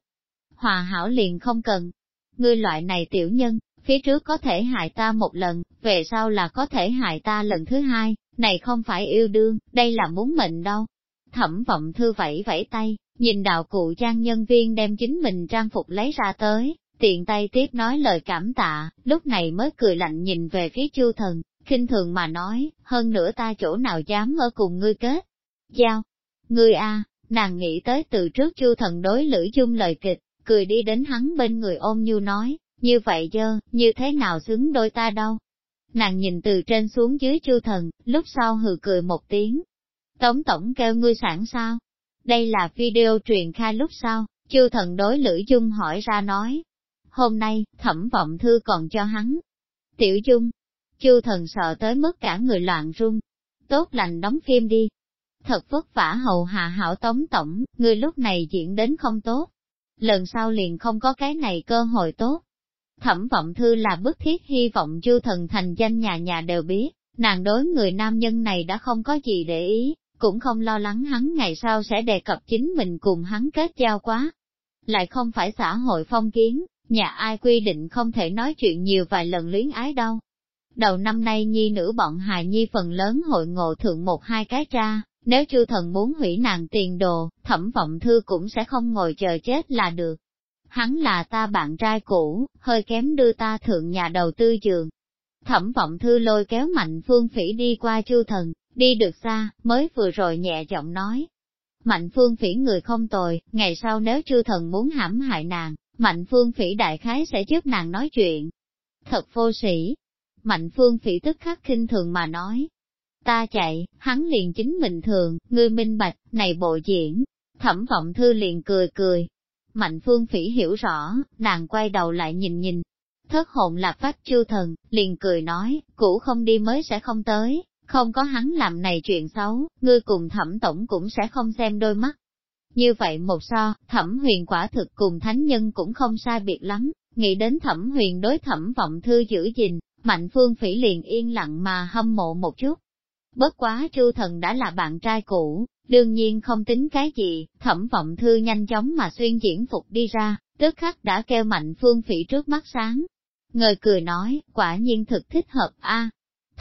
Hòa hảo liền không cần. Ngươi loại này tiểu nhân, phía trước có thể hại ta một lần, về sau là có thể hại ta lần thứ hai, này không phải yêu đương, đây là muốn mệnh đâu. Thẩm vọng thư vẫy vẫy tay, Nhìn đạo cụ trang nhân viên đem chính mình trang phục lấy ra tới, tiện tay tiếp nói lời cảm tạ, lúc này mới cười lạnh nhìn về phía chu thần, khinh thường mà nói, hơn nữa ta chỗ nào dám ở cùng ngươi kết. Giao, ngươi a, nàng nghĩ tới từ trước chu thần đối lưỡi chung lời kịch, cười đi đến hắn bên người ôm nhu nói, như vậy dơ, như thế nào xứng đôi ta đâu. Nàng nhìn từ trên xuống dưới chu thần, lúc sau hừ cười một tiếng. Tống tổng kêu ngươi sản sao, đây là video truyền khai lúc sau, chư thần đối Lữ Dung hỏi ra nói. Hôm nay, thẩm vọng thư còn cho hắn. Tiểu Dung, chư thần sợ tới mức cả người loạn run. Tốt lành đóng phim đi. Thật vất vả hầu hạ hảo tống tổng, người lúc này diễn đến không tốt. Lần sau liền không có cái này cơ hội tốt. Thẩm vọng thư là bức thiết hy vọng chư thần thành danh nhà nhà đều biết, nàng đối người nam nhân này đã không có gì để ý, cũng không lo lắng hắn ngày sau sẽ đề cập chính mình cùng hắn kết giao quá. Lại không phải xã hội phong kiến, nhà ai quy định không thể nói chuyện nhiều vài lần luyến ái đâu. Đầu năm nay nhi nữ bọn hài nhi phần lớn hội ngộ thượng một hai cái ra, nếu chư thần muốn hủy nàng tiền đồ, thẩm vọng thư cũng sẽ không ngồi chờ chết là được. Hắn là ta bạn trai cũ, hơi kém đưa ta thượng nhà đầu tư trường. Thẩm vọng thư lôi kéo mạnh phương phỉ đi qua chư thần, Đi được xa, mới vừa rồi nhẹ giọng nói. Mạnh phương phỉ người không tồi, ngày sau nếu chư thần muốn hãm hại nàng, mạnh phương phỉ đại khái sẽ giúp nàng nói chuyện. Thật vô sĩ. Mạnh phương phỉ tức khắc khinh thường mà nói. Ta chạy, hắn liền chính mình thường, ngươi minh bạch, này bộ diễn. Thẩm vọng thư liền cười cười. Mạnh phương phỉ hiểu rõ, nàng quay đầu lại nhìn nhìn. Thất hồn là phát chư thần, liền cười nói, cũ không đi mới sẽ không tới, không có hắn làm này chuyện xấu, ngươi cùng thẩm tổng cũng sẽ không xem đôi mắt. Như vậy một so, thẩm huyền quả thực cùng thánh nhân cũng không sai biệt lắm, nghĩ đến thẩm huyền đối thẩm vọng thư giữ gìn, mạnh phương phỉ liền yên lặng mà hâm mộ một chút. Bất quá chu thần đã là bạn trai cũ, đương nhiên không tính cái gì, thẩm vọng thư nhanh chóng mà xuyên diễn phục đi ra, tức khắc đã kêu mạnh phương phỉ trước mắt sáng. người cười nói, quả nhiên thực thích hợp a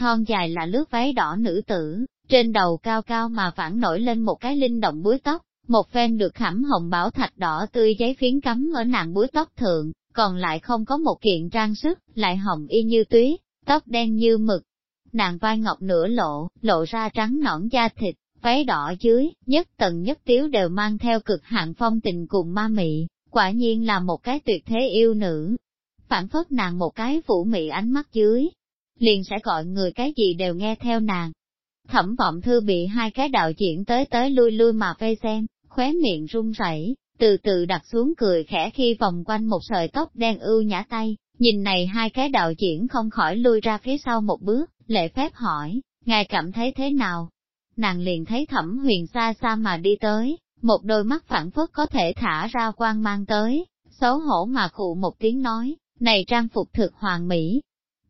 thon dài là lướt váy đỏ nữ tử, trên đầu cao cao mà phản nổi lên một cái linh động búi tóc, một phen được khảm hồng bảo thạch đỏ tươi giấy phiến cắm ở nàng búi tóc thượng, còn lại không có một kiện trang sức, lại hồng y như tuyết, tóc đen như mực. Nàng vai ngọc nửa lộ, lộ ra trắng nõn da thịt, váy đỏ dưới, nhất tầng nhất tiếu đều mang theo cực hạn phong tình cùng ma mị, quả nhiên là một cái tuyệt thế yêu nữ. Phản phất nàng một cái vũ mị ánh mắt dưới, liền sẽ gọi người cái gì đều nghe theo nàng. Thẩm vọng thư bị hai cái đạo diễn tới tới lui lui mà vây xem, khóe miệng run rẩy, từ từ đặt xuống cười khẽ khi vòng quanh một sợi tóc đen ưu nhã tay, nhìn này hai cái đạo diễn không khỏi lui ra phía sau một bước, lệ phép hỏi, ngài cảm thấy thế nào? Nàng liền thấy thẩm huyền xa xa mà đi tới, một đôi mắt phản phất có thể thả ra quan mang tới, xấu hổ mà khụ một tiếng nói, này trang phục thực hoàng mỹ,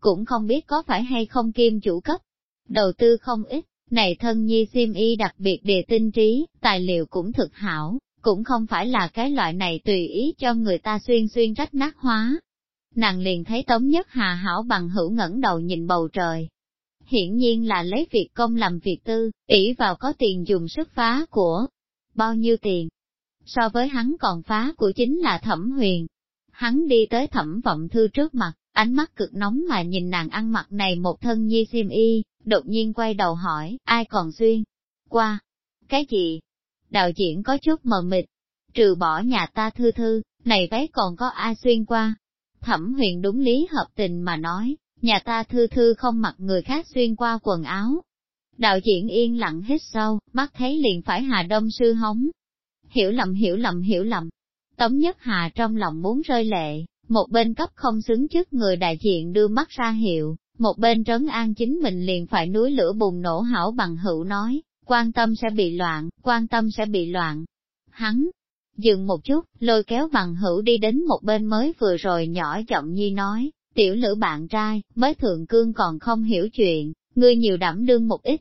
cũng không biết có phải hay không kim chủ cấp. Đầu tư không ít, này thân nhi sim y đặc biệt địa tinh trí, tài liệu cũng thực hảo, cũng không phải là cái loại này tùy ý cho người ta xuyên xuyên rách nát hóa. Nàng liền thấy Tống Nhất Hà hảo bằng hữu ngẩng đầu nhìn bầu trời. Hiển nhiên là lấy việc công làm việc tư, ỷ vào có tiền dùng sức phá của. Bao nhiêu tiền? So với hắn còn phá của chính là thẩm huyền. Hắn đi tới thẩm vọng thư trước mặt, ánh mắt cực nóng mà nhìn nàng ăn mặc này một thân nhi xiêm y, đột nhiên quay đầu hỏi, ai còn xuyên? Qua? Cái gì? đạo diễn có chút mờ mịt, trừ bỏ nhà ta thư thư, này váy còn có ai xuyên qua. Thẩm huyền đúng lý hợp tình mà nói, nhà ta thư thư không mặc người khác xuyên qua quần áo. Đạo diễn yên lặng hít sâu, mắt thấy liền phải Hà Đông sư hống. Hiểu lầm hiểu lầm hiểu lầm. Tống Nhất Hà trong lòng muốn rơi lệ, một bên cấp không xứng trước người đại diện đưa mắt ra hiệu, một bên trấn an chính mình liền phải núi lửa bùng nổ hảo bằng hữu nói, quan tâm sẽ bị loạn, quan tâm sẽ bị loạn. Hắn, dừng một chút, lôi kéo bằng hữu đi đến một bên mới vừa rồi nhỏ giọng nhi nói, tiểu lữ bạn trai, mới thượng cương còn không hiểu chuyện, ngươi nhiều đảm đương một ít.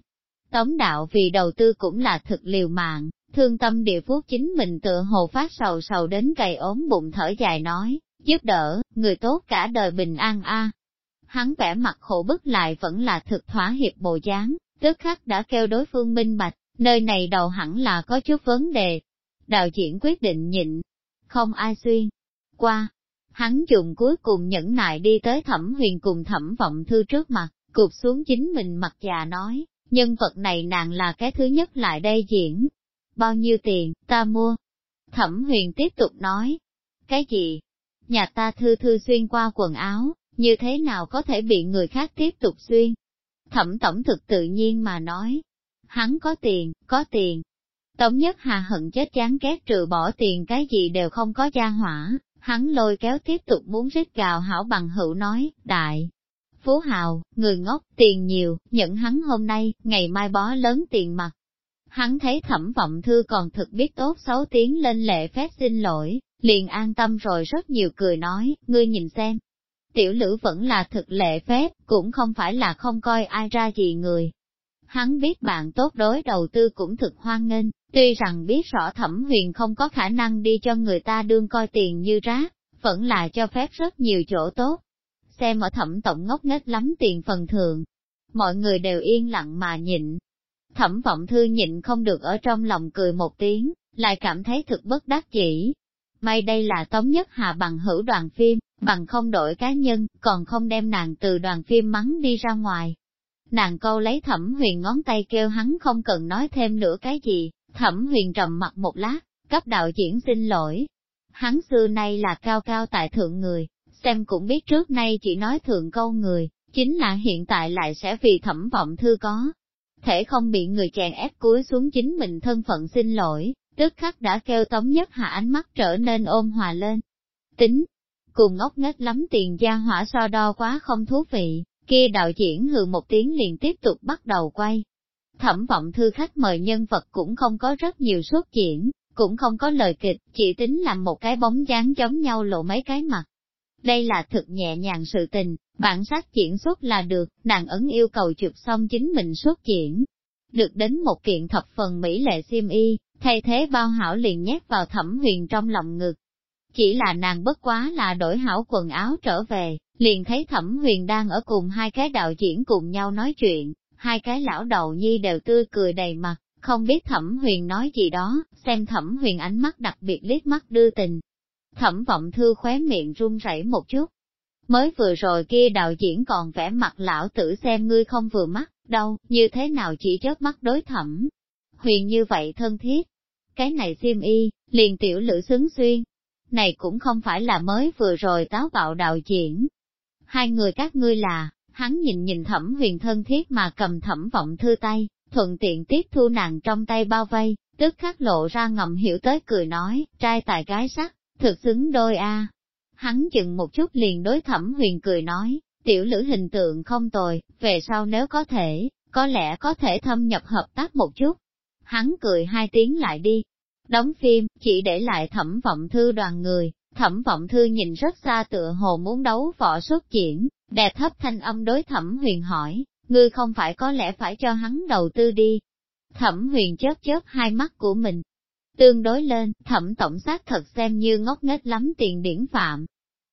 Tống đạo vì đầu tư cũng là thực liều mạng, thương tâm địa phúc chính mình tựa hồ phát sầu sầu đến cày ốm bụng thở dài nói, giúp đỡ, người tốt cả đời bình an a. Hắn vẻ mặt khổ bức lại vẫn là thực thỏa hiệp bộ dáng, tức khắc đã kêu đối phương minh bạch, nơi này đầu hẳn là có chút vấn đề. Đạo diễn quyết định nhịn, không ai xuyên. Qua, hắn dùng cuối cùng nhẫn nại đi tới thẩm huyền cùng thẩm vọng thư trước mặt, cụp xuống chính mình mặt già nói, nhân vật này nàng là cái thứ nhất lại đây diễn. Bao nhiêu tiền, ta mua. Thẩm huyền tiếp tục nói, cái gì? Nhà ta thư thư xuyên qua quần áo, như thế nào có thể bị người khác tiếp tục xuyên? Thẩm tổng thực tự nhiên mà nói, hắn có tiền, có tiền. Tống nhất hà hận chết chán ghét trừ bỏ tiền cái gì đều không có gia hỏa, hắn lôi kéo tiếp tục muốn rít gào hảo bằng hữu nói, đại. Phú Hào, người ngốc, tiền nhiều, nhận hắn hôm nay, ngày mai bó lớn tiền mặt. Hắn thấy thẩm vọng thư còn thực biết tốt xấu tiếng lên lệ phép xin lỗi, liền an tâm rồi rất nhiều cười nói, ngươi nhìn xem, Tiểu lữ vẫn là thực lệ phép, cũng không phải là không coi ai ra gì người. Hắn biết bạn tốt đối đầu tư cũng thực hoan nghênh, tuy rằng biết rõ thẩm huyền không có khả năng đi cho người ta đương coi tiền như rác, vẫn là cho phép rất nhiều chỗ tốt. Xem ở thẩm tổng ngốc nghếch lắm tiền phần thường. Mọi người đều yên lặng mà nhịn. Thẩm vọng thư nhịn không được ở trong lòng cười một tiếng, lại cảm thấy thực bất đắc dĩ. May đây là tống nhất hà bằng hữu đoàn phim, bằng không đổi cá nhân, còn không đem nàng từ đoàn phim mắng đi ra ngoài. Nàng câu lấy thẩm huyền ngón tay kêu hắn không cần nói thêm nữa cái gì, thẩm huyền trầm mặt một lát, cấp đạo diễn xin lỗi. Hắn xưa nay là cao cao tại thượng người, xem cũng biết trước nay chỉ nói thượng câu người, chính là hiện tại lại sẽ vì thẩm vọng thư có. Thể không bị người chèn ép cúi xuống chính mình thân phận xin lỗi, tức khắc đã kêu tống nhất hạ ánh mắt trở nên ôn hòa lên. Tính, cùng ngốc nghếch lắm tiền gia hỏa so đo quá không thú vị, kia đạo diễn hừ một tiếng liền tiếp tục bắt đầu quay. Thẩm vọng thư khách mời nhân vật cũng không có rất nhiều xuất diễn, cũng không có lời kịch, chỉ tính làm một cái bóng dáng giống nhau lộ mấy cái mặt. Đây là thực nhẹ nhàng sự tình, bản sắc diễn xuất là được, nàng ấn yêu cầu chụp xong chính mình xuất diễn. Được đến một kiện thập phần mỹ lệ xiêm y, thay thế bao hảo liền nhét vào thẩm huyền trong lòng ngực, chỉ là nàng bất quá là đổi hảo quần áo trở về, liền thấy thẩm huyền đang ở cùng hai cái đạo diễn cùng nhau nói chuyện, hai cái lão đầu nhi đều tươi cười đầy mặt, không biết thẩm huyền nói gì đó, xem thẩm huyền ánh mắt đặc biệt liếc mắt đưa tình. Thẩm vọng thư khóe miệng run rẩy một chút. Mới vừa rồi kia đạo diễn còn vẽ mặt lão tử xem ngươi không vừa mắt, đâu, như thế nào chỉ chớp mắt đối thẩm. Huyền như vậy thân thiết. Cái này xiêm y, liền tiểu lữ xứng xuyên. Này cũng không phải là mới vừa rồi táo bạo đạo diễn. Hai người các ngươi là, hắn nhìn nhìn thẩm huyền thân thiết mà cầm thẩm vọng thư tay, thuận tiện tiếp thu nàng trong tay bao vây, tức khắc lộ ra ngầm hiểu tới cười nói, trai tài gái sắc, thực xứng đôi a. Hắn chừng một chút liền đối thẩm huyền cười nói, tiểu lữ hình tượng không tồi, về sau nếu có thể, có lẽ có thể thâm nhập hợp tác một chút. Hắn cười hai tiếng lại đi, đóng phim, chỉ để lại thẩm vọng thư đoàn người, thẩm vọng thư nhìn rất xa tựa hồ muốn đấu võ xuất diễn, đè thấp thanh âm đối thẩm huyền hỏi, ngươi không phải có lẽ phải cho hắn đầu tư đi. Thẩm huyền chớp chớp hai mắt của mình. Tương đối lên, thẩm tổng sát thật xem như ngốc nghếch lắm tiền điển phạm.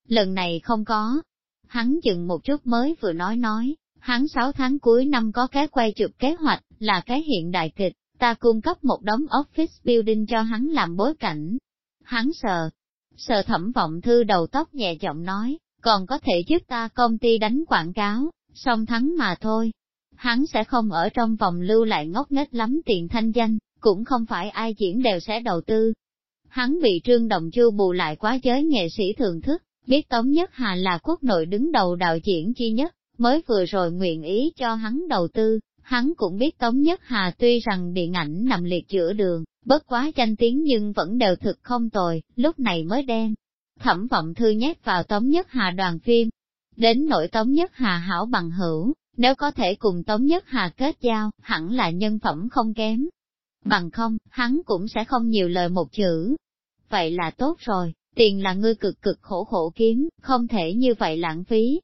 Lần này không có. Hắn dừng một chút mới vừa nói nói, hắn sáu tháng cuối năm có cái quay chụp kế hoạch, là cái hiện đại kịch, ta cung cấp một đống office building cho hắn làm bối cảnh. Hắn sợ, sợ thẩm vọng thư đầu tóc nhẹ giọng nói, còn có thể giúp ta công ty đánh quảng cáo, song thắng mà thôi. Hắn sẽ không ở trong vòng lưu lại ngốc nghếch lắm tiền thanh danh, cũng không phải ai diễn đều sẽ đầu tư. Hắn bị trương đồng chu bù lại quá giới nghệ sĩ thường thức, biết Tống Nhất Hà là quốc nội đứng đầu đạo diễn chi nhất, mới vừa rồi nguyện ý cho hắn đầu tư, hắn cũng biết Tống Nhất Hà tuy rằng điện ảnh nằm liệt giữa đường, bất quá danh tiếng nhưng vẫn đều thực không tồi, lúc này mới đem. Thẩm vọng thư nhét vào Tống Nhất Hà đoàn phim, Đến nội Tống Nhất Hà hảo bằng hữu, nếu có thể cùng Tống Nhất Hà kết giao, hẳn là nhân phẩm không kém. Bằng không, hắn cũng sẽ không nhiều lời một chữ. Vậy là tốt rồi, tiền là ngươi cực cực khổ khổ kiếm, không thể như vậy lãng phí.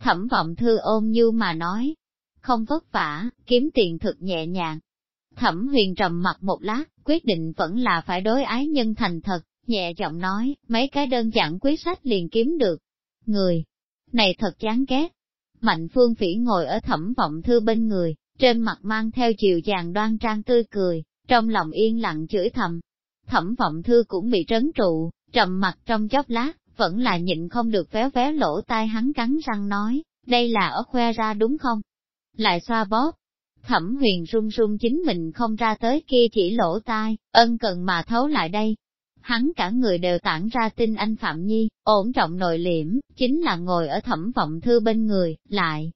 Thẩm vọng thư ôm như mà nói, không vất vả, kiếm tiền thực nhẹ nhàng. Thẩm huyền trầm mặt một lát, quyết định vẫn là phải đối ái nhân thành thật, nhẹ giọng nói, mấy cái đơn giản quyết sách liền kiếm được. Người, này thật chán ghét. Mạnh phương phỉ ngồi ở thẩm vọng thư bên người, trên mặt mang theo chiều dàng đoan trang tươi cười, trong lòng yên lặng chửi thầm. Thẩm vọng thư cũng bị trấn trụ, trầm mặt trong chốc lát, vẫn là nhịn không được véo véo lỗ tai hắn cắn răng nói, đây là ở khoe ra đúng không? Lại xoa bóp. Thẩm huyền run run chính mình không ra tới kia chỉ lỗ tai, ân cần mà thấu lại đây, hắn cả người đều tản ra tin anh Phạm Nhi, ổn trọng nội liễm, chính là ngồi ở thẩm vọng thư bên người, lại,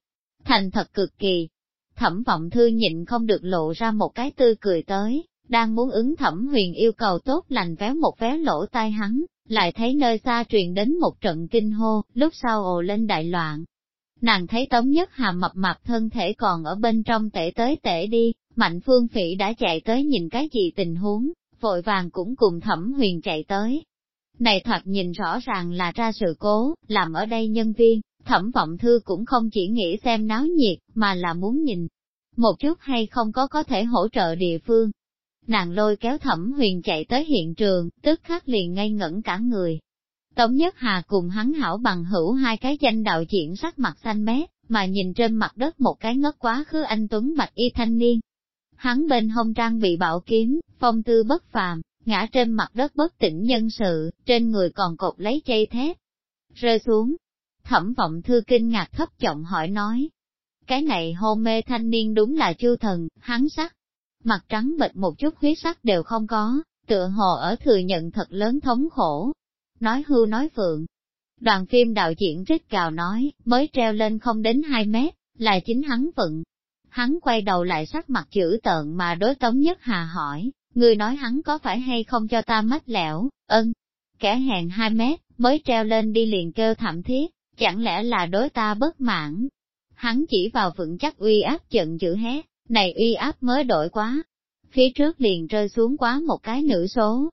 thành thật cực kỳ. Thẩm vọng thư nhịn không được lộ ra một cái tươi cười tới, đang muốn ứng thẩm huyền yêu cầu tốt lành véo một vé lỗ tai hắn, lại thấy nơi xa truyền đến một trận kinh hô, lúc sau ồ lên đại loạn. Nàng thấy tống nhất hà mập mạp thân thể còn ở bên trong tể tới tể đi, mạnh phương phỉ đã chạy tới nhìn cái gì tình huống, vội vàng cũng cùng thẩm huyền chạy tới. Này thoạt nhìn rõ ràng là ra sự cố, làm ở đây nhân viên, thẩm vọng thư cũng không chỉ nghĩ xem náo nhiệt, mà là muốn nhìn. Một chút hay không có có thể hỗ trợ địa phương. Nàng lôi kéo thẩm huyền chạy tới hiện trường, tức khắc liền ngây ngẩn cả người. Tống Nhất Hà cùng hắn hảo bằng hữu hai cái danh đạo diễn sắc mặt xanh mét, mà nhìn trên mặt đất một cái ngất quá khứ anh Tuấn Bạch Y thanh niên, Hắn bên hông trang bị bảo kiếm, phong tư bất phàm, ngã trên mặt đất bất tỉnh nhân sự, trên người còn cột lấy dây thép. Rơi xuống, thẩm vọng thư kinh ngạc thấp giọng hỏi nói. Cái này hôn mê thanh niên đúng là chư thần, hắn sắc. Mặt trắng bệch một chút huyết sắc đều không có, tựa hồ ở thừa nhận thật lớn thống khổ. Nói hưu nói phượng. Đoàn phim đạo diễn rít cào nói, mới treo lên không đến 2 mét, là chính hắn vận, Hắn quay đầu lại sắc mặt chữ tợn mà đối Tống Nhất Hà hỏi, người nói hắn có phải hay không cho ta mách lẻo, ân, kẻ hèn hai mét, mới treo lên đi liền kêu thảm thiết, chẳng lẽ là đối ta bất mãn. Hắn chỉ vào vững chắc uy áp giận dữ hét, này uy áp mới đổi quá. Phía trước liền rơi xuống quá một cái nữ số.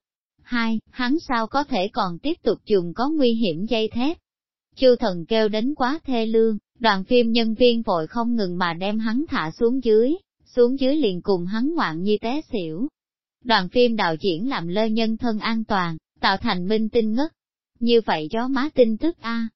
Hai, hắn sao có thể còn tiếp tục dùng có nguy hiểm dây thép. Chư thần kêu đến quá thê lương, Đoàn phim nhân viên vội không ngừng mà đem hắn thả xuống dưới, xuống dưới liền cùng hắn ngoạn như té xỉu. Đoàn phim đạo diễn làm lơ nhân thân an toàn, tạo thành minh tinh ngất. Như vậy chó má tin tức a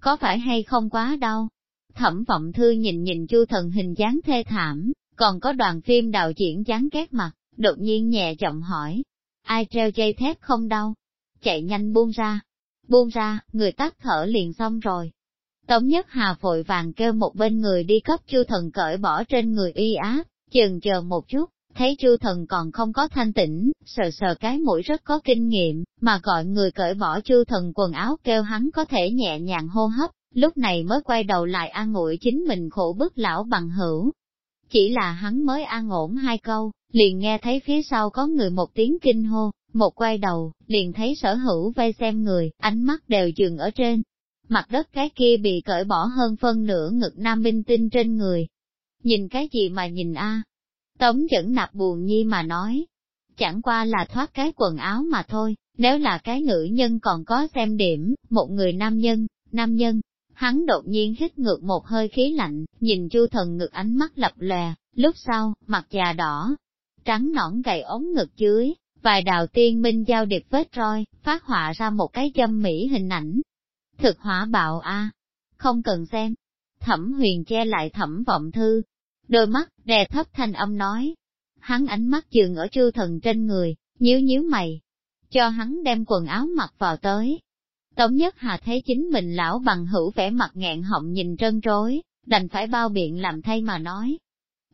Có phải hay không quá đau? Thẩm vọng thư nhìn nhìn chu thần hình dáng thê thảm, còn có đoàn phim đạo diễn dáng ghét mặt, đột nhiên nhẹ giọng hỏi. Ai treo dây thép không đau? Chạy nhanh buông ra. buông ra, người tắt thở liền xong rồi. Tống Nhất Hà vội vàng kêu một bên người đi cấp chu thần cởi bỏ trên người y á, chừng chờ một chút, thấy chu thần còn không có thanh tĩnh, sờ sờ cái mũi rất có kinh nghiệm, mà gọi người cởi bỏ chu thần quần áo kêu hắn có thể nhẹ nhàng hô hấp, lúc này mới quay đầu lại an ủi chính mình khổ bức lão bằng hữu. Chỉ là hắn mới an ổn hai câu, liền nghe thấy phía sau có người một tiếng kinh hô, một quay đầu, liền thấy sở hữu vây xem người, ánh mắt đều dừng ở trên. Mặt đất cái kia bị cởi bỏ hơn phân nửa ngực nam binh tinh trên người. Nhìn cái gì mà nhìn a? Tống dẫn nạp buồn nhi mà nói. Chẳng qua là thoát cái quần áo mà thôi, nếu là cái nữ nhân còn có xem điểm, một người nam nhân, nam nhân. Hắn đột nhiên hít ngược một hơi khí lạnh, nhìn chu thần ngực ánh mắt lập lè, lúc sau, mặt già đỏ, trắng nõn gầy ống ngực dưới, vài đạo tiên minh giao điệp vết roi, phát họa ra một cái dâm mỹ hình ảnh. Thực hỏa bạo a không cần xem. Thẩm huyền che lại thẩm vọng thư, đôi mắt, đè thấp thanh âm nói. Hắn ánh mắt dừng ở chư thần trên người, nhíu nhíu mày, cho hắn đem quần áo mặc vào tới. Tống nhất hà thấy chính mình lão bằng hữu vẻ mặt nghẹn họng nhìn trân trối, đành phải bao biện làm thay mà nói,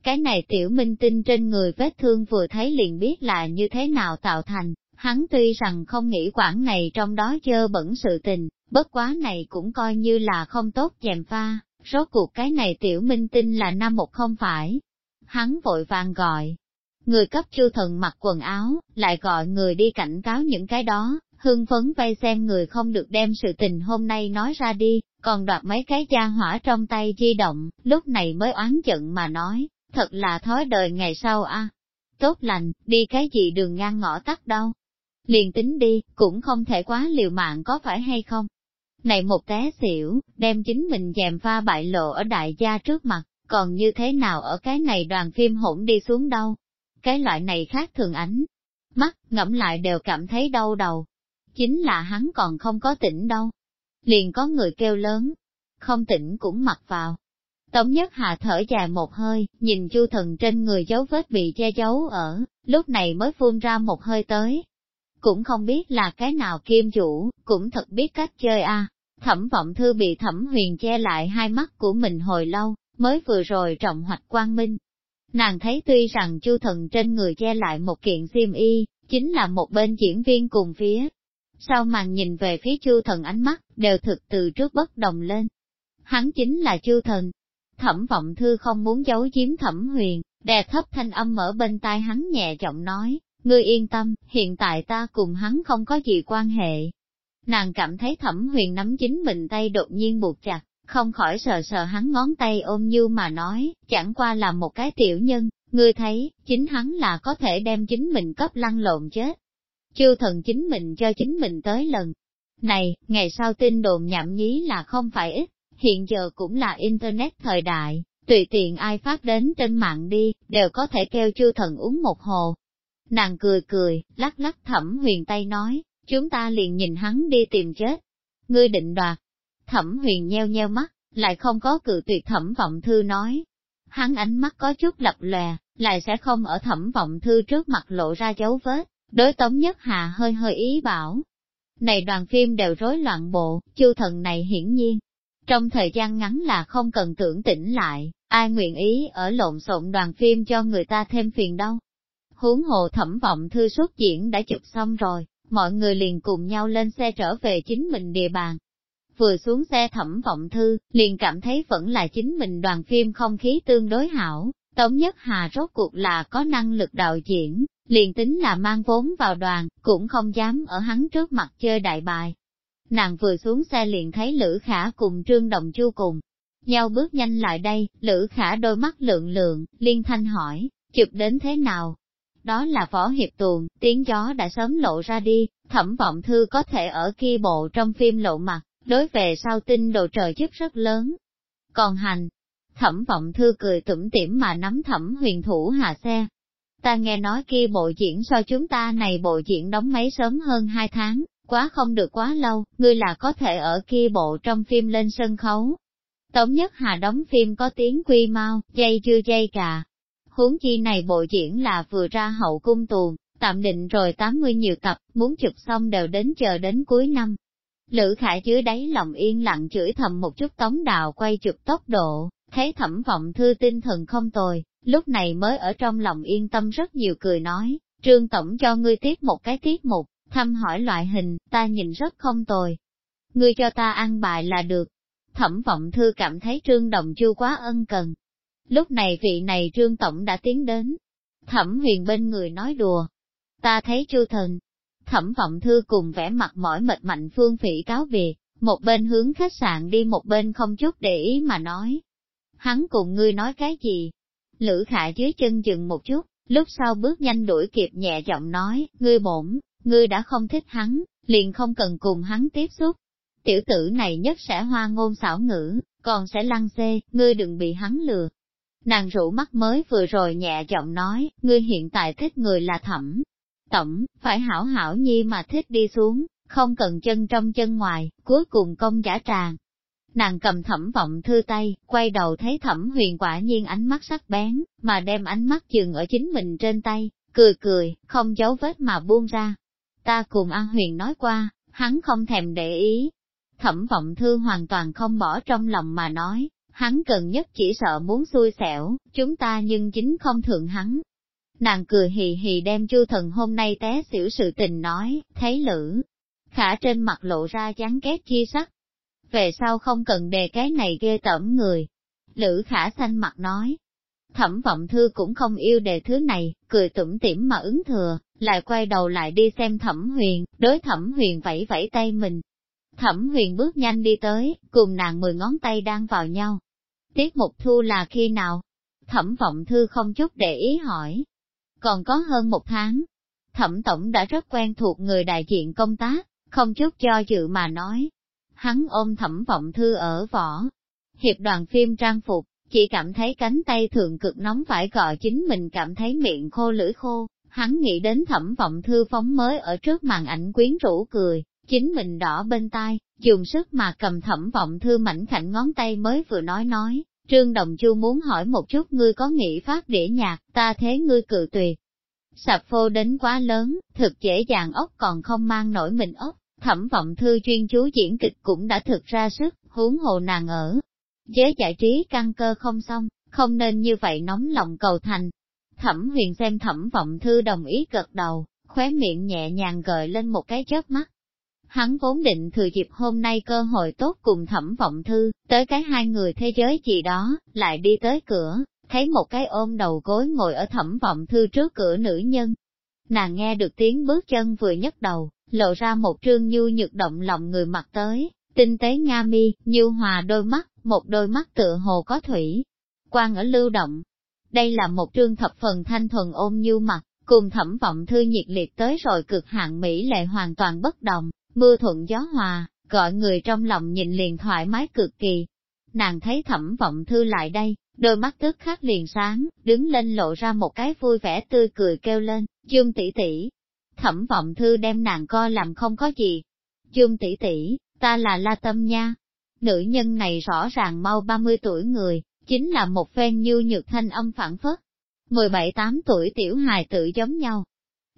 cái này tiểu minh tinh trên người vết thương vừa thấy liền biết là như thế nào tạo thành, hắn tuy rằng không nghĩ quản này trong đó dơ bẩn sự tình, bất quá này cũng coi như là không tốt chèm pha, rốt cuộc cái này tiểu minh tinh là nam một không phải. Hắn vội vàng gọi. Người cấp chư thần mặc quần áo, lại gọi người đi cảnh cáo những cái đó, hưng phấn vây xem người không được đem sự tình hôm nay nói ra đi, còn đoạt mấy cái gia hỏa trong tay di động, lúc này mới oán giận mà nói, thật là thói đời ngày sau a. Tốt lành, đi cái gì đường ngang ngõ tắt đâu. Liền tính đi, cũng không thể quá liều mạng có phải hay không. Này một té xỉu, đem chính mình dèm pha bại lộ ở đại gia trước mặt, còn như thế nào ở cái này đoàn phim hỗn đi xuống đâu. Cái loại này khác thường ánh. Mắt, ngẫm lại đều cảm thấy đau đầu. Chính là hắn còn không có tỉnh đâu. Liền có người kêu lớn. Không tỉnh cũng mặc vào. Tống nhất hạ thở dài một hơi, nhìn chu thần trên người dấu vết bị che giấu ở, lúc này mới phun ra một hơi tới. Cũng không biết là cái nào kim chủ, cũng thật biết cách chơi a. Thẩm vọng thư bị thẩm huyền che lại hai mắt của mình hồi lâu, mới vừa rồi trọng hoạch quang minh. Nàng thấy tuy rằng chu thần trên người che lại một kiện xiêm y, chính là một bên diễn viên cùng phía. Sau màn nhìn về phía chu thần ánh mắt, đều thực từ trước bất đồng lên. Hắn chính là chu thần, Thẩm vọng thư không muốn giấu giếm thẩm huyền, đè thấp thanh âm ở bên tai hắn nhẹ giọng nói, ngươi yên tâm, hiện tại ta cùng hắn không có gì quan hệ. Nàng cảm thấy thẩm huyền nắm chính mình tay đột nhiên buộc chặt, không khỏi sờ sờ hắn ngón tay ôm như mà nói, chẳng qua là một cái tiểu nhân, ngươi thấy, chính hắn là có thể đem chính mình cấp lăn lộn chết. Chư thần chính mình cho chính mình tới lần. Này, ngày sau tin đồn nhảm nhí là không phải ít, hiện giờ cũng là Internet thời đại, tùy tiện ai phát đến trên mạng đi, đều có thể kêu chư thần uống một hồ. Nàng cười cười, lắc lắc thẩm huyền tay nói, chúng ta liền nhìn hắn đi tìm chết. Ngươi định đoạt. Thẩm huyền nheo nheo mắt, lại không có cự tuyệt thẩm vọng thư nói. Hắn ánh mắt có chút lập lòe, lại sẽ không ở thẩm vọng thư trước mặt lộ ra dấu vết, đối tống nhất hà hơi hơi ý bảo. Này đoàn phim đều rối loạn bộ, chu thần này hiển nhiên, trong thời gian ngắn là không cần tưởng tỉnh lại, ai nguyện ý ở lộn xộn đoàn phim cho người ta thêm phiền đâu. Huống hồ thẩm vọng thư xuất diễn đã chụp xong rồi, mọi người liền cùng nhau lên xe trở về chính mình địa bàn. Vừa xuống xe thẩm vọng thư, liền cảm thấy vẫn là chính mình đoàn phim không khí tương đối hảo, Tống Nhất Hà rốt cuộc là có năng lực đạo diễn, liền tính là mang vốn vào đoàn, cũng không dám ở hắn trước mặt chơi đại bài. Nàng vừa xuống xe liền thấy Lữ Khả cùng Trương Đồng Chu cùng. Nhau bước nhanh lại đây, Lữ Khả đôi mắt lượng lượng, liên thanh hỏi, chụp đến thế nào? Đó là võ hiệp tuồng, tiếng gió đã sớm lộ ra đi, thẩm vọng thư có thể ở kia bộ trong phim lộ mặt, đối về sau tin đồ trời chức rất lớn. Còn hành, thẩm vọng thư cười tủm tỉm mà nắm thẩm huyền thủ hạ xe. Ta nghe nói kia bộ diễn so chúng ta này bộ diễn đóng mấy sớm hơn hai tháng, Quá không được quá lâu, ngươi là có thể ở kia bộ trong phim lên sân khấu. Tống nhất hà đóng phim có tiếng quy mau, dây chưa dây cả. Huống chi này bộ diễn là vừa ra hậu cung tuồng, tạm định rồi 80 nhiều tập, muốn chụp xong đều đến chờ đến cuối năm. Lữ Khải dưới đáy lòng yên lặng chửi thầm một chút tống đào quay chụp tốc độ, thấy thẩm vọng thư tinh thần không tồi, lúc này mới ở trong lòng yên tâm rất nhiều cười nói, trương tổng cho ngươi tiếp một cái tiết mục, thăm hỏi loại hình, ta nhìn rất không tồi. Ngươi cho ta ăn bài là được. Thẩm vọng thư cảm thấy trương đồng chu quá ân cần. Lúc này vị này trương tổng đã tiến đến. Thẩm huyền bên người nói đùa. Ta thấy chu thần. Thẩm vọng thư cùng vẻ mặt mỏi mệt mạnh phương phỉ cáo về một bên hướng khách sạn đi một bên không chút để ý mà nói. Hắn cùng ngươi nói cái gì? Lữ khả dưới chân dừng một chút, lúc sau bước nhanh đuổi kịp nhẹ giọng nói, ngươi bổn, ngươi đã không thích hắn, liền không cần cùng hắn tiếp xúc. Tiểu tử này nhất sẽ hoa ngôn xảo ngữ, còn sẽ lăng xê, ngươi đừng bị hắn lừa. Nàng rủ mắt mới vừa rồi nhẹ giọng nói, ngươi hiện tại thích người là thẩm. Tổng, phải hảo hảo nhi mà thích đi xuống, không cần chân trong chân ngoài, cuối cùng công giả tràng. Nàng cầm thẩm vọng thư tay, quay đầu thấy thẩm huyền quả nhiên ánh mắt sắc bén, mà đem ánh mắt dừng ở chính mình trên tay, cười cười, không giấu vết mà buông ra. Ta cùng An Huyền nói qua, hắn không thèm để ý. Thẩm vọng thư hoàn toàn không bỏ trong lòng mà nói, hắn cần nhất chỉ sợ muốn xui xẻo, chúng ta nhưng chính không thượng hắn. Nàng cười hì hì đem chu thần hôm nay té xỉu sự tình nói, thấy lữ. Khả trên mặt lộ ra chán ghét chi sắc. Về sau không cần đề cái này ghê tởm người. Lữ khả xanh mặt nói, Thẩm vọng thư cũng không yêu đề thứ này, cười tủm tỉm mà ứng thừa, lại quay đầu lại đi xem thẩm huyền, đối thẩm huyền vẫy vẫy tay mình. Thẩm huyền bước nhanh đi tới, cùng nàng mười ngón tay đang vào nhau. Tiết mục thu là khi nào? Thẩm vọng thư không chút để ý hỏi. Còn có hơn một tháng. Thẩm tổng đã rất quen thuộc người đại diện công tác, không chút cho dự mà nói. Hắn ôm thẩm vọng thư ở võ, Hiệp đoàn phim trang phục, chỉ cảm thấy cánh tay thường cực nóng phải gọi chính mình cảm thấy miệng khô lưỡi khô, hắn nghĩ đến thẩm vọng thư phóng mới ở trước màn ảnh quyến rũ cười, chính mình đỏ bên tai, dùng sức mà cầm thẩm vọng thư mảnh khảnh ngón tay mới vừa nói nói, Trương Đồng Chu muốn hỏi một chút ngươi có nghĩ phát đĩa nhạc, ta thế ngươi cự tuyệt. Sạp phô đến quá lớn, thực dễ dàng ốc còn không mang nổi mình ốc, thẩm vọng thư chuyên chú diễn kịch cũng đã thực ra sức, huống hồ nàng ở, Giới giải trí căn cơ không xong, không nên như vậy nóng lòng cầu thành. Thẩm huyền xem thẩm vọng thư đồng ý gật đầu, khóe miệng nhẹ nhàng gợi lên một cái chớp mắt. Hắn vốn định thừa dịp hôm nay cơ hội tốt cùng thẩm vọng thư, tới cái hai người thế giới gì đó, lại đi tới cửa, thấy một cái ôm đầu gối ngồi ở thẩm vọng thư trước cửa nữ nhân. Nàng nghe được tiếng bước chân vừa nhấc đầu, lộ ra một trương nhu nhược động lòng người mặt tới, tinh tế nga mi, nhu hòa đôi mắt, một đôi mắt tựa hồ có thủy, quan ở lưu động. Đây là một trương thập phần thanh thuần ôm như mặt, cùng thẩm vọng thư nhiệt liệt tới rồi cực hạn Mỹ lệ hoàn toàn bất đồng, mưa thuận gió hòa, gọi người trong lòng nhìn liền thoải mái cực kỳ. Nàng thấy thẩm vọng thư lại đây, đôi mắt tức khắc liền sáng, đứng lên lộ ra một cái vui vẻ tươi cười kêu lên, dương tỷ tỷ. Thẩm vọng thư đem nàng co làm không có gì. Dương tỷ tỷ, ta là La Tâm nha, Nữ nhân này rõ ràng mau 30 tuổi người, chính là một phen như nhược thanh âm phản phất. 17-8 tuổi tiểu hài tự giống nhau.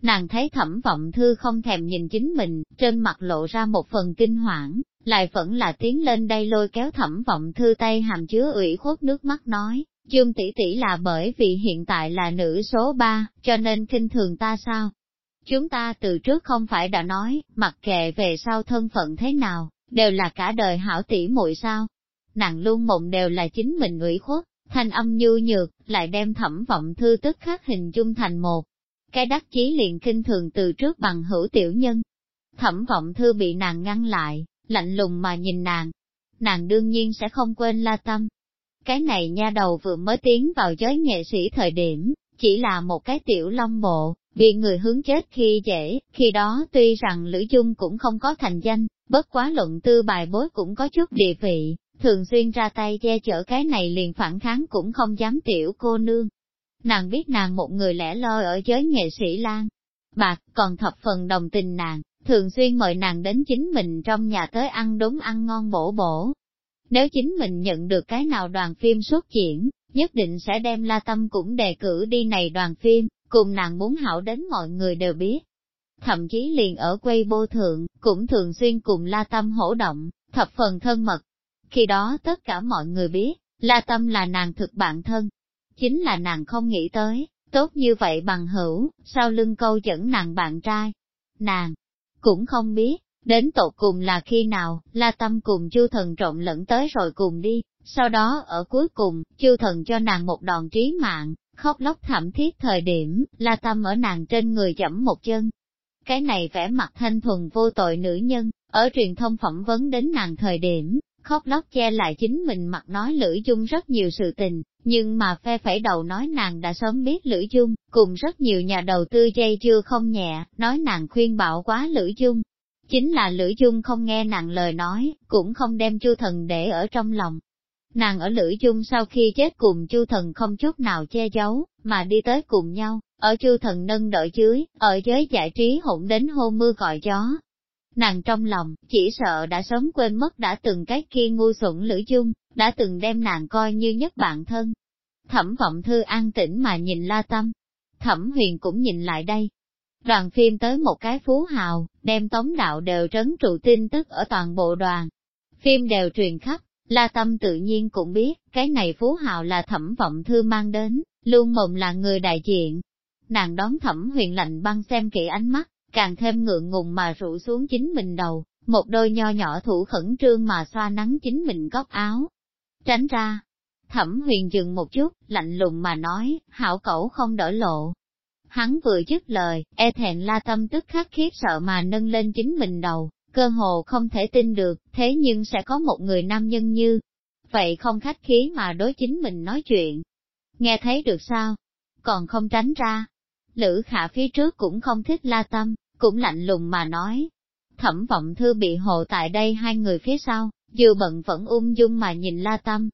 Nàng thấy thẩm vọng thư không thèm nhìn chính mình, trên mặt lộ ra một phần kinh hoảng, lại vẫn là tiến lên đây lôi kéo thẩm vọng thư tay hàm chứa ủy khuất nước mắt nói, Dương tỷ tỷ là bởi vì hiện tại là nữ số 3, cho nên kinh thường ta sao? Chúng ta từ trước không phải đã nói, mặc kệ về sau thân phận thế nào, đều là cả đời hảo tỷ muội sao. Nàng luôn mộng đều là chính mình ủy khuất, thanh âm nhu nhược, lại đem thẩm vọng thư tức khắc hình dung thành một. Cái đắc chí liền kinh thường từ trước bằng hữu tiểu nhân. Thẩm vọng thư bị nàng ngăn lại, lạnh lùng mà nhìn nàng. Nàng đương nhiên sẽ không quên la tâm. Cái này nha đầu vừa mới tiến vào giới nghệ sĩ thời điểm, chỉ là một cái tiểu long bộ, bị người hướng chết khi dễ, khi đó tuy rằng Lữ Dung cũng không có thành danh, bất quá luận tư bài bối cũng có chút địa vị, thường xuyên ra tay che chở cái này liền phản kháng cũng không dám tiểu cô nương. Nàng biết nàng một người lẻ loi ở giới nghệ sĩ lan, bạc còn thập phần đồng tình nàng, thường xuyên mời nàng đến chính mình trong nhà tới ăn đúng ăn ngon bổ bổ. Nếu chính mình nhận được cái nào đoàn phim xuất diễn, nhất định sẽ đem La Tâm cũng đề cử đi này đoàn phim, cùng nàng muốn hảo đến mọi người đều biết thậm chí liền ở quay bô thượng, cũng thường xuyên cùng La Tâm hỗ động, thập phần thân mật. Khi đó tất cả mọi người biết, La Tâm là nàng thực bạn thân. Chính là nàng không nghĩ tới, tốt như vậy bằng hữu, sau lưng câu dẫn nàng bạn trai. Nàng cũng không biết, đến tột cùng là khi nào, La Tâm cùng Chu Thần trộn lẫn tới rồi cùng đi, sau đó ở cuối cùng, Chu Thần cho nàng một đòn trí mạng, khóc lóc thảm thiết thời điểm, La Tâm ở nàng trên người chậm một chân. Cái này vẻ mặt thanh thuần vô tội nữ nhân, ở truyền thông phỏng vấn đến nàng thời điểm, khóc lóc che lại chính mình mặt nói Lữ Dung rất nhiều sự tình, nhưng mà phe phẩy đầu nói nàng đã sớm biết Lữ Dung, cùng rất nhiều nhà đầu tư dây chưa không nhẹ, nói nàng khuyên bảo quá Lữ Dung. Chính là Lữ Dung không nghe nàng lời nói, cũng không đem chu thần để ở trong lòng. Nàng ở Lữ Dung sau khi chết cùng chu thần không chút nào che giấu, mà đi tới cùng nhau, ở chu thần nâng đỡ dưới, ở giới giải trí hỗn đến hô mưa gọi gió, Nàng trong lòng, chỉ sợ đã sớm quên mất đã từng cái kia ngu xuẩn lữ chung, đã từng đem nàng coi như nhất bạn thân. Thẩm vọng thư an tĩnh mà nhìn la tâm. Thẩm huyền cũng nhìn lại đây. Đoàn phim tới một cái phú hào, đem tống đạo đều trấn trụ tin tức ở toàn bộ đoàn. Phim đều truyền khắp, La Tâm tự nhiên cũng biết, cái này phú hào là thẩm vọng thư mang đến, luôn mộng là người đại diện. Nàng đón thẩm huyền lạnh băng xem kỹ ánh mắt, càng thêm ngượng ngùng mà rụ xuống chính mình đầu, một đôi nho nhỏ thủ khẩn trương mà xoa nắng chính mình góc áo. Tránh ra, thẩm huyền dừng một chút, lạnh lùng mà nói, hảo cẩu không đỡ lộ. Hắn vừa dứt lời, e thẹn la tâm tức khắc khiếp sợ mà nâng lên chính mình đầu, cơ hồ không thể tin được, thế nhưng sẽ có một người nam nhân như, vậy không khách khí mà đối chính mình nói chuyện. Nghe thấy được sao? Còn không tránh ra. Lữ khả phía trước cũng không thích la tâm, cũng lạnh lùng mà nói. Thẩm vọng thư bị hộ tại đây hai người phía sau, dù bận vẫn ung dung mà nhìn la tâm.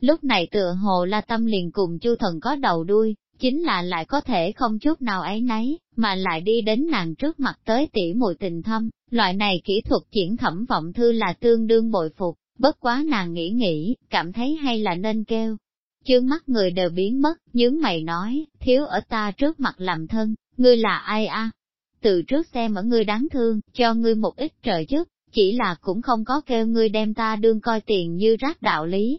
Lúc này tựa hồ la tâm liền cùng chu thần có đầu đuôi, chính là lại có thể không chút nào ấy nấy, mà lại đi đến nàng trước mặt tới tỉ mùi tình thâm, loại này kỹ thuật triển thẩm vọng thư là tương đương bội phục, bất quá nàng nghĩ nghĩ, cảm thấy hay là nên kêu. Chương mắt người đều biến mất, nhướng mày nói, thiếu ở ta trước mặt làm thân, ngươi là ai a? từ trước xem ở ngươi đáng thương, cho ngươi một ít trợ giúp, chỉ là cũng không có kêu ngươi đem ta đương coi tiền như rác đạo lý.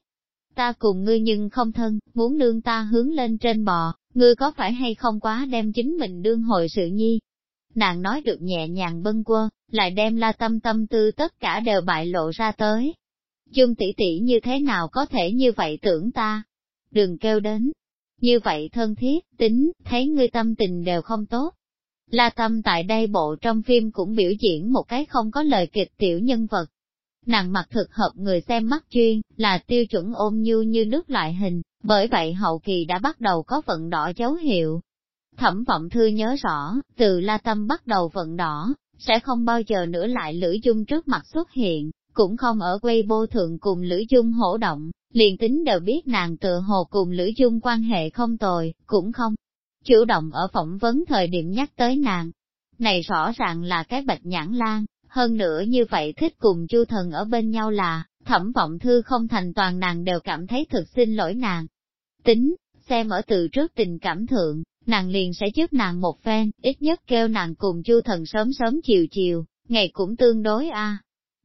Ta cùng ngươi nhưng không thân, muốn đương ta hướng lên trên bò, ngươi có phải hay không quá đem chính mình đương hồi sự nhi. Nàng nói được nhẹ nhàng bâng quơ, lại đem la tâm tâm tư tất cả đều bại lộ ra tới. Chung tỷ tỷ như thế nào có thể như vậy tưởng ta? Đừng kêu đến. Như vậy thân thiết, tính, thấy ngươi tâm tình đều không tốt, La Tâm tại đây bộ trong phim cũng biểu diễn một cái không có lời kịch tiểu nhân vật. Nàng mặt thực hợp người xem mắt chuyên, là tiêu chuẩn ôm nhu như nước loại hình, bởi vậy hậu kỳ đã bắt đầu có vận đỏ dấu hiệu. Thẩm vọng thư nhớ rõ, từ La Tâm bắt đầu vận đỏ, sẽ không bao giờ nữa lại Lữ Dung trước mặt xuất hiện, cũng không ở quay bô thượng cùng Lữ Dung hỗ động, liền tính đều biết nàng tựa hồ cùng Lữ Dung quan hệ không tồi, cũng không chủ động ở phỏng vấn thời điểm nhắc tới nàng. Này rõ ràng là cái bạch nhãn lan, hơn nữa như vậy thích cùng chu thần ở bên nhau là, thẩm vọng thư không thành toàn nàng đều cảm thấy thực xin lỗi nàng. Tính, xem ở từ trước tình cảm thượng, nàng liền sẽ giúp nàng một phen, ít nhất kêu nàng cùng chu thần sớm sớm chiều chiều, ngày cũng tương đối a.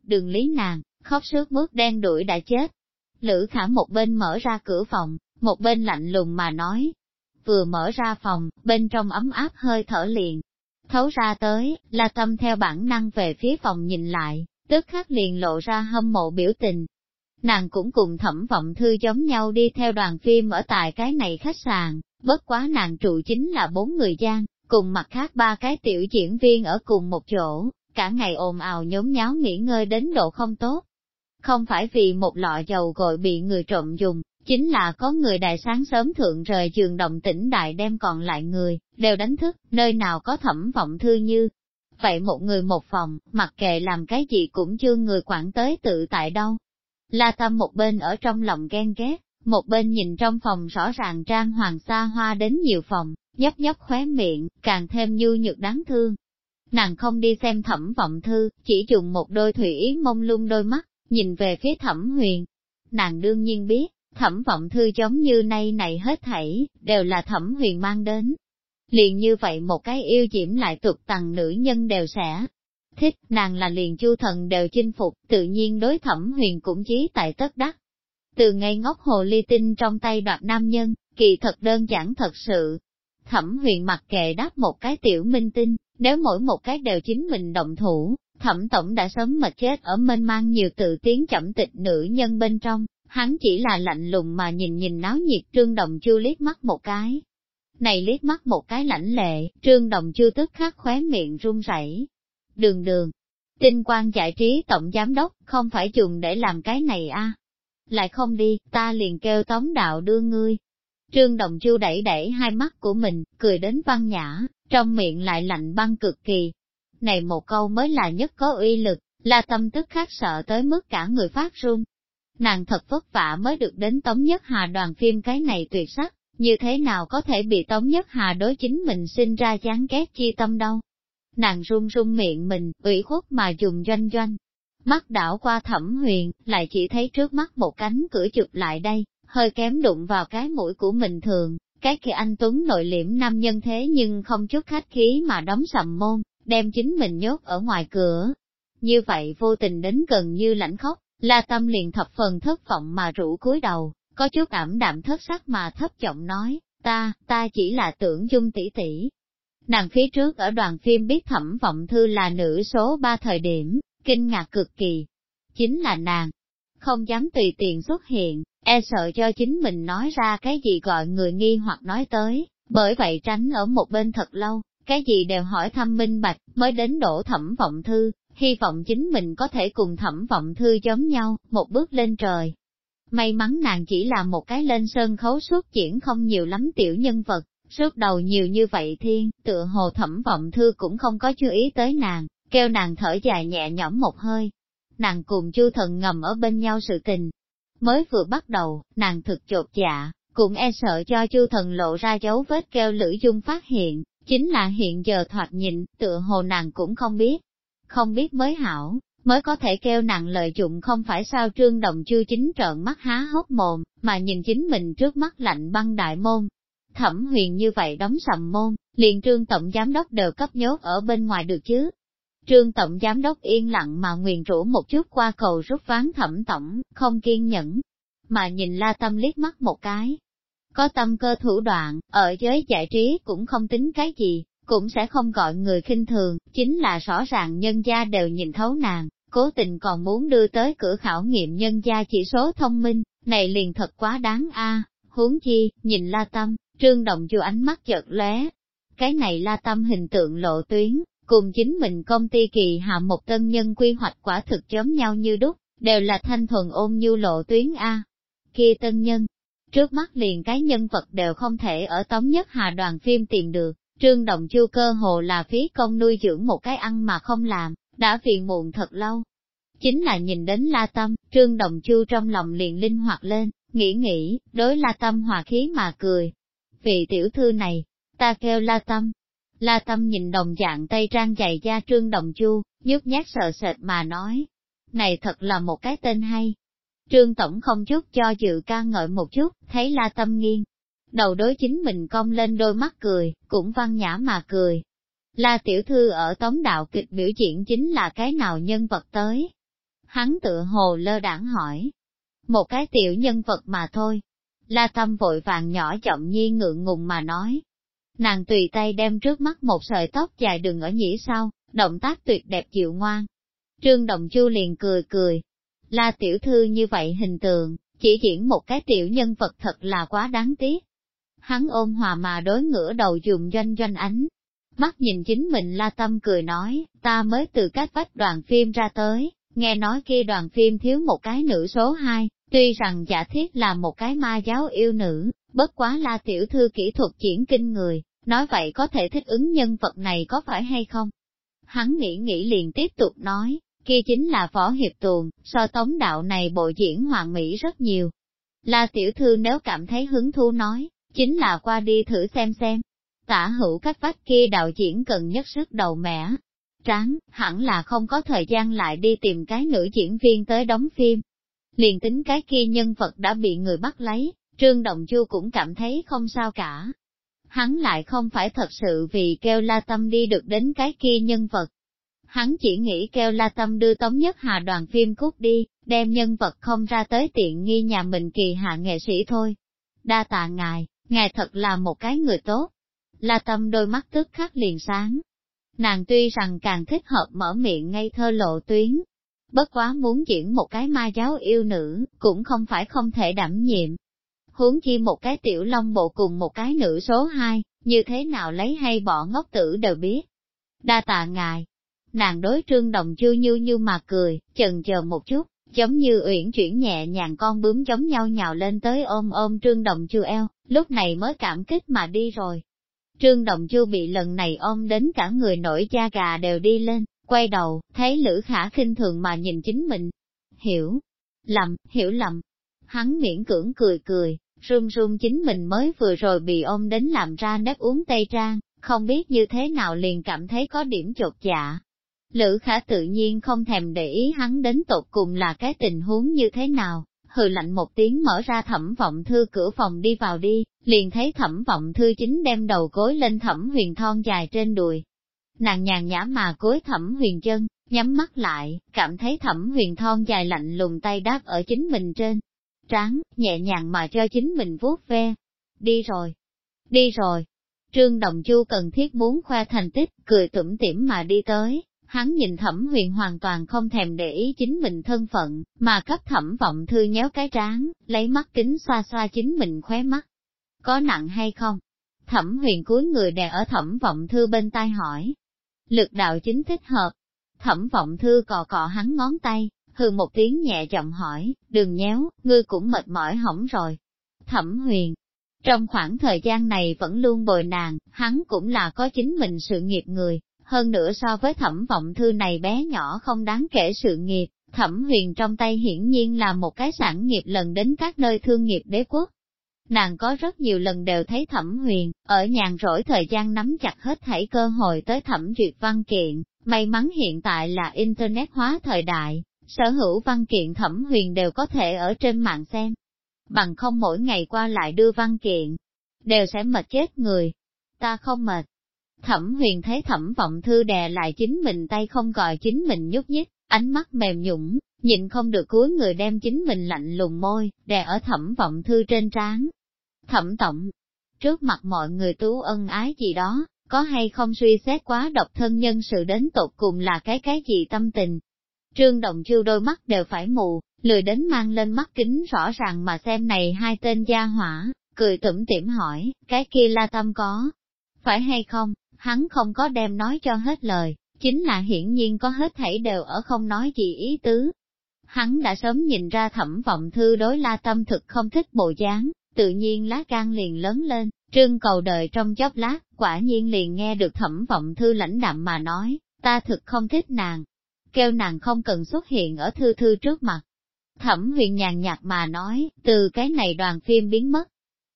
Đừng lý nàng, khóc sướt mướt đen đuổi đã chết. Lữ khả một bên mở ra cửa phòng, một bên lạnh lùng mà nói, vừa mở ra phòng, bên trong ấm áp hơi thở liền. Thấu ra tới, la tâm theo bản năng về phía phòng nhìn lại, tức khắc liền lộ ra hâm mộ biểu tình. Nàng cũng cùng thẩm vọng thư giống nhau đi theo đoàn phim ở tại cái này khách sạn, bất quá nàng trụ chính là bốn người gian, cùng mặt khác ba cái tiểu diễn viên ở cùng một chỗ, cả ngày ồn ào nhốn nháo nghỉ ngơi đến độ không tốt. Không phải vì một lọ dầu gội bị người trộm dùng, Chính là có người đại sáng sớm thượng rời giường động tỉnh đại đem còn lại người, đều đánh thức, nơi nào có thẩm vọng thư như. Vậy một người một phòng, mặc kệ làm cái gì cũng chưa người quản tới tự tại đâu. La Tâm một bên ở trong lòng ghen ghét, một bên nhìn trong phòng rõ ràng trang hoàng xa hoa đến nhiều phòng, nhấp nhấp khóe miệng, càng thêm nhu nhược đáng thương. Nàng không đi xem thẩm vọng thư, chỉ dùng một đôi thủy ý mông lung đôi mắt, nhìn về phía thẩm huyền. Nàng đương nhiên biết, Thẩm vọng thư giống như nay này hết thảy, đều là thẩm huyền mang đến. liền như vậy một cái yêu diễm lại tục tầng nữ nhân đều sẽ thích, nàng là liền chu thần đều chinh phục, tự nhiên đối thẩm huyền cũng chí tại tất đắc. Từ ngay ngốc hồ ly tinh trong tay đoạt nam nhân, kỳ thật đơn giản thật sự. Thẩm huyền mặc kệ đáp một cái tiểu minh tinh, nếu mỗi một cái đều chính mình động thủ, thẩm tổng đã sớm mệt chết ở mênh mang nhiều tự tiến chậm tịch nữ nhân bên trong, hắn chỉ là lạnh lùng mà nhìn nhìn náo nhiệt trương đồng chu liếc mắt một cái. Này liếc mắt một cái lãnh lệ, trương đồng chu tức khắc khóe miệng run rẩy. Đường đường, tinh quan giải trí tổng giám đốc, không phải dùng để làm cái này a Lại không đi, ta liền kêu tống đạo đưa ngươi. Trương Đồng Chu đẩy đẩy hai mắt của mình, cười đến văn nhã, trong miệng lại lạnh băng cực kỳ. Này một câu mới là nhất có uy lực, là tâm tức khác sợ tới mức cả người phát run. Nàng thật vất vả mới được đến Tống Nhất Hà đoàn phim cái này tuyệt sắc, như thế nào có thể bị Tống Nhất Hà đối chính mình sinh ra chán ghét chi tâm đâu. Nàng run run miệng mình, ủy khuất mà dùng doanh doanh. Mắt đảo qua thẩm huyền, lại chỉ thấy trước mắt một cánh cửa chụp lại đây, hơi kém đụng vào cái mũi của mình thường, cái kia anh Tuấn nội liễm nam nhân thế nhưng không chút khách khí mà đóng sầm môn, đem chính mình nhốt ở ngoài cửa. Như vậy vô tình đến gần như lãnh khóc, la tâm liền thập phần thất vọng mà rủ cúi đầu, có chút ảm đạm thất sắc mà thấp giọng nói, ta, ta chỉ là tưởng dung tỷ tỷ. Nàng phía trước ở đoàn phim biết thẩm vọng thư là nữ số 3 thời điểm, kinh ngạc cực kỳ. Chính là nàng, không dám tùy tiện xuất hiện, e sợ cho chính mình nói ra cái gì gọi người nghi hoặc nói tới, bởi vậy tránh ở một bên thật lâu, cái gì đều hỏi thăm minh bạch, mới đến đổ thẩm vọng thư, hy vọng chính mình có thể cùng thẩm vọng thư giống nhau, một bước lên trời. May mắn nàng chỉ là một cái lên sân khấu xuất diễn không nhiều lắm tiểu nhân vật, suốt đầu nhiều như vậy thiên, tựa hồ thẩm vọng thư cũng không có chú ý tới nàng, kêu nàng thở dài nhẹ nhõm một hơi. Nàng cùng chu thần ngầm ở bên nhau sự tình, Mới vừa bắt đầu, nàng thực chột dạ, cũng e sợ cho chu thần lộ ra dấu vết kêu lữ dung phát hiện, chính là hiện giờ thoạt nhìn, tựa hồ nàng cũng không biết. Không biết mới hảo, mới có thể kêu nàng lợi dụng không phải sao trương đồng chưa chính trợn mắt há hốc mồm, mà nhìn chính mình trước mắt lạnh băng đại môn. Thẩm huyền như vậy đóng sầm môn, liền trương tổng giám đốc đều cấp nhốt ở bên ngoài được chứ. Trương Tổng Giám đốc yên lặng mà nguyền rũ một chút qua cầu rút ván thẩm tổng, không kiên nhẫn, mà nhìn la tâm liếc mắt một cái. Có tâm cơ thủ đoạn, ở giới giải trí cũng không tính cái gì, cũng sẽ không gọi người khinh thường, chính là rõ ràng nhân gia đều nhìn thấu nàng, cố tình còn muốn đưa tới cửa khảo nghiệm nhân gia chỉ số thông minh, này liền thật quá đáng a. huống chi, nhìn la tâm, trương động chu ánh mắt chợt lóe. Cái này la tâm hình tượng lộ tuyến, cùng chính mình công ty kỳ hạ một tân nhân quy hoạch quả thực chấm nhau như đúc, đều là thanh thuần ôn nhu lộ tuyến A. Kia tân nhân, trước mắt liền cái nhân vật đều không thể ở tống nhất hà đoàn phim tìm được, trương đồng chu cơ hồ là phí công nuôi dưỡng một cái ăn mà không làm, đã phiền muộn thật lâu. Chính là nhìn đến la tâm, trương đồng chu trong lòng liền linh hoạt lên, nghĩ nghĩ, đối la tâm hòa khí mà cười. Vị tiểu thư này, ta kêu la tâm, La Tâm nhìn đồng dạng tây trang dày da trương đồng chu, nhút nhát sợ sệt mà nói. Này thật là một cái tên hay. Trương Tổng không chút cho dự ca ngợi một chút, thấy La Tâm nghiêng. Đầu đối chính mình cong lên đôi mắt cười, cũng văn nhã mà cười. La Tiểu Thư ở tống đạo kịch biểu diễn chính là cái nào nhân vật tới? Hắn tự hồ lơ đảng hỏi. Một cái tiểu nhân vật mà thôi. La Tâm vội vàng nhỏ chậm nhi ngượng ngùng mà nói. Nàng tùy tay đem trước mắt một sợi tóc dài đường ở nhĩ sau, động tác tuyệt đẹp dịu ngoan. Trương Đồng Chu liền cười cười. La tiểu thư như vậy hình tượng, chỉ diễn một cái tiểu nhân vật thật là quá đáng tiếc. Hắn ôn hòa mà đối ngửa đầu dùng doanh doanh ánh. Mắt nhìn chính mình la tâm cười nói, ta mới từ cách vách đoàn phim ra tới, nghe nói kia đoàn phim thiếu một cái nữ số 2, tuy rằng giả thiết là một cái ma giáo yêu nữ, bất quá la tiểu thư kỹ thuật diễn kinh người, nói vậy có thể thích ứng nhân vật này có phải hay không? Hắn nghĩ nghĩ liền tiếp tục nói, kia chính là võ hiệp tuồng, so tống đạo này bộ diễn hoàng mỹ rất nhiều. La tiểu thư nếu cảm thấy hứng thú nói, chính là qua đi thử xem xem. Tả hữu các vách kia đạo diễn cần nhất sức đầu mẻ. Tráng, hẳn là không có thời gian lại đi tìm cái nữ diễn viên tới đóng phim. Liền tính cái kia nhân vật đã bị người bắt lấy, Trương Đồng Chu cũng cảm thấy không sao cả, hắn lại không phải thật sự vì kêu la tâm đi được đến cái kia nhân vật. Hắn chỉ nghĩ kêu la tâm đưa Tống Nhất Hà đoàn phim cút đi, đem nhân vật không ra tới tiện nghi nhà mình kỳ hạ nghệ sĩ thôi. Đa tạ ngài, ngài thật là một cái người tốt. La tâm đôi mắt tức khắc liền sáng. Nàng tuy rằng càng thích hợp mở miệng ngây thơ lộ tuyến, bất quá muốn diễn một cái ma giáo yêu nữ, cũng không phải không thể đảm nhiệm. Huống chi một cái tiểu long bộ cùng một cái nữ số hai, như thế nào lấy hay bỏ ngốc tử đều biết. Đa tạ ngài. Nàng đối trương đồng chưa như như mà cười, chần chờ một chút, giống như uyển chuyển nhẹ nhàng con bướm giống nhau nhào lên tới ôm ôm trương đồng chưa eo, lúc này mới cảm kích mà đi rồi. Trương đồng Chu bị lần này ôm đến cả người nổi da gà đều đi lên, quay đầu, thấy Lữ Khả khinh thường mà nhìn chính mình. Hiểu, lầm, hiểu lầm. Hắn miễn cưỡng cười cười, run run chính mình mới vừa rồi bị ôm đến làm ra nếp uống tây trang, không biết như thế nào liền cảm thấy có điểm chột dạ. Lữ Khả tự nhiên không thèm để ý hắn đến tột cùng là cái tình huống như thế nào, hừ lạnh một tiếng mở ra thẩm vọng thư cửa phòng đi vào đi, liền thấy thẩm vọng thư chính đem đầu gối lên thẩm huyền thon dài trên đùi, Nàng nhàn nhã mà cối thẩm huyền chân, nhắm mắt lại, cảm thấy thẩm huyền thon dài lạnh lùng tay đáp ở chính mình trên. Tráng, nhẹ nhàng mà cho chính mình vuốt ve. Đi rồi. Đi rồi. Trương Đồng Chu cần thiết muốn khoe thành tích, cười tủm tỉm mà đi tới. Hắn nhìn thẩm huyền hoàn toàn không thèm để ý chính mình thân phận, mà cấp thẩm vọng thư nhéo cái tráng, lấy mắt kính xoa xoa chính mình khóe mắt. Có nặng hay không? Thẩm huyền cúi người đè ở thẩm vọng thư bên tai hỏi, lực đạo chính thích hợp. Thẩm vọng thư cò cò hắn ngón tay, hừ một tiếng nhẹ giọng hỏi, đừng nhéo, ngươi cũng mệt mỏi hỏng rồi. Thẩm huyền, trong khoảng thời gian này vẫn luôn bồi nàng, hắn cũng là có chính mình sự nghiệp người, hơn nữa so với thẩm vọng thư này bé nhỏ không đáng kể sự nghiệp, thẩm huyền trong tay hiển nhiên là một cái sản nghiệp lần đến các nơi thương nghiệp đế quốc. Nàng có rất nhiều lần đều thấy thẩm huyền, ở nhàn rỗi thời gian nắm chặt hết thảy cơ hội tới thẩm duyệt văn kiện, may mắn hiện tại là Internet hóa thời đại, sở hữu văn kiện thẩm huyền đều có thể ở trên mạng xem. Bằng không mỗi ngày qua lại đưa văn kiện, đều sẽ mệt chết người. Ta không mệt. Thẩm huyền thấy thẩm vọng thư đè lại chính mình tay không gọi chính mình nhúc nhích, ánh mắt mềm nhũng, nhịn không được cúi người đem chính mình lạnh lùng môi, đè ở thẩm vọng thư trên trán, Thẩm tổng, trước mặt mọi người tú ân ái gì đó, có hay không suy xét quá độc thân nhân sự đến tột cùng là cái cái gì tâm tình. Trương Đồng Chiêu đôi mắt đều phải mù, lười đến mang lên mắt kính rõ ràng mà xem này hai tên gia hỏa, cười tủm tỉm hỏi, cái kia la tâm có, phải hay không, hắn không có đem nói cho hết lời, chính là hiển nhiên có hết thảy đều ở không nói gì ý tứ. Hắn đã sớm nhìn ra thẩm vọng thư đối la tâm thực không thích bộ dáng, tự nhiên lá gan liền lớn lên, trương cầu đời trong chốc lát, quả nhiên liền nghe được thẩm vọng thư lãnh đạm mà nói, ta thực không thích nàng, kêu nàng không cần xuất hiện ở thư thư trước mặt. Thẩm huyền nhàn nhạt mà nói, từ cái này đoàn phim biến mất.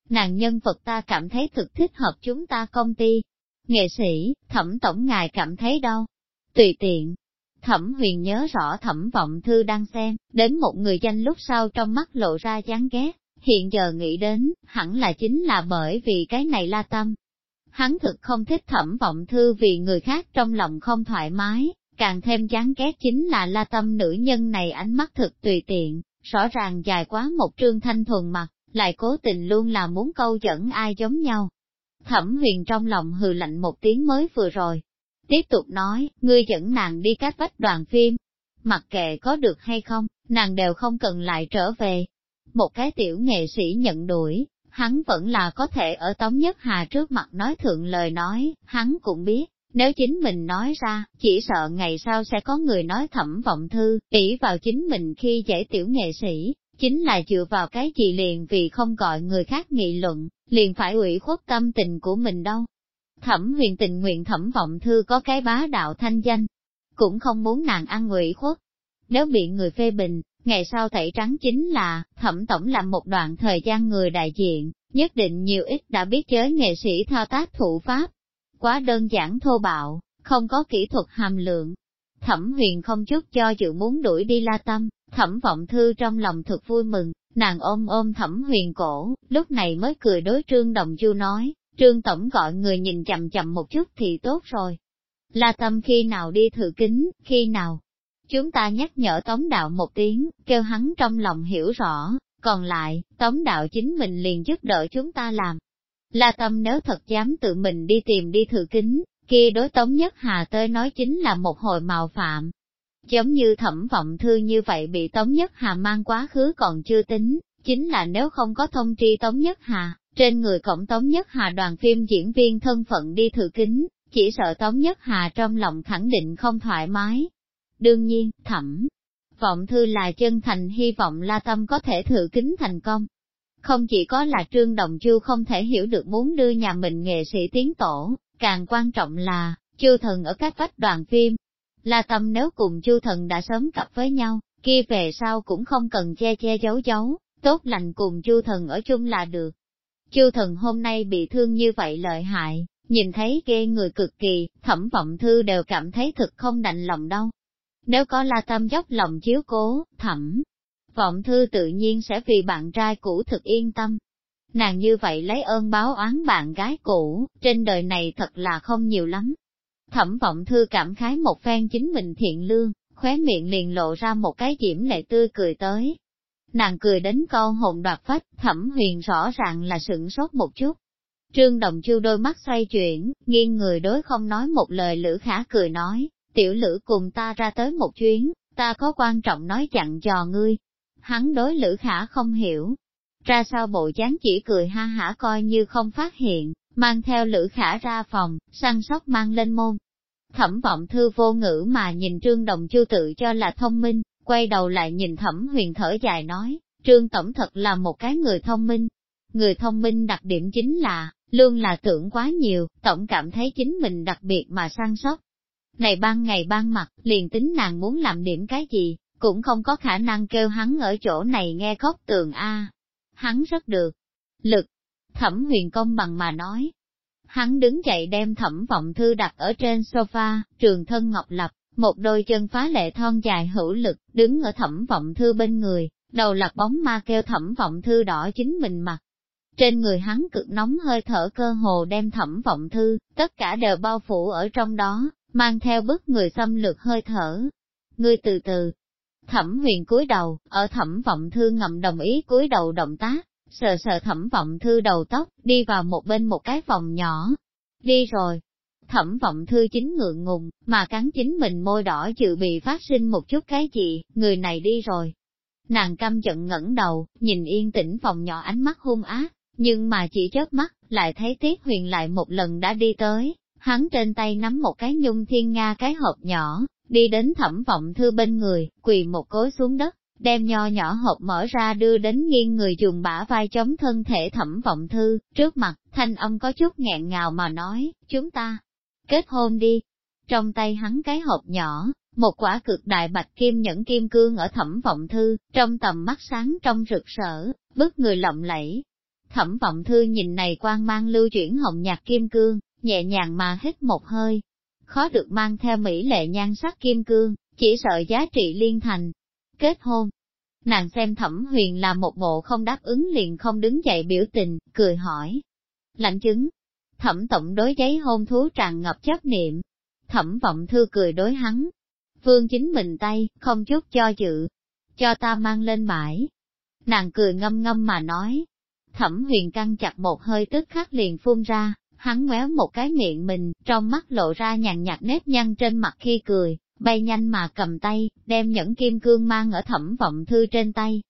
Nàng nhân vật ta cảm thấy thực thích hợp chúng ta công ty. Nghệ sĩ, thẩm tổng ngài cảm thấy đâu? Tùy tiện. Thẩm huyền nhớ rõ thẩm vọng thư đang xem, đến một người danh lúc sau trong mắt lộ ra chán ghét, hiện giờ nghĩ đến, hẳn là chính là bởi vì cái này la tâm. Hắn thực không thích thẩm vọng thư vì người khác trong lòng không thoải mái, càng thêm chán ghét chính là la tâm nữ nhân này ánh mắt thực tùy tiện, rõ ràng dài quá một trương thanh thuần mặt, lại cố tình luôn là muốn câu dẫn ai giống nhau. Thẩm huyền trong lòng hừ lạnh một tiếng mới vừa rồi. Tiếp tục nói, ngươi dẫn nàng đi cách vách đoàn phim. Mặc kệ có được hay không, nàng đều không cần lại trở về, một cái tiểu nghệ sĩ nhận đuổi, hắn vẫn là có thể ở Tống Nhất Hà trước mặt nói thượng lời nói, hắn cũng biết, nếu chính mình nói ra, chỉ sợ ngày sau sẽ có người nói thẩm vọng thư, ỷ vào chính mình khi giải tiểu nghệ sĩ, chính là dựa vào cái gì liền vì không gọi người khác nghị luận, liền phải ủy khuất tâm tình của mình đâu. Thẩm huyền tình nguyện thẩm vọng thư có cái bá đạo thanh danh, cũng không muốn nàng ăn ủy khuất. Nếu bị người phê bình, Ngày sau tẩy trắng chính là, thẩm tổng làm một đoạn thời gian người đại diện, nhất định nhiều ít đã biết giới nghệ sĩ thao tác thủ pháp. Quá đơn giản thô bạo, không có kỹ thuật hàm lượng. Thẩm huyền không chút cho dự muốn đuổi đi la tâm, thẩm vọng thư trong lòng thực vui mừng, nàng ôm ôm thẩm huyền cổ, lúc này mới cười đối trương đồng chu nói, Trương Tổng gọi người nhìn chậm chậm một chút thì tốt rồi. La Tâm khi nào đi thử kính, khi nào? Chúng ta nhắc nhở Tống Đạo một tiếng, kêu hắn trong lòng hiểu rõ, còn lại, Tống Đạo chính mình liền giúp đỡ chúng ta làm. La Tâm nếu thật dám tự mình đi tìm đi thử kính, kia đối Tống Nhất Hà tới nói chính là một hồi mạo phạm. Giống như thẩm vọng thư như vậy bị Tống Nhất Hà mang quá khứ còn chưa tính, chính là nếu không có thông tri Tống Nhất Hà, trên người cổng Tống Nhất Hà đoàn phim diễn viên thân phận đi thử kính, chỉ sợ Tống Nhất Hà trong lòng khẳng định không thoải mái. Đương nhiên, thẩm, vọng thư là chân thành hy vọng La Tâm có thể thử kính thành công. Không chỉ có là Trương Đồng Chu không thể hiểu được muốn đưa nhà mình nghệ sĩ tiến tổ, càng quan trọng là, Chu Thần ở các vách đoàn phim. La Tâm nếu cùng Chu Thần đã sớm cặp với nhau, kia về sau cũng không cần che che giấu giấu, tốt lành cùng Chu Thần ở chung là được. Chu Thần hôm nay bị thương như vậy lợi hại, nhìn thấy ghê người cực kỳ, thẩm vọng thư đều cảm thấy thực không đành lòng đâu. Nếu có la tâm dốc lòng chiếu cố, thẩm, vọng thư tự nhiên sẽ vì bạn trai cũ thực yên tâm. Nàng như vậy lấy ơn báo oán bạn gái cũ, trên đời này thật là không nhiều lắm. Thẩm vọng thư cảm khái một phen chính mình thiện lương, khóe miệng liền lộ ra một cái diễm lệ tươi cười tới. Nàng cười đến câu hồn đoạt phách, thẩm huyền rõ ràng là sửng sốt một chút, Trương Đồng Chu đôi mắt xoay chuyển, nghiêng người đối không nói một lời Lữ Khả cười nói, tiểu Lữ cùng ta ra tới một chuyến, ta có quan trọng nói chặn dò ngươi. Hắn đối Lữ Khả không hiểu, ra sao bộ dáng chỉ cười ha hả coi như không phát hiện, mang theo Lữ Khả ra phòng, săn sóc mang lên môn. Thẩm vọng thư vô ngữ mà nhìn Trương Đồng Chu tự cho là thông minh, quay đầu lại nhìn thẩm huyền thở dài nói, Trương Tổng thật là một cái người thông minh. Người thông minh đặc điểm chính là, Lương là tưởng quá nhiều, tổng cảm thấy chính mình đặc biệt mà săn sóc. Này ban ngày ban mặt, liền tính nàng muốn làm điểm cái gì, cũng không có khả năng kêu hắn ở chỗ này nghe khóc tường A. Hắn rất được. Lực. Thẩm huyền công bằng mà nói. Hắn đứng dậy đem thẩm vọng thư đặt ở trên sofa, trường thân ngọc lập, một đôi chân phá lệ thon dài hữu lực, đứng ở thẩm vọng thư bên người, đầu lạc bóng ma kêu thẩm vọng thư đỏ chính mình mặt, trên người hắn cực nóng hơi thở cơ hồ đem thẩm vọng thư, tất cả đều bao phủ ở trong đó, mang theo bức người xâm lược hơi thở. Ngươi từ từ, thẩm huyền cúi đầu, ở thẩm vọng thư ngậm đồng ý cúi đầu động tác, sờ sờ thẩm vọng thư đầu tóc, đi vào một bên một cái phòng nhỏ. Đi rồi. Thẩm vọng thư chính ngượng ngùng, mà cắn chính mình môi đỏ dự bị phát sinh một chút cái gì, người này đi rồi. Nàng căm giận ngẩng đầu, nhìn yên tĩnh phòng nhỏ ánh mắt hung ác, nhưng mà chỉ chớp mắt, lại thấy Tiết Huyền lại một lần đã đi tới, hắn trên tay nắm một cái nhung thiên nga cái hộp nhỏ, đi đến thẩm vọng thư bên người, quỳ một cối xuống đất, đem nho nhỏ hộp mở ra đưa đến nghiêng người dùng bả vai chống thân thể thẩm vọng thư, trước mặt, thanh âm có chút nghẹn ngào mà nói, chúng ta, kết hôn đi. Trong tay hắn cái hộp nhỏ, một quả cực đại bạch kim nhẫn kim cương ở thẩm vọng thư, trong tầm mắt sáng trong rực rỡ, bức người lộng lẫy, Thẩm vọng thư nhìn này quang mang lưu chuyển hồng nhạc kim cương, nhẹ nhàng mà hít một hơi. Khó được mang theo mỹ lệ nhan sắc kim cương, chỉ sợ giá trị liên thành. Kết hôn. Nàng xem thẩm huyền là một bộ không đáp ứng liền không đứng dậy biểu tình, cười hỏi. Lạnh chứng. Thẩm tổng đối giấy hôn thú tràn ngập chấp niệm. Thẩm vọng thư cười đối hắn. Vương chính mình tay, không chút cho dự. Cho ta mang lên bãi. Nàng cười ngâm ngâm mà nói, Thẩm huyền căng chặt một hơi tức khắc liền phun ra, hắn ngoéo một cái miệng mình, trong mắt lộ ra nhàn nhạt nếp nhăn trên mặt khi cười, bay nhanh mà cầm tay, đem nhẫn kim cương mang ở thẩm vọng thư trên tay.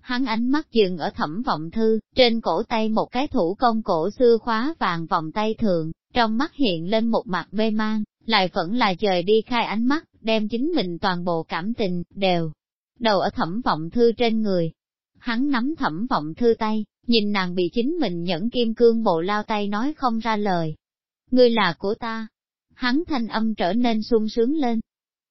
Hắn ánh mắt dừng ở thẩm vọng thư, trên cổ tay một cái thủ công cổ xưa khóa vàng vòng tay thường, trong mắt hiện lên một mặt bê mang, lại vẫn là trời đi khai ánh mắt, đem chính mình toàn bộ cảm tình, đều, đầu ở thẩm vọng thư trên người. Hắn nắm thẩm vọng thư tay, Nhìn nàng bị chính mình nhẫn kim cương bộ lao tay nói không ra lời. Ngươi là của ta. Hắn thanh âm trở nên sung sướng lên.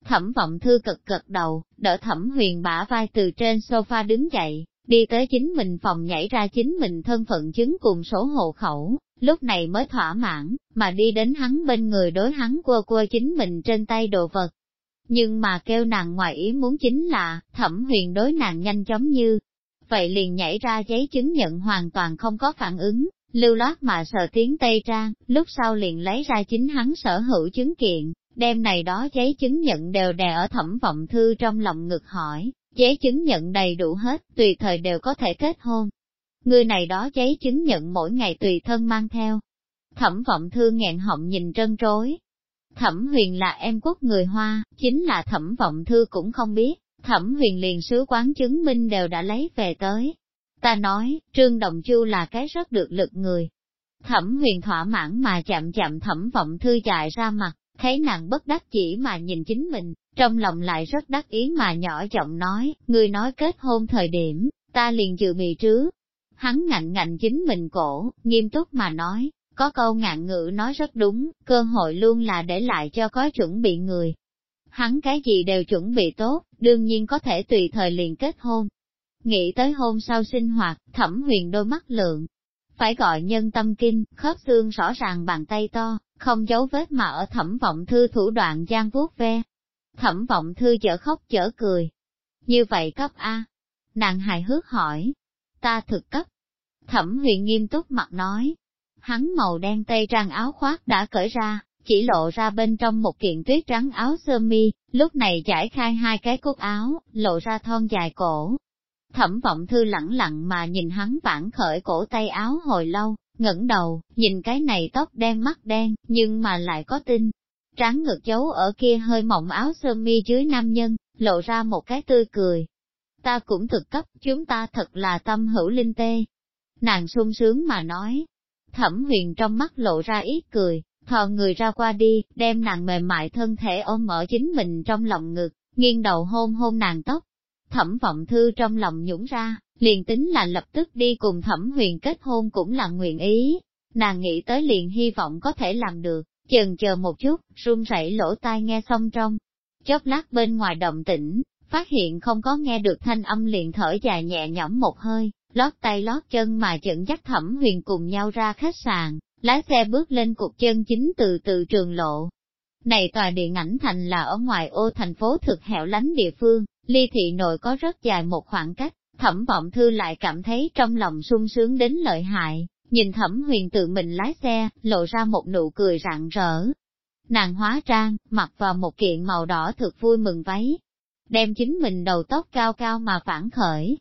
Thẩm vọng thư cực cực đầu, đỡ thẩm huyền bả vai từ trên sofa đứng dậy, đi tới chính mình phòng nhảy ra chính mình thân phận chứng cùng số hộ khẩu, lúc này mới thỏa mãn, mà đi đến hắn bên người đối hắn quơ quơ chính mình trên tay đồ vật. Nhưng mà kêu nàng ngoài ý muốn chính là, thẩm huyền đối nàng nhanh chóng như, vậy liền nhảy ra giấy chứng nhận hoàn toàn không có phản ứng, lưu loát mà sờ tiếng Tây Trang, lúc sau liền lấy ra chính hắn sở hữu chứng kiện, đem này đó giấy chứng nhận đều đè ở thẩm vọng thư trong lòng ngực hỏi, giấy chứng nhận đầy đủ hết, tùy thời đều có thể kết hôn. Người này đó giấy chứng nhận mỗi ngày tùy thân mang theo. Thẩm vọng thư nghẹn họng nhìn trân trối. Thẩm huyền là em quốc người Hoa, chính là thẩm vọng thư cũng không biết, thẩm huyền liền sứ quán chứng minh đều đã lấy về tới. Ta nói, Trương Đồng Chu là cái rất được lực người. Thẩm huyền thỏa mãn mà chạm chạm thẩm vọng thư chạy ra mặt, thấy nàng bất đắc chỉ mà nhìn chính mình, trong lòng lại rất đắc ý mà nhỏ giọng nói, người nói kết hôn thời điểm, ta liền dự bị trứ. Hắn ngạnh ngạnh chính mình cổ, nghiêm túc mà nói, có câu ngạn ngữ nói rất đúng, cơ hội luôn là để lại cho có chuẩn bị người. Hắn cái gì đều chuẩn bị tốt, đương nhiên có thể tùy thời liền kết hôn. Nghĩ tới hôn sau sinh hoạt, thẩm huyền đôi mắt lượng. Phải gọi nhân tâm kinh, khớp xương rõ ràng bàn tay to, không giấu vết mà ở thẩm vọng thư thủ đoạn gian vuốt ve. Thẩm vọng thư chở khóc chở cười. Như vậy cấp A. Nàng hài hước hỏi. Ta thực cấp. Thẩm huyền nghiêm túc mặt nói. Hắn màu đen tây trang áo khoác đã cởi ra, chỉ lộ ra bên trong một kiện tuyết trắng áo sơ mi, lúc này giải khai hai cái cúc áo, lộ ra thon dài cổ. Thẩm vọng thư lẳng lặng mà nhìn hắn vãn khởi cổ tay áo hồi lâu, ngẩng đầu, nhìn cái này tóc đen mắt đen, nhưng mà lại có tinh. Tráng ngược dấu ở kia hơi mỏng áo sơ mi dưới nam nhân, lộ ra một cái tươi cười. Ta cũng thực cấp, chúng ta thật là tâm hữu linh tê. Nàng sung sướng mà nói. Thẩm huyền trong mắt lộ ra ít cười, thò người ra qua đi, đem nàng mềm mại thân thể ôm ở chính mình trong lòng ngực, nghiêng đầu hôn hôn nàng tóc. Thẩm vọng thư trong lòng nhũng ra, liền tính là lập tức đi cùng thẩm huyền kết hôn cũng là nguyện ý. Nàng nghĩ tới liền hy vọng có thể làm được, chần chờ một chút, run rẩy lỗ tai nghe xong trong. Chốc lát bên ngoài động tĩnh, phát hiện không có nghe được thanh âm liền thở dài nhẹ nhõm một hơi, lót tay lót chân mà dẫn dắt thẩm huyền cùng nhau ra khách sạn, lái xe bước lên cục chân chính từ từ trường lộ. Này tòa điện ảnh thành là ở ngoài ô thành phố thực hẻo lánh địa phương, ly thị nội có rất dài một khoảng cách, thẩm vọng thư lại cảm thấy trong lòng sung sướng đến lợi hại, nhìn thẩm huyền tự mình lái xe, lộ ra một nụ cười rạng rỡ. Nàng hóa trang, mặc vào một kiện màu đỏ thực vui mừng váy, đem chính mình đầu tóc cao cao mà phản khởi.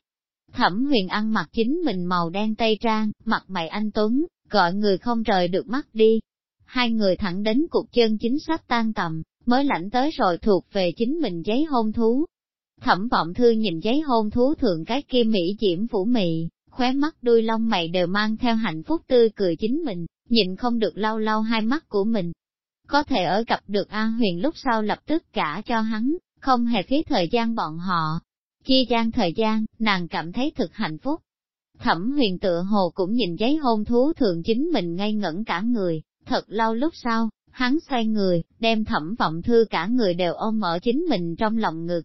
Thẩm huyền ăn mặc chính mình màu đen tây trang, mặt mày anh Tuấn, gọi người không rời được mắt đi. Hai người thẳng đến cục chân chính sắp tan tầm, mới lãnh tới rồi thuộc về chính mình giấy hôn thú. Thẩm vọng thư nhìn giấy hôn thú thượng cái kia mỹ diễm phủ mị, khóe mắt đuôi lông mày đều mang theo hạnh phúc tươi cười chính mình, nhìn không được lau lau hai mắt của mình. Có thể ở gặp được An Huyền lúc sau lập tức cả cho hắn, không hề phí thời gian bọn họ. Chia gian thời gian, nàng cảm thấy thực hạnh phúc. Thẩm huyền tựa hồ cũng nhìn giấy hôn thú thường chính mình ngây ngẩn cả người, thật lâu lúc sau, hắn xoay người, đem thẩm vọng thư cả người đều ôm ở chính mình trong lòng ngực.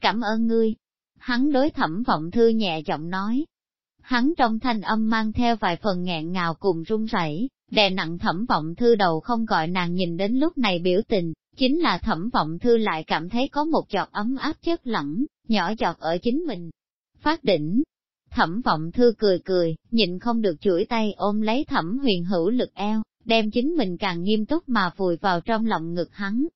Cảm ơn ngươi. Hắn đối thẩm vọng thư nhẹ giọng nói. Hắn trong thanh âm mang theo vài phần nghẹn ngào cùng run rẩy, đè nặng thẩm vọng thư đầu không gọi nàng nhìn đến lúc này biểu tình, chính là thẩm vọng thư lại cảm thấy có một giọt ấm áp chất lỏng, nhỏ giọt ở chính mình. Phát đỉnh, Thẩm vọng thư cười cười, nhịn không được chuỗi tay ôm lấy thẩm huyền hữu lực eo, đem chính mình càng nghiêm túc mà vùi vào trong lòng ngực hắn.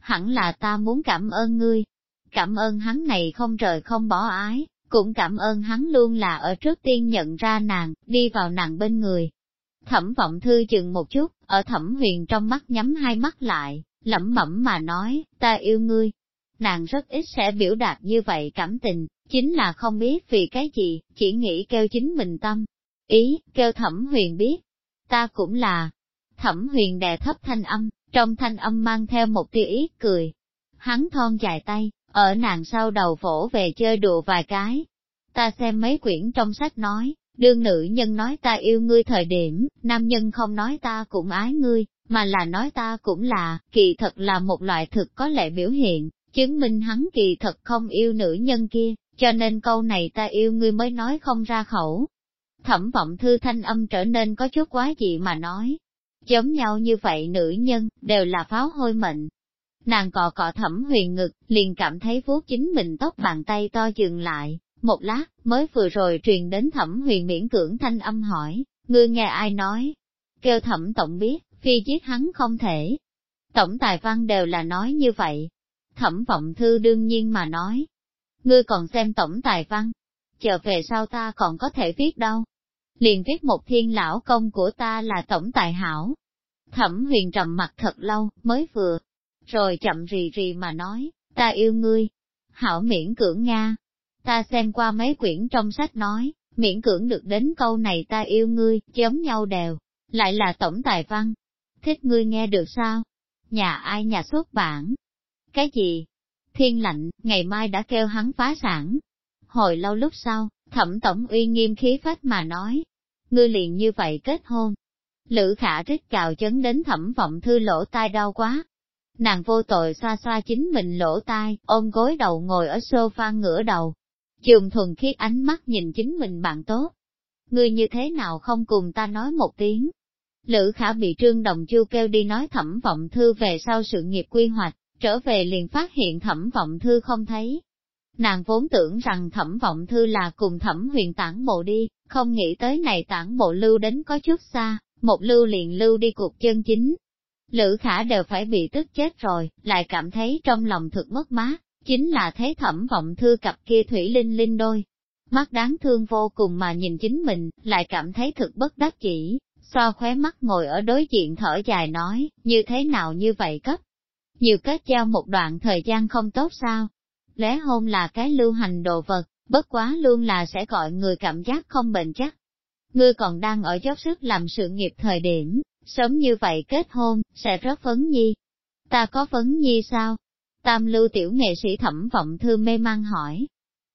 Hẳn là ta muốn cảm ơn ngươi. Cảm ơn hắn này không rời không bỏ ái, cũng cảm ơn hắn luôn là ở trước tiên nhận ra nàng, đi vào nàng bên người. Thẩm vọng thư chừng một chút, ở thẩm huyền trong mắt nhắm hai mắt lại, lẩm bẩm mà nói, ta yêu ngươi. Nàng rất ít sẽ biểu đạt như vậy cảm tình, chính là không biết vì cái gì, chỉ nghĩ kêu chính mình tâm. Ý, kêu thẩm huyền biết. Ta cũng là. Thẩm huyền đè thấp thanh âm, trong thanh âm mang theo một tia ý cười. Hắn thon dài tay, ở nàng sau đầu phổ về chơi đùa vài cái. Ta xem mấy quyển trong sách nói, đương nữ nhân nói ta yêu ngươi thời điểm, nam nhân không nói ta cũng ái ngươi, mà là nói ta cũng là, kỳ thật là một loại thực có lệ biểu hiện, chứng minh hắn kỳ thật không yêu nữ nhân kia, cho nên câu này ta yêu ngươi mới nói không ra khẩu. Thẩm vọng thư thanh âm trở nên có chút quá dị mà nói. Giống nhau như vậy nữ nhân, đều là pháo hôi mệnh. Nàng cọ cọ thẩm huyền ngực, liền cảm thấy vuốt chính mình tóc bàn tay to dừng lại, một lát, mới vừa rồi truyền đến thẩm huyền miễn cưỡng thanh âm hỏi, Ngươi nghe ai nói? Kêu thẩm tổng biết, phi giết hắn không thể. Tổng tài văn đều là nói như vậy. Thẩm vọng thư đương nhiên mà nói. Ngươi còn xem tổng tài văn. Chờ về sau ta còn có thể viết đâu. Liền viết một thiên lão công của ta là tổng tài hảo. Thẩm huyền trầm mặt thật lâu, mới vừa. Rồi chậm rì rì mà nói, ta yêu ngươi. Hảo miễn cưỡng Nga. Ta xem qua mấy quyển trong sách nói, miễn cưỡng được đến câu này ta yêu ngươi, giống nhau đều, lại là tổng tài văn. Thích ngươi nghe được sao? Nhà ai nhà xuất bản? Cái gì? Thiên lạnh, ngày mai đã kêu hắn phá sản. Hồi lâu lúc sau, thẩm tổng uy nghiêm khí phách mà nói. Ngươi liền như vậy kết hôn. Lữ khả rít cào chấn đến thẩm vọng thư lỗ tai đau quá. Nàng vô tội xoa xoa chính mình lỗ tai, ôm gối đầu ngồi ở sofa ngửa đầu, Trường thuần khiết ánh mắt nhìn chính mình bạn tốt. Ngươi như thế nào không cùng ta nói một tiếng? Lữ khả bị trương đồng chu kêu đi nói thẩm vọng thư về sau sự nghiệp quy hoạch, trở về liền phát hiện thẩm vọng thư không thấy. Nàng vốn tưởng rằng thẩm vọng thư là cùng thẩm huyền tản bộ đi, không nghĩ tới này tản bộ lưu đến có chút xa, một lưu liền lưu đi cuộc chân chính. Lữ khả đều phải bị tức chết rồi, lại cảm thấy trong lòng thực mất mát chính là thấy thẩm vọng thư cặp kia thủy linh linh đôi. Mắt đáng thương vô cùng mà nhìn chính mình, lại cảm thấy thực bất đắc chỉ, so khóe mắt ngồi ở đối diện thở dài nói, như thế nào như vậy cấp. Nhiều kết giao một đoạn thời gian không tốt sao? Lé hôn là cái lưu hành đồ vật, bất quá luôn là sẽ gọi người cảm giác không bệnh chắc. Ngươi còn đang ở dốc sức làm sự nghiệp thời điểm, sớm như vậy kết hôn, sẽ rất phấn nhi. Ta có phấn nhi sao? Tam lưu tiểu nghệ sĩ thẩm vọng thư mê mang hỏi.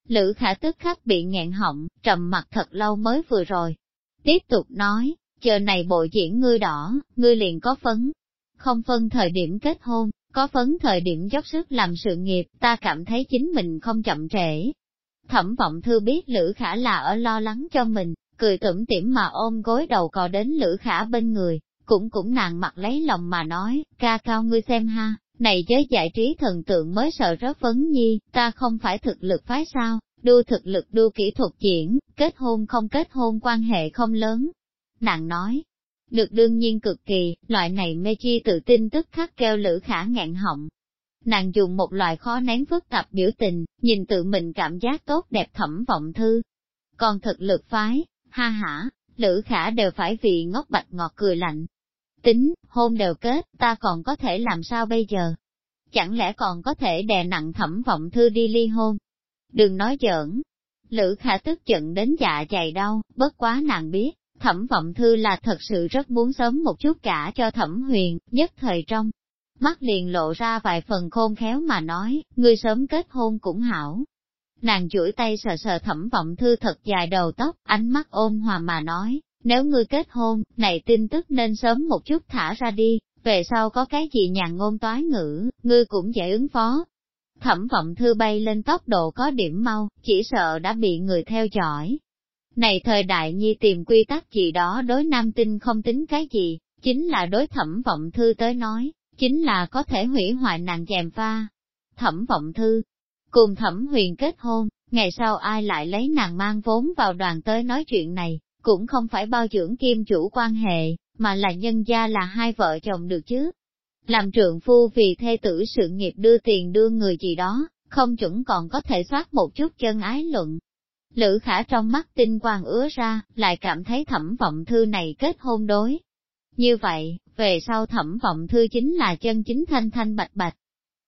Lữ khả tức khắc bị nghẹn họng, trầm mặt thật lâu mới vừa rồi. Tiếp tục nói, chờ này bộ diễn ngươi đỏ, ngươi liền có phấn. Không phân thời điểm kết hôn, có phấn thời điểm dốc sức làm sự nghiệp, ta cảm thấy chính mình không chậm trễ. Thẩm vọng thư biết Lữ Khả là ở lo lắng cho mình, cười tủm tỉm mà ôm gối đầu cò đến Lữ Khả bên người, cũng cũng nàng mặt lấy lòng mà nói, ca cao ngươi xem ha, này giới giải trí thần tượng mới sợ rớt vấn nhi, ta không phải thực lực phái sao, đua thực lực đua kỹ thuật diễn, kết hôn không kết hôn quan hệ không lớn. Nàng nói, được đương nhiên cực kỳ, loại này mê chi tự tin tức khắc kêu lữ khả ngạn họng. Nàng dùng một loại khó nén phức tạp biểu tình, nhìn tự mình cảm giác tốt đẹp thẩm vọng thư. Còn thực lực phái, ha hả, lữ khả đều phải vì ngốc bạch ngọt cười lạnh, Tính, hôn đều kết, ta còn có thể làm sao bây giờ? Chẳng lẽ còn có thể đè nặng thẩm vọng thư đi ly hôn? Đừng nói giỡn. Lữ khả tức giận đến dạ dày đau, bất quá nàng biết, thẩm vọng thư là thật sự rất muốn sớm một chút cả cho thẩm huyền, nhất thời trong. Mắt liền lộ ra vài phần khôn khéo mà nói, ngươi sớm kết hôn cũng hảo. Nàng chuỗi tay sờ sờ thẩm vọng thư thật dài đầu tóc, ánh mắt ôn hòa mà nói, nếu ngươi kết hôn, này tin tức nên sớm một chút thả ra đi, về sau có cái gì nhàn ngôn toái ngữ, ngươi cũng dễ ứng phó. Thẩm vọng thư bay lên tốc độ có điểm mau, chỉ sợ đã bị người theo dõi. Này thời đại nhi tìm quy tắc gì đó đối nam tinh không tính cái gì, chính là đối thẩm vọng thư tới nói, chính là có thể hủy hoại nàng chèm pha. Thẩm vọng thư, cùng thẩm huyền kết hôn, ngày sau ai lại lấy nàng mang vốn vào đoàn tới nói chuyện này, cũng không phải bao dưỡng kim chủ quan hệ, mà là nhân gia là hai vợ chồng được chứ. Làm trượng phu vì thê tử sự nghiệp đưa tiền đưa người gì đó, không chuẩn còn có thể soát một chút chân ái luận. Lữ khả trong mắt tinh quang ứa ra, lại cảm thấy thẩm vọng thư này kết hôn đối. Như vậy, về sau thẩm vọng thư chính là chân chính thanh thanh bạch bạch.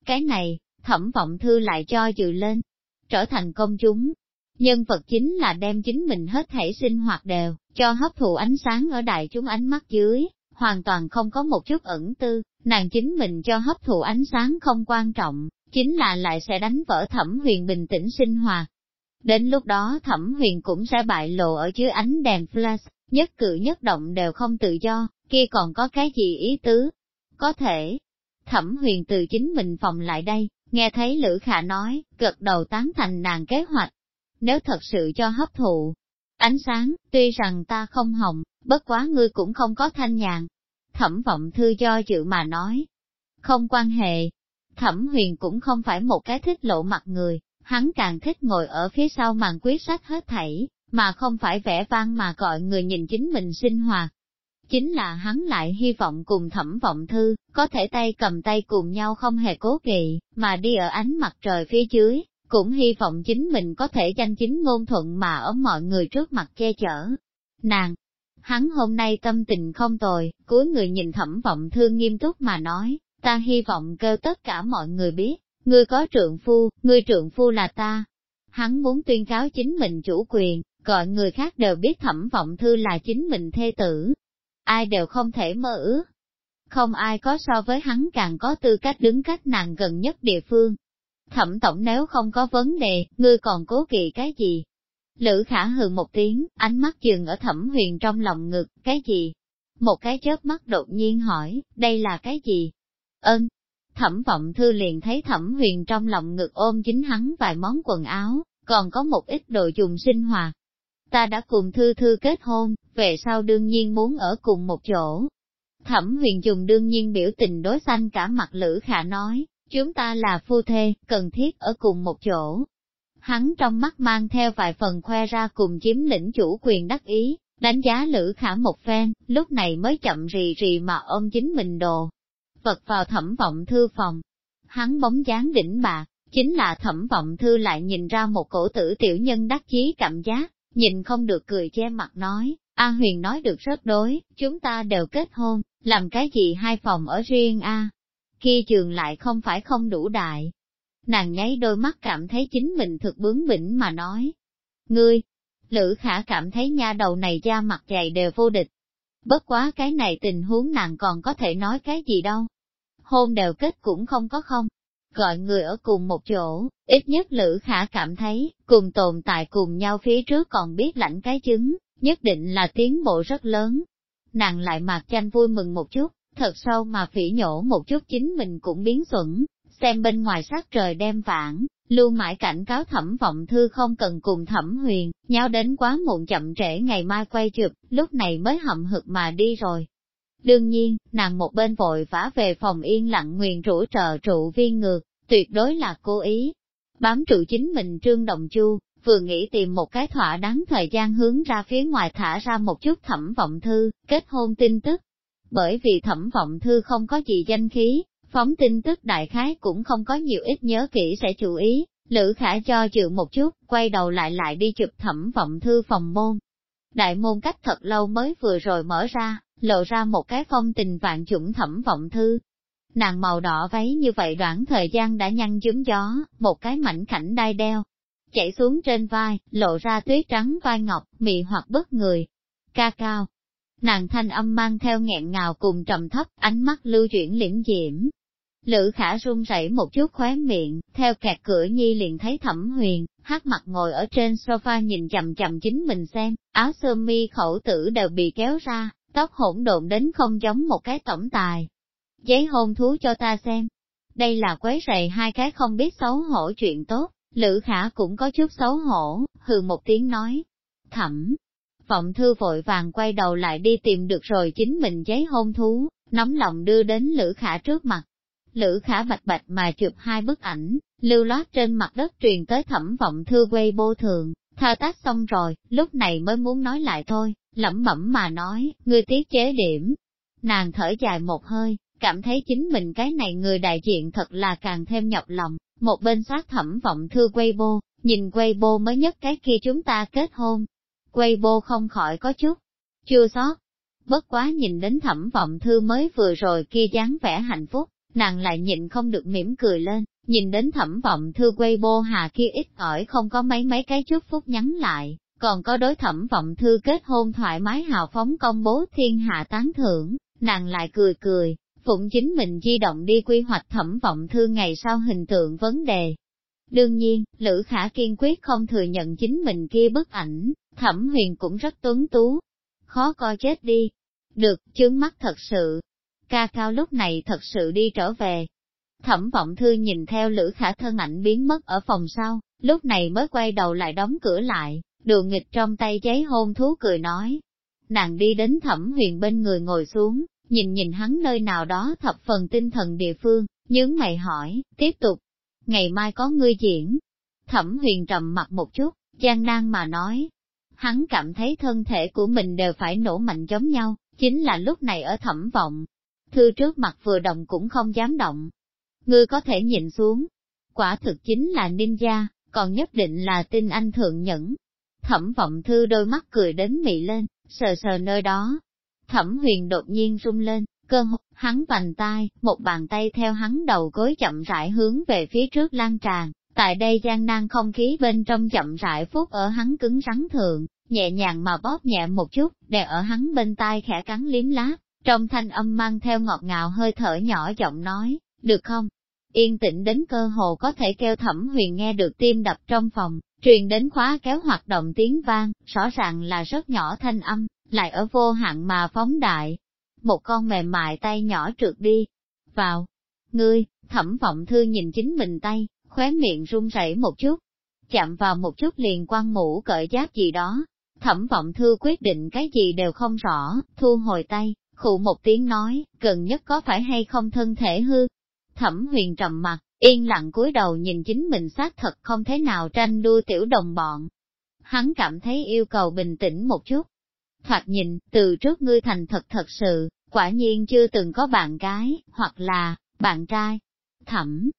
Cái này, thẩm vọng thư lại cho dự lên, trở thành công chúng, Nhân vật chính là đem chính mình hết thể sinh hoạt đều, cho hấp thụ ánh sáng ở đại chúng ánh mắt dưới, hoàn toàn không có một chút ẩn tư, nàng chính mình cho hấp thụ ánh sáng không quan trọng, chính là lại sẽ đánh vỡ thẩm huyền bình tĩnh sinh hoạt. Đến lúc đó thẩm huyền cũng sẽ bại lộ ở dưới ánh đèn flash, nhất cử nhất động đều không tự do, kia còn có cái gì ý tứ? Có thể, thẩm huyền từ chính mình phòng lại đây, nghe thấy Lữ Khả nói, gật đầu tán thành nàng kế hoạch, nếu thật sự cho hấp thụ ánh sáng, tuy rằng ta không hồng, bất quá ngươi cũng không có thanh nhàn. Thẩm vọng thư do dự mà nói, không quan hệ. Thẩm huyền cũng không phải một cái thích lộ mặt người, hắn càng thích ngồi ở phía sau màn quyết sách hết thảy, mà không phải vẽ vang mà gọi người nhìn chính mình sinh hoạt. Chính là hắn lại hy vọng cùng thẩm vọng thư, có thể tay cầm tay cùng nhau không hề cố kỵ, mà đi ở ánh mặt trời phía dưới, cũng hy vọng chính mình có thể danh chính ngôn thuận mà ở mọi người trước mặt che chở. Nàng, hắn hôm nay tâm tình không tồi, cuối người nhìn thẩm vọng thư nghiêm túc mà nói, ta hy vọng kêu tất cả mọi người biết, ngươi có trượng phu, ngươi trượng phu là ta. Hắn muốn tuyên cáo chính mình chủ quyền, gọi người khác đều biết thẩm vọng thư là chính mình thê tử. Ai đều không thể mơ ước. Không ai có so với hắn càng có tư cách đứng cách nàng gần nhất địa phương. Thẩm tổng nếu không có vấn đề, ngươi còn cố kỵ cái gì? Lữ khả hừ một tiếng, ánh mắt dừng ở thẩm huyền trong lòng ngực, cái gì? Một cái chớp mắt đột nhiên hỏi, đây là cái gì? Ơn! Thẩm vọng thư liền thấy thẩm huyền trong lòng ngực ôm chính hắn vài món quần áo, còn có một ít đồ dùng sinh hoạt. Ta đã cùng thư thư kết hôn, về sau đương nhiên muốn ở cùng một chỗ. Thẩm huyền dùng đương nhiên biểu tình đối xanh cả mặt lữ khả nói, chúng ta là phu thê, cần thiết ở cùng một chỗ. Hắn trong mắt mang theo vài phần khoe ra cùng chiếm lĩnh chủ quyền đắc ý, đánh giá lữ khả một phen, lúc này mới chậm rì rì mà ôm chính mình đồ. Vật vào thẩm vọng thư phòng. Hắn bóng dáng đỉnh bạc, chính là thẩm vọng thư lại nhìn ra một cổ tử tiểu nhân đắc chí cảm giác, nhìn không được cười che mặt nói, A Huyền nói được rất đối, chúng ta đều kết hôn, làm cái gì hai phòng ở riêng A. Kia trường lại không phải không đủ đại. Nàng nháy đôi mắt cảm thấy chính mình thực bướng bỉnh mà nói. Ngươi, Lữ khả cảm thấy nha đầu này da mặt dày đều vô địch. Bất quá cái này tình huống nàng còn có thể nói cái gì đâu. Hôn đều kết cũng không có không. Gọi người ở cùng một chỗ, ít nhất Lữ Khả cảm thấy, cùng tồn tại cùng nhau phía trước còn biết lãnh cái chứng, nhất định là tiến bộ rất lớn. Nàng lại mặt tranh vui mừng một chút, thật sâu mà phỉ nhổ một chút chính mình cũng biến xuẩn, xem bên ngoài sát trời đem vãng, lưu mãi cảnh cáo thẩm vọng thư không cần cùng thẩm huyền, nhau đến quá muộn chậm trễ ngày mai quay chụp, lúc này mới hậm hực mà đi rồi. Đương nhiên, nàng một bên vội vã về phòng yên lặng nguyền rủa trợ trụ viên ngược, tuyệt đối là cố ý. Bám trụ chính mình trương đồng chu, vừa nghĩ tìm một cái thỏa đáng thời gian hướng ra phía ngoài thả ra một chút thẩm vọng thư, kết hôn tin tức. Bởi vì thẩm vọng thư không có gì danh khí, phóng tin tức đại khái cũng không có nhiều ít nhớ kỹ sẽ chú ý, Lữ Khả cho dự một chút, quay đầu lại lại đi chụp thẩm vọng thư phòng môn. Đại môn cách thật lâu mới vừa rồi mở ra, lộ ra một cái phong tình vạn chủng thẩm vọng thư. Nàng màu đỏ váy như vậy đoạn thời gian đã nhăn dướng gió, một cái mảnh khảnh đai đeo, chảy xuống trên vai, lộ ra tuyết trắng vai ngọc, mị hoặc bất người. Ca cao. Nàng thanh âm mang theo nghẹn ngào cùng trầm thấp, ánh mắt lưu chuyển liễm diễm, Lữ khả run rẩy một chút khóe miệng, theo kẹt cửa nhi liền thấy thẩm huyền, hát mặt ngồi ở trên sofa nhìn chầm chầm chính mình xem, áo sơ mi khẩu tử đều bị kéo ra, tóc hỗn độn đến không giống một cái tổng tài. Giấy hôn thú cho ta xem. Đây là quấy rầy hai cái không biết xấu hổ chuyện tốt, Lữ khả cũng có chút xấu hổ, hừ một tiếng nói. Thẩm, vọng thư vội vàng quay đầu lại đi tìm được rồi chính mình giấy hôn thú, nóng lòng đưa đến Lữ khả trước mặt, Lữ khả bạch bạch mà chụp hai bức ảnh, lưu loát trên mặt đất truyền tới thẩm vọng thư quay bô thường, thao tác xong rồi, lúc này mới muốn nói lại thôi, lẩm bẩm mà nói, ngươi tiết chế điểm. Nàng thở dài một hơi, cảm thấy chính mình cái này người đại diện thật là càng thêm nhọc lòng, một bên sát thẩm vọng thư quay nhìn quay mới nhất cái kia chúng ta kết hôn. Quay không khỏi có chút, chưa sót. Bất quá nhìn đến thẩm vọng thư mới vừa rồi kia dáng vẻ hạnh phúc, nàng lại nhịn không được mỉm cười lên, nhìn đến thẩm vọng thư quay hà kia ít ỏi không có mấy mấy cái chút phút nhắn lại, còn có đối thẩm vọng thư kết hôn thoải mái hào phóng công bố thiên hạ tán thưởng, nàng lại cười cười, phụng chính mình di động đi quy hoạch thẩm vọng thư ngày sau hình tượng vấn đề. Đương nhiên, Lữ Khả kiên quyết không thừa nhận chính mình kia bức ảnh, thẩm huyền cũng rất tuấn tú. Khó coi chết đi. Được, chướng mắt thật sự, ca cao lúc này thật sự đi trở về. Thẩm vọng thư nhìn theo lữ khả thân ảnh biến mất ở phòng sau, lúc này mới quay đầu lại đóng cửa lại, đường nghịch trong tay giấy hôn thú cười nói. Nàng đi đến thẩm huyền bên người ngồi xuống, nhìn nhìn hắn nơi nào đó thập phần tinh thần địa phương, nhướng mày hỏi, tiếp tục, ngày mai có ngươi diễn. Thẩm huyền trầm mặt một chút, gian nan mà nói, hắn cảm thấy thân thể của mình đều phải nổ mạnh giống nhau, chính là lúc này ở thẩm vọng. Thư trước mặt vừa động cũng không dám động. Ngươi có thể nhìn xuống. Quả thực chính là ninja, còn nhất định là tin anh thượng nhẫn. Thẩm vọng thư đôi mắt cười đến mị lên, sờ sờ nơi đó. Thẩm huyền đột nhiên rung lên, cơ hụt, hắn vành tay, một bàn tay theo hắn đầu gối chậm rãi hướng về phía trước lan tràn. Tại đây gian nan không khí bên trong chậm rãi phút ở hắn cứng rắn thượng, nhẹ nhàng mà bóp nhẹ một chút, đè ở hắn bên tai khẽ cắn liếm láp, trong thanh âm mang theo ngọt ngào hơi thở nhỏ giọng nói, được không? Yên tĩnh đến cơ hồ có thể kêu thẩm huyền nghe được tim đập trong phòng, truyền đến khóa kéo hoạt động tiếng vang, rõ ràng là rất nhỏ thanh âm, lại ở vô hạn mà phóng đại. Một con mềm mại tay nhỏ trượt đi, vào, ngươi, thẩm vọng thư nhìn chính mình tay, khóe miệng run rẩy một chút, chạm vào một chút liền quăng mũ cởi giáp gì đó. Thẩm vọng thư quyết định cái gì đều không rõ, thu hồi tay, khụ một tiếng nói, gần nhất có phải hay không thân thể hư. Thẩm huyền trầm mặt, yên lặng cúi đầu nhìn chính mình xác thật không thế nào tranh đua tiểu đồng bọn. Hắn cảm thấy yêu cầu bình tĩnh một chút. Thoạt nhìn, từ trước ngươi thành thật thật sự, quả nhiên chưa từng có bạn gái, hoặc là, bạn trai. Thẩm,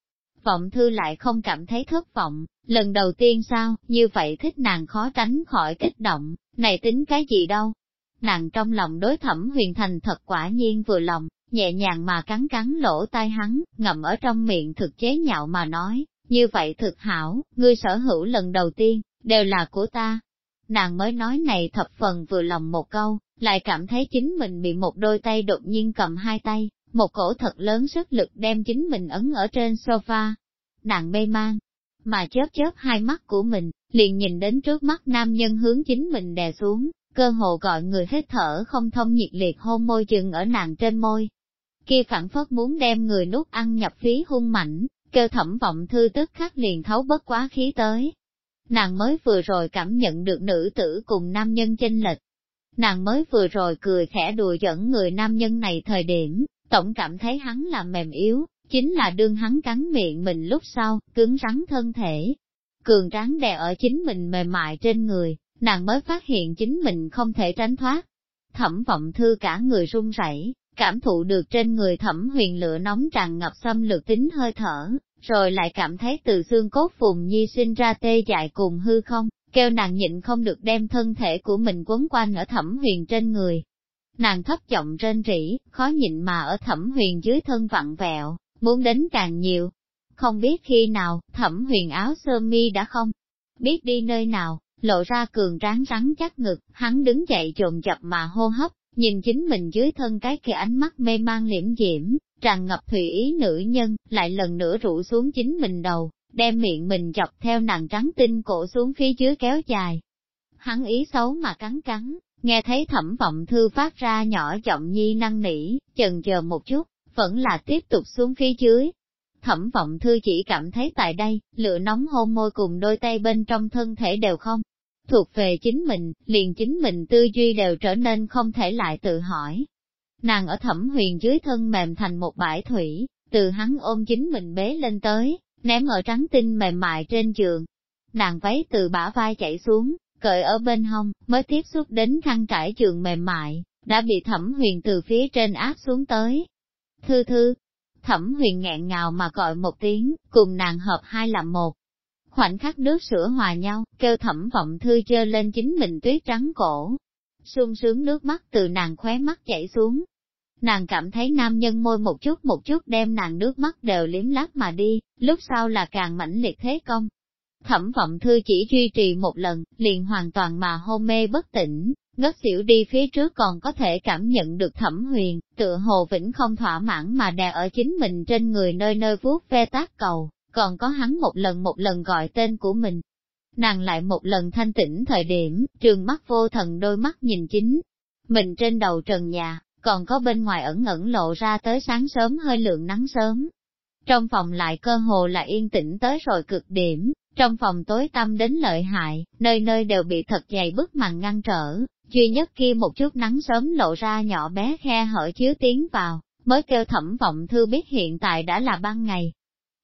vọng thư lại không cảm thấy thất vọng, lần đầu tiên sao, như vậy thích nàng khó tránh khỏi kích động, này tính cái gì đâu. Nàng trong lòng đối thẩm huyền thành thật quả nhiên vừa lòng, nhẹ nhàng mà cắn cắn lỗ tai hắn, ngậm ở trong miệng thực chế nhạo mà nói, như vậy thực hảo, ngươi sở hữu lần đầu tiên, đều là của ta. Nàng mới nói này thập phần vừa lòng một câu, lại cảm thấy chính mình bị một đôi tay đột nhiên cầm hai tay, một cổ thật lớn sức lực đem chính mình ấn ở trên sofa. Nàng mê mang, mà chớp chớp hai mắt của mình, liền nhìn đến trước mắt nam nhân hướng chính mình đè xuống, cơ hồ gọi người hít thở không thông nhiệt liệt hôn môi chừng ở nàng trên môi. Kia phản phất muốn đem người nuốt ăn nhập phí hung mảnh, kêu thẩm vọng thư tức khắc liền thấu bất quá khí tới. Nàng mới vừa rồi cảm nhận được nữ tử cùng nam nhân chênh lệch. Nàng mới vừa rồi cười khẽ đùa dẫn người nam nhân này thời điểm, tổng cảm thấy hắn là mềm yếu, chính là đương hắn cắn miệng mình lúc sau, cứng rắn thân thể. Cường tráng đè ở chính mình mềm mại trên người, nàng mới phát hiện chính mình không thể tránh thoát. Thẩm vọng thư cả người run rẩy, cảm thụ được trên người thẩm huyền lửa nóng tràn ngập xâm lược tính hơi thở, rồi lại cảm thấy từ xương cốt phùng nhi sinh ra tê dại cùng hư không, kêu nàng nhịn không được đem thân thể của mình quấn quanh ở thẩm huyền trên người. Nàng thấp giọng rên rỉ, khó nhịn mà ở thẩm huyền dưới thân vặn vẹo, muốn đến càng nhiều. Không biết khi nào, thẩm huyền áo sơ mi đã không biết đi nơi nào, lộ ra cường ráng rắn chắc ngực, hắn đứng dậy trồn chập mà hô hấp, nhìn chính mình dưới thân cái kia ánh mắt mê mang liễm diễm, tràn ngập thủy ý nữ nhân, lại lần nữa rụ xuống chính mình đầu, đem miệng mình chọc theo nàng trắng tinh cổ xuống phía dưới kéo dài. Hắn ý xấu mà cắn cắn, nghe thấy thẩm vọng thư phát ra nhỏ giọng nhi năng nỉ, chần chờ một chút, vẫn là tiếp tục xuống phía dưới. Thẩm vọng thư chỉ cảm thấy tại đây, lửa nóng hôn môi cùng đôi tay bên trong thân thể đều không. Thuộc về chính mình, liền chính mình tư duy đều trở nên không thể lại tự hỏi. Nàng ở thẩm huyền dưới thân mềm thành một bãi thủy, từ hắn ôm chính mình bế lên tới, ném ở trắng tinh mềm mại trên giường. Nàng váy từ bả vai chạy xuống, cởi ở bên hông, mới tiếp xúc đến khăn trải giường mềm mại, đã bị thẩm huyền từ phía trên áp xuống tới. Thư thư, thẩm huyền nghẹn ngào mà gọi một tiếng, cùng nàng hợp hai làm một. Khoảnh khắc nước sữa hòa nhau, kêu thẩm vọng thư chơ lên chính mình tuyết trắng cổ. sung sướng nước mắt từ nàng khóe mắt chảy xuống. Nàng cảm thấy nam nhân môi một chút một chút đem nàng nước mắt đều liếm lát mà đi, lúc sau là càng mãnh liệt thế công. Thẩm vọng thư chỉ duy trì một lần, liền hoàn toàn mà hôn mê bất tỉnh, ngất xỉu đi phía trước còn có thể cảm nhận được thẩm huyền, tựa hồ vĩnh không thỏa mãn mà đè ở chính mình trên người nơi nơi vuốt ve tác cầu, còn có hắn một lần một lần gọi tên của mình. Nàng lại một lần thanh tĩnh thời điểm, trường mắt vô thần đôi mắt nhìn chính, mình trên đầu trần nhà, còn có bên ngoài ẩn ẩn lộ ra tới sáng sớm hơi lượng nắng sớm. Trong phòng lại cơ hồ là yên tĩnh tới rồi cực điểm, trong phòng tối tăm đến lợi hại, nơi nơi đều bị thật dày bức màn ngăn trở, duy nhất kia một chút nắng sớm lộ ra nhỏ bé khe hở chiếu tiến vào, mới kêu thẩm vọng thư biết hiện tại đã là ban ngày.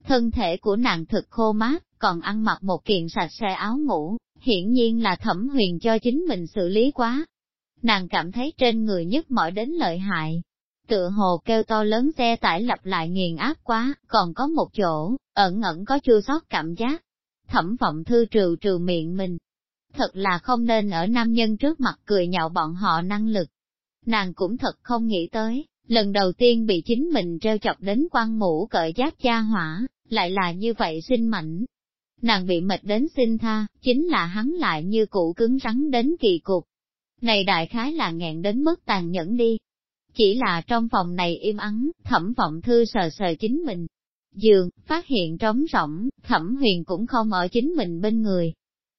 Thân thể của nàng thực khô mát, còn ăn mặc một kiện sạch sẽ áo ngủ, hiển nhiên là thẩm huyền cho chính mình xử lý quá. Nàng cảm thấy trên người nhất mỏi đến lợi hại. Tựa hồ kêu to lớn xe tải lặp lại nghiền áp quá, còn có một chỗ, ẩn ẩn có chua sót cảm giác. Thẩm vọng thư trừ trừ miệng mình. Thật là không nên ở nam nhân trước mặt cười nhạo bọn họ năng lực. Nàng cũng thật không nghĩ tới, lần đầu tiên bị chính mình treo chọc đến quan mũ cởi giáp cha hỏa, lại là như vậy sinh mảnh. Nàng bị mệt đến xin tha, chính là hắn lại như cũ cứng rắn đến kỳ cục. Này đại khái là nghẹn đến mức tàn nhẫn đi. Chỉ là trong phòng này im ắng, thẩm vọng thư sờ sờ chính mình. Giường, phát hiện trống rỗng, thẩm huyền cũng không ở chính mình bên người.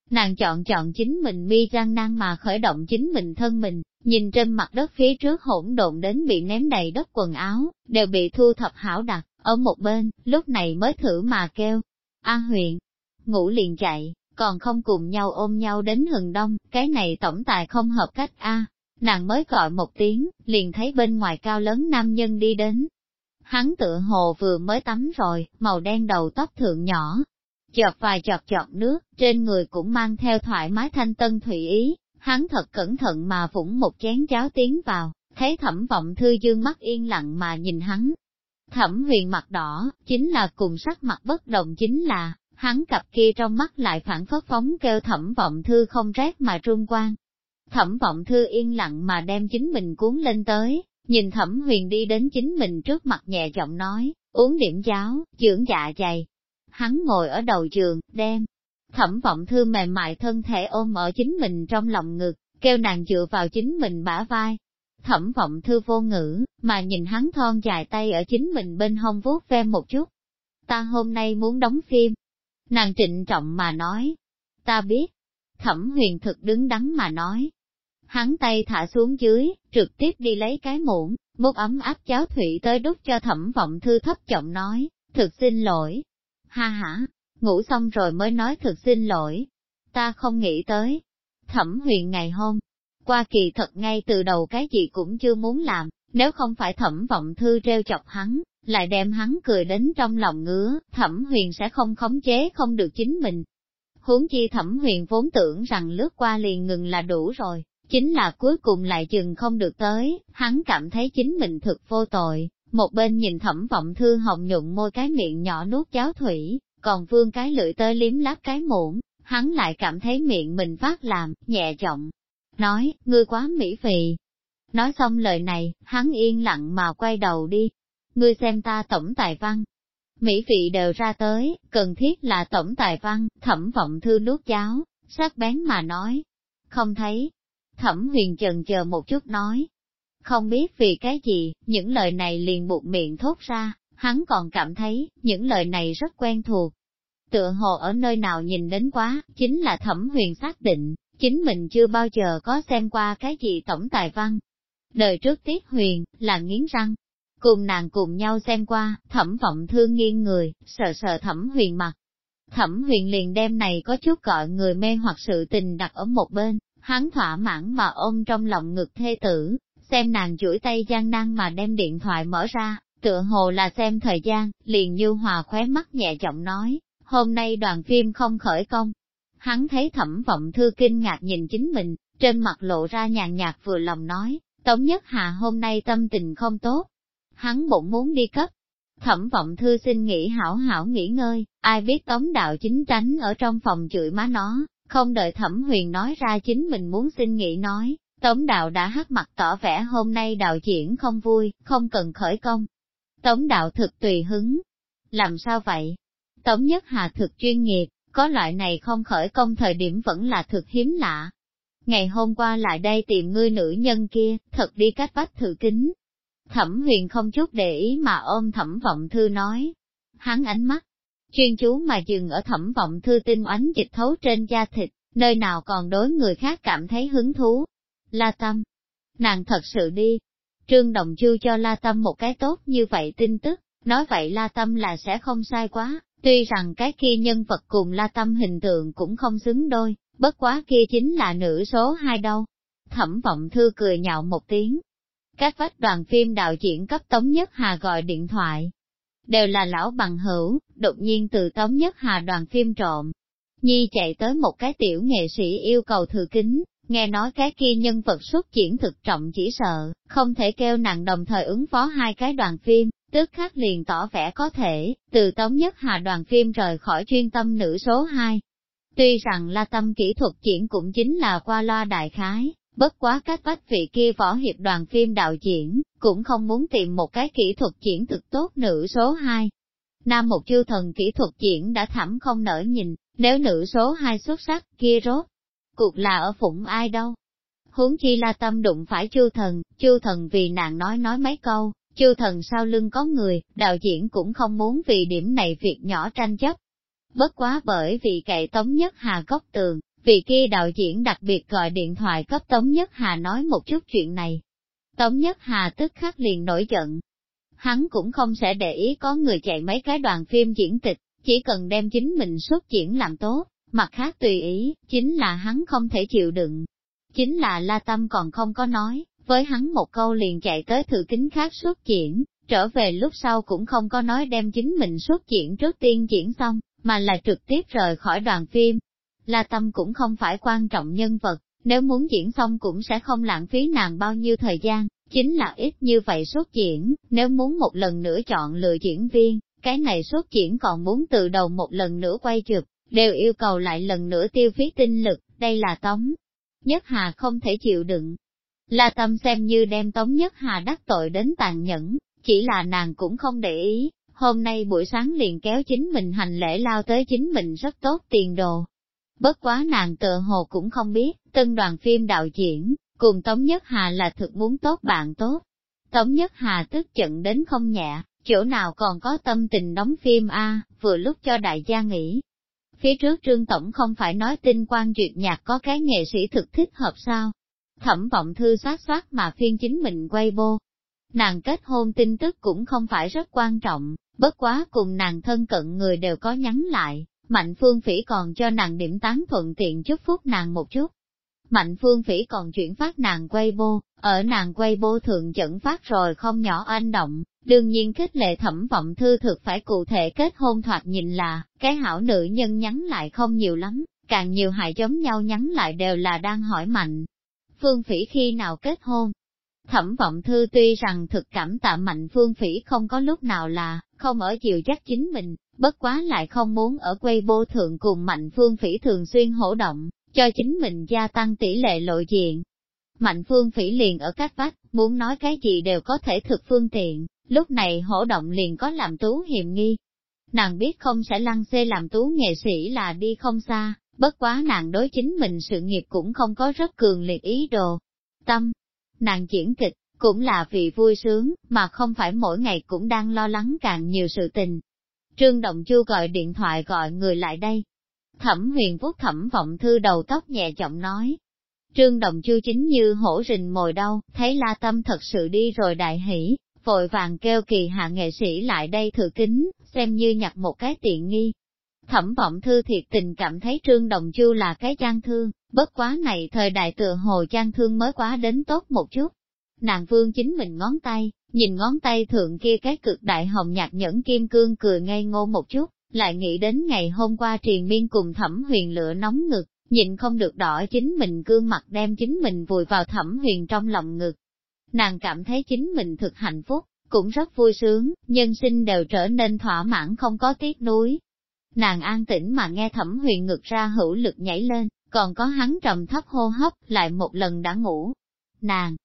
Nàng chọn chọn chính mình mi gian nan mà khởi động chính mình thân mình, nhìn trên mặt đất phía trước hỗn độn đến bị ném đầy đất quần áo, đều bị thu thập hảo đặt, ở một bên, lúc này mới thử mà kêu. A huyện ngủ liền chạy, còn không cùng nhau ôm nhau đến hừng đông, cái này tổng tài không hợp cách A. Nàng mới gọi một tiếng, liền thấy bên ngoài cao lớn nam nhân đi đến. Hắn tựa hồ vừa mới tắm rồi, màu đen đầu tóc thượng nhỏ, chọt vài chọt chọt nước, trên người cũng mang theo thoải mái thanh tân thủy ý, hắn thật cẩn thận mà vũng một chén cháo tiến vào, thấy thẩm vọng thư dương mắt yên lặng mà nhìn hắn. Thẩm huyền mặt đỏ, chính là cùng sắc mặt bất đồng chính là, hắn cặp kia trong mắt lại phản phất phóng kêu thẩm vọng thư không rét mà trung quan. Thẩm vọng thư yên lặng mà đem chính mình cuốn lên tới, nhìn thẩm huyền đi đến chính mình trước mặt nhẹ giọng nói, uống điểm cháo, dưỡng dạ dày. Hắn ngồi ở đầu giường, đem, thẩm vọng thư mềm mại thân thể ôm ở chính mình trong lòng ngực, kêu nàng dựa vào chính mình bả vai. Thẩm vọng thư vô ngữ, mà nhìn hắn thon dài tay ở chính mình bên hông vuốt ve một chút. Ta hôm nay muốn đóng phim. Nàng trịnh trọng mà nói. Ta biết. Thẩm huyền thực đứng đắn mà nói. Hắn tay thả xuống dưới, trực tiếp đi lấy cái muỗng, múc ấm áp cháo thủy tới đút cho thẩm vọng thư thấp giọng nói, thực xin lỗi. Ha ha, ngủ xong rồi mới nói thực xin lỗi. Ta không nghĩ tới. Thẩm huyền ngày hôm, qua kỳ thật ngay từ đầu cái gì cũng chưa muốn làm, nếu không phải thẩm vọng thư treo chọc hắn, lại đem hắn cười đến trong lòng ngứa, thẩm huyền sẽ không khống chế không được chính mình. Huống chi thẩm huyền vốn tưởng rằng lướt qua liền ngừng là đủ rồi, chính là cuối cùng lại chừng không được tới, hắn cảm thấy chính mình thực vô tội, một bên nhìn thẩm vọng thư hồng nhuận môi cái miệng nhỏ nuốt cháo thủy, còn vương cái lưỡi tới liếm láp cái muỗng, hắn lại cảm thấy miệng mình phát làm, nhẹ giọng, nói, ngươi quá mỹ phì. Nói xong lời này, hắn yên lặng mà quay đầu đi, ngươi xem ta tổng tài văn. Mỹ vị đều ra tới, cần thiết là tổng tài văn, thẩm vọng thư nuốt cháo, sắc bén mà nói. Không thấy. Thẩm huyền chần chờ một chút nói. Không biết vì cái gì, những lời này liền buộc miệng thốt ra, hắn còn cảm thấy, những lời này rất quen thuộc. Tựa hồ ở nơi nào nhìn đến quá, chính là thẩm huyền xác định, chính mình chưa bao giờ có xem qua cái gì tổng tài văn. Đời trước tiết huyền, là nghiến răng, cùng nàng cùng nhau xem qua, thẩm vọng thương nghiêng người, sợ sợ thẩm huyền mặt. Thẩm huyền liền đem này có chút gọi người mê hoặc sự tình đặt ở một bên, hắn thỏa mãn mà ôm trong lòng ngực thê tử, xem nàng chuỗi tay gian nan mà đem điện thoại mở ra, tựa hồ là xem thời gian, liền như hòa khóe mắt nhẹ giọng nói, hôm nay đoàn phim không khởi công. Hắn thấy thẩm vọng thư kinh ngạc nhìn chính mình, trên mặt lộ ra nhàn nhạt vừa lòng nói, Tống Nhất Hà hôm nay tâm tình không tốt. Hắn bụng muốn đi cấp. Thẩm vọng thư xin nghỉ hảo hảo nghỉ ngơi, ai biết tống đạo chính tránh ở trong phòng chửi má nó, không đợi thẩm huyền nói ra chính mình muốn xin nghỉ nói, tống đạo đã hắc mặt tỏ vẻ hôm nay đạo diễn không vui, không cần khởi công. Tống đạo thực tùy hứng. Làm sao vậy? Tống Nhất Hà thực chuyên nghiệp, có loại này không khởi công thời điểm vẫn là thực hiếm lạ. Ngày hôm qua lại đây tìm ngươi nữ nhân kia, thật đi cách bách thử kính. Thẩm huyền không chút để ý mà ôm thẩm vọng thư nói. Hắn ánh mắt, chuyên chú mà dừng ở thẩm vọng thư tinh oánh dịch thấu trên da thịt, nơi nào còn đối người khác cảm thấy hứng thú. La Tâm, nàng thật sự đi. Trương Đồng Chu cho La Tâm một cái tốt như vậy tin tức, nói vậy La Tâm là sẽ không sai quá, Tuy rằng cái kia nhân vật cùng la tâm hình tượng cũng không xứng đôi, bất quá kia chính là nữ số hai đâu. Thẩm vọng thư cười nhạo một tiếng. Các vách đoàn phim đạo diễn cấp Tống Nhất Hà gọi điện thoại. Đều là lão bằng hữu, đột nhiên từ Tống Nhất Hà đoàn phim trộm. Nhi chạy tới một cái tiểu nghệ sĩ yêu cầu thừa kính, nghe nói cái kia nhân vật xuất diễn thực trọng chỉ sợ, không thể kêu nàng đồng thời ứng phó hai cái đoàn phim, tức khắc liền tỏ vẻ có thể, từ Tống Nhất Hà đoàn phim rời khỏi chuyên tâm nữ số 2. Tuy rằng la tâm kỹ thuật diễn cũng chính là qua loa đại khái, bất quá các bách vị kia võ hiệp đoàn phim đạo diễn, cũng không muốn tìm một cái kỹ thuật diễn thực tốt nữ số 2. Nam một chư thần kỹ thuật diễn đã thẳm không nở nhìn, nếu nữ số 2 xuất sắc kia rốt, cuộc là ở phụng ai đâu. Huống chi la tâm đụng phải chu thần, chu thần vì nàng nói nói mấy câu, chu thần sau lưng có người, đạo diễn cũng không muốn vì điểm này việc nhỏ tranh chấp. Bất quá bởi vì cậy tống nhất hà góc tường, vì kia đạo diễn đặc biệt gọi điện thoại cấp tống nhất hà nói một chút chuyện này. Tống nhất hà tức khắc liền nổi giận. Hắn cũng không sẽ để ý có người chạy mấy cái đoàn phim diễn tịch, chỉ cần đem chính mình xuất diễn làm tốt, mặt khác tùy ý, chính là hắn không thể chịu đựng. Chính là La Tâm còn không có nói, với hắn một câu liền chạy tới thử kính khác xuất diễn, trở về lúc sau cũng không có nói đem chính mình xuất diễn trước tiên diễn xong, mà là trực tiếp rời khỏi đoàn phim. La Tâm cũng không phải quan trọng nhân vật, nếu muốn diễn xong cũng sẽ không lãng phí nàng bao nhiêu thời gian, chính là ít như vậy xuất diễn, nếu muốn một lần nữa chọn lựa diễn viên, cái này xuất diễn còn muốn từ đầu một lần nữa quay chụp, đều yêu cầu lại lần nữa tiêu phí tinh lực, đây là Tống. Nhất Hà không thể chịu đựng. La Tâm xem như đem Tống Nhất Hà đắc tội đến tàn nhẫn, chỉ là nàng cũng không để ý, hôm nay buổi sáng liền kéo chính mình hành lễ lao tới chính mình rất tốt tiền đồ. Bất quá nàng tự hồ cũng không biết, tân đoàn phim đạo diễn, cùng Tống Nhất Hà là thực muốn tốt bạn tốt. Tống Nhất Hà tức giận đến không nhẹ, chỗ nào còn có tâm tình đóng phim a vừa lúc cho đại gia nghỉ, Phía trước Trương Tổng không phải nói tin quan duyệt nhạc có cái nghệ sĩ thực thích hợp sao? Thẩm vọng thư sát soát mà phiên chính mình quay vô. Nàng kết hôn tin tức cũng không phải rất quan trọng, bất quá cùng nàng thân cận người đều có nhắn lại, Mạnh Phương Phỉ còn cho nàng điểm tán thuận tiện chúc phúc nàng một chút. Mạnh Phương Phỉ còn chuyển phát nàng quay vô, ở nàng quay vô thượng dẫn phát rồi không nhỏ anh động, Đương nhiên kết lệ thẩm vọng thư thực phải cụ thể kết hôn thoạt nhìn là, cái hảo nữ nhân nhắn lại không nhiều lắm, càng nhiều hại giống nhau nhắn lại đều là đang hỏi mạnh. Phương Phỉ khi nào kết hôn? Thẩm vọng thư tuy rằng thực cảm tạ mạnh Phương Phỉ không có lúc nào là, không ở chiều chắc chính mình, bất quá lại không muốn ở quay bô thượng cùng mạnh Phương Phỉ thường xuyên hỗ động, cho chính mình gia tăng tỷ lệ lộ diện. Mạnh Phương Phỉ liền ở cách vách, muốn nói cái gì đều có thể thực phương tiện, lúc này hổ động liền có làm tú hiểm nghi. Nàng biết không sẽ lăng xê làm tú nghệ sĩ là đi không xa, bất quá nàng đối chính mình sự nghiệp cũng không có rất cường liệt ý đồ. Tâm, nàng diễn kịch, cũng là vì vui sướng, mà không phải mỗi ngày cũng đang lo lắng càng nhiều sự tình. Trương Động Chu gọi điện thoại gọi người lại đây. Thẩm huyền vuốt thẩm vọng thư đầu tóc nhẹ giọng nói. Trương Đồng Chu chính như hổ rình mồi đau, thấy la tâm thật sự đi rồi đại hỷ, vội vàng kêu kỳ hạ nghệ sĩ lại đây thử kính, xem như nhặt một cái tiện nghi. Thẩm vọng thư thiệt tình cảm thấy Trương Đồng Chu là cái trang thương, bất quá này thời đại tựa hồ trang thương mới quá đến tốt một chút. Nàng vương chính mình ngón tay, nhìn ngón tay thượng kia cái cực đại hồng nhạt nhẫn kim cương cười ngây ngô một chút, lại nghĩ đến ngày hôm qua triền miên cùng thẩm huyền lửa nóng ngực, nhìn không được đỏ chính mình gương mặt đem chính mình vùi vào thẩm huyền trong lòng ngực, nàng cảm thấy chính mình thực hạnh phúc, cũng rất vui sướng, nhân sinh đều trở nên thỏa mãn không có tiếc nuối. Nàng an tĩnh mà nghe thẩm huyền ngực ra hữu lực nhảy lên, còn có hắn trầm thấp hô hấp, lại một lần đã ngủ. Nàng,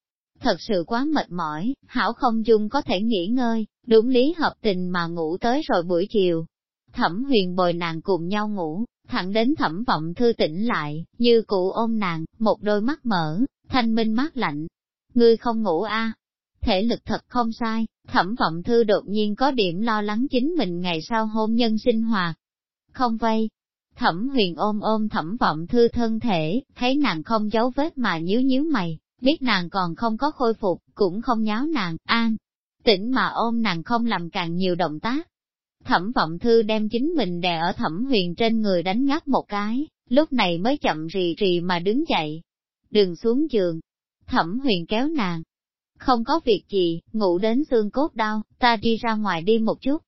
thật sự quá mệt mỏi, hảo không dung có thể nghỉ ngơi, đúng lý hợp tình mà ngủ tới rồi buổi chiều. Thẩm huyền bồi nàng cùng nhau ngủ, thẳng đến thẩm vọng thư tỉnh lại, như cụ ôm nàng, một đôi mắt mở, thanh minh mát lạnh, ngươi không ngủ a à? Thể lực thật không sai, thẩm vọng thư đột nhiên có điểm lo lắng chính mình ngày sau hôn nhân sinh hoạt. Không vây. Thẩm huyền ôm ôm thẩm vọng thư thân thể, thấy nàng không giấu vết mà nhíu nhíu mày, biết nàng còn không có khôi phục, cũng không nháo nàng, an. Tỉnh mà ôm nàng không làm càng nhiều động tác. Thẩm vọng thư đem chính mình đè ở thẩm huyền trên người đánh ngáp một cái, lúc này mới chậm rì rì mà đứng dậy. Đường xuống giường, Thẩm huyền kéo nàng. Không có việc gì, ngủ đến xương cốt đau, ta đi ra ngoài đi một chút.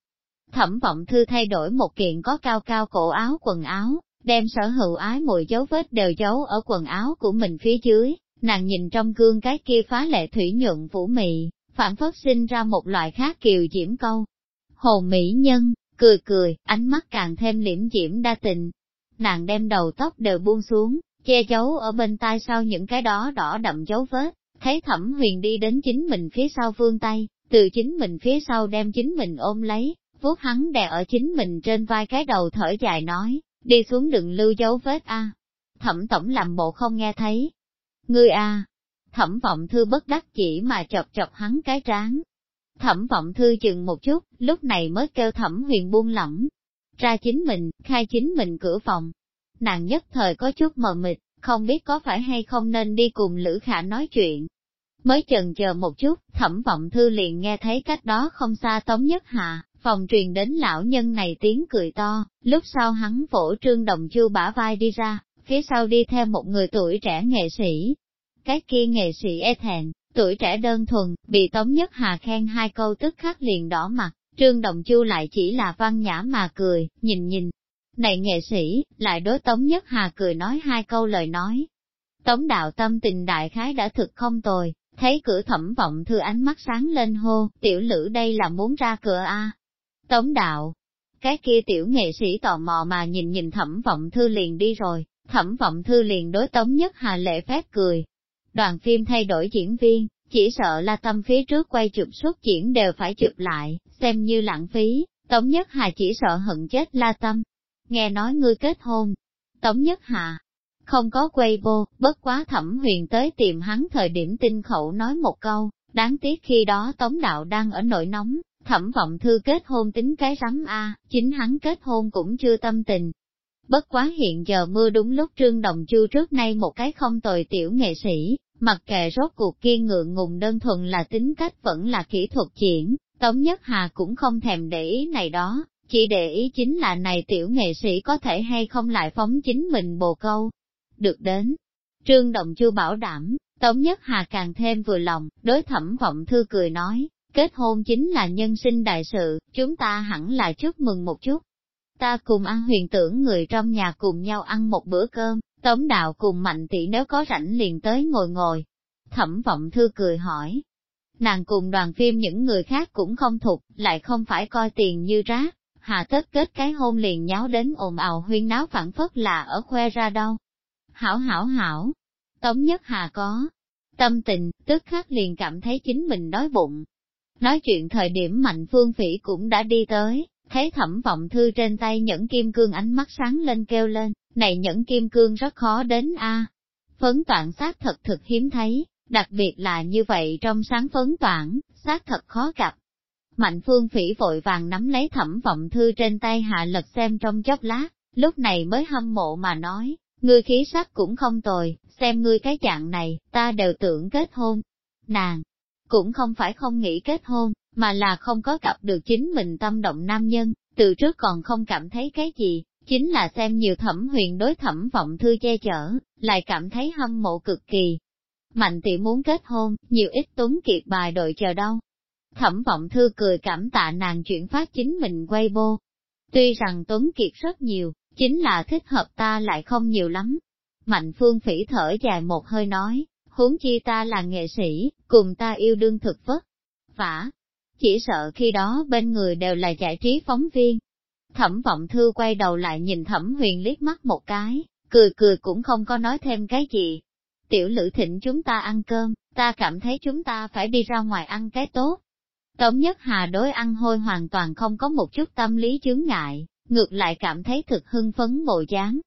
Thẩm vọng thư thay đổi một kiện có cao cao cổ áo quần áo, đem sở hữu ái mùi dấu vết đều giấu ở quần áo của mình phía dưới, nàng nhìn trong gương cái kia phá lệ thủy nhuận vũ mị, phản phất sinh ra một loại khác kiều diễm câu. Hồ mỹ nhân, cười cười, ánh mắt càng thêm liễm diễm đa tình. Nàng đem đầu tóc đều buông xuống, che giấu ở bên tai sau những cái đó đỏ đậm dấu vết, thấy thẩm huyền đi đến chính mình phía sau vương tay, từ chính mình phía sau đem chính mình ôm lấy, vuốt hắn đè ở chính mình trên vai cái đầu thở dài nói, đi xuống đừng lưu dấu vết a. Thẩm tổng làm bộ không nghe thấy. Ngươi a, thẩm vọng thư bất đắc chỉ mà chọc chọc hắn cái trán. Thẩm vọng thư chừng một chút, lúc này mới kêu thẩm huyền buông lỏng. Ra chính mình, khai chính mình cửa phòng. Nàng nhất thời có chút mờ mịt, không biết có phải hay không nên đi cùng Lữ Khả nói chuyện. Mới chần chờ một chút, thẩm vọng thư liền nghe thấy cách đó không xa Tống Nhất Hạ, phòng truyền đến lão nhân này tiếng cười to, lúc sau hắn vỗ trương đồng chu bả vai đi ra, phía sau đi theo một người tuổi trẻ nghệ sĩ. Cái kia nghệ sĩ e thẹn, tuổi trẻ đơn thuần, bị Tống Nhất Hà khen hai câu tức khắc liền đỏ mặt, trương đồng chu lại chỉ là văn nhã mà cười, nhìn nhìn. Này nghệ sĩ, lại đối Tống Nhất Hà cười nói hai câu lời nói. Tống đạo tâm tình đại khái đã thực không tồi, thấy cửa thẩm vọng thư ánh mắt sáng lên hô, tiểu lữ đây là muốn ra cửa a Tống đạo, cái kia tiểu nghệ sĩ tò mò mà nhìn nhìn thẩm vọng thư liền đi rồi, thẩm vọng thư liền đối tống nhất hà lệ phép cười. Đoàn phim thay đổi diễn viên, chỉ sợ là tâm phía trước quay chụp xuất diễn đều phải chụp lại, xem như lãng phí, tống nhất hà chỉ sợ hận chết la tâm. Nghe nói ngươi kết hôn, tống nhất hà, không có quay vô, bất quá thẩm huyền tới tìm hắn thời điểm tinh khẩu nói một câu, đáng tiếc khi đó tống đạo đang ở nội nóng, Thẩm vọng thư kết hôn tính cái rắm a, chính hắn kết hôn cũng chưa tâm tình. Bất quá hiện giờ mưa đúng lúc trương đồng chu trước nay một cái không tồi tiểu nghệ sĩ, mặc kệ rốt cuộc kiên ngượng ngùng đơn thuần là tính cách vẫn là kỹ thuật diễn, Tống Nhất Hà cũng không thèm để ý này đó, chỉ để ý chính là này tiểu nghệ sĩ có thể hay không lại phóng chính mình bồ câu. Được đến, Trương Đồng Chu bảo đảm, Tống Nhất Hà càng thêm vừa lòng, đối thẩm vọng thư cười nói, Kết hôn chính là nhân sinh đại sự, chúng ta hẳn là chúc mừng một chút. Ta cùng ăn huyền tưởng người trong nhà cùng nhau ăn một bữa cơm, tống đạo cùng mạnh tỷ nếu có rảnh liền tới ngồi ngồi. Thẩm vọng thư cười hỏi. Nàng cùng đoàn phim những người khác cũng không thục, lại không phải coi tiền như rác, hà tất kết cái hôn liền nháo đến ồn ào huyên náo phản phất là ở khoe ra đâu. Hảo hảo hảo, tống nhất hà có, tâm tình, tức khắc liền cảm thấy chính mình đói bụng, Nói chuyện thời điểm mạnh phương phỉ cũng đã đi tới, thấy thẩm vọng thư trên tay nhẫn kim cương ánh mắt sáng lên kêu lên, này nhẫn kim cương rất khó đến a Phấn toạn sát thật thực hiếm thấy, đặc biệt là như vậy trong sáng phấn toạn, sát thật khó gặp. Mạnh phương phỉ vội vàng nắm lấy thẩm vọng thư trên tay hạ lật xem trong chốc lát, lúc này mới hâm mộ mà nói, ngươi khí sắc cũng không tồi, xem ngươi cái dạng này, ta đều tưởng kết hôn. Nàng, cũng không phải không nghĩ kết hôn, mà là không có gặp được chính mình tâm động nam nhân, từ trước còn không cảm thấy cái gì, chính là xem nhiều thẩm huyền đối thẩm vọng thư che chở, lại cảm thấy hâm mộ cực kỳ. Mạnh tỷ muốn kết hôn, nhiều ít tốn kiệt bài đội chờ đâu. Thẩm vọng thư cười cảm tạ nàng chuyển phát chính mình quay vô. Tuy rằng tuấn kiệt rất nhiều, chính là thích hợp ta lại không nhiều lắm. Mạnh phương phỉ thở dài một hơi nói, huống chi ta là nghệ sĩ, cùng ta yêu đương thực vất vả. Chỉ sợ khi đó bên người đều là giải trí phóng viên. Thẩm vọng thư quay đầu lại nhìn thẩm huyền liếc mắt một cái, cười cười cũng không có nói thêm cái gì. Tiểu lữ thịnh chúng ta ăn cơm, ta cảm thấy chúng ta phải đi ra ngoài ăn cái tốt. Tống nhất hà đối ăn hôi hoàn toàn không có một chút tâm lý chướng ngại, ngược lại cảm thấy thực hưng phấn bộ dáng.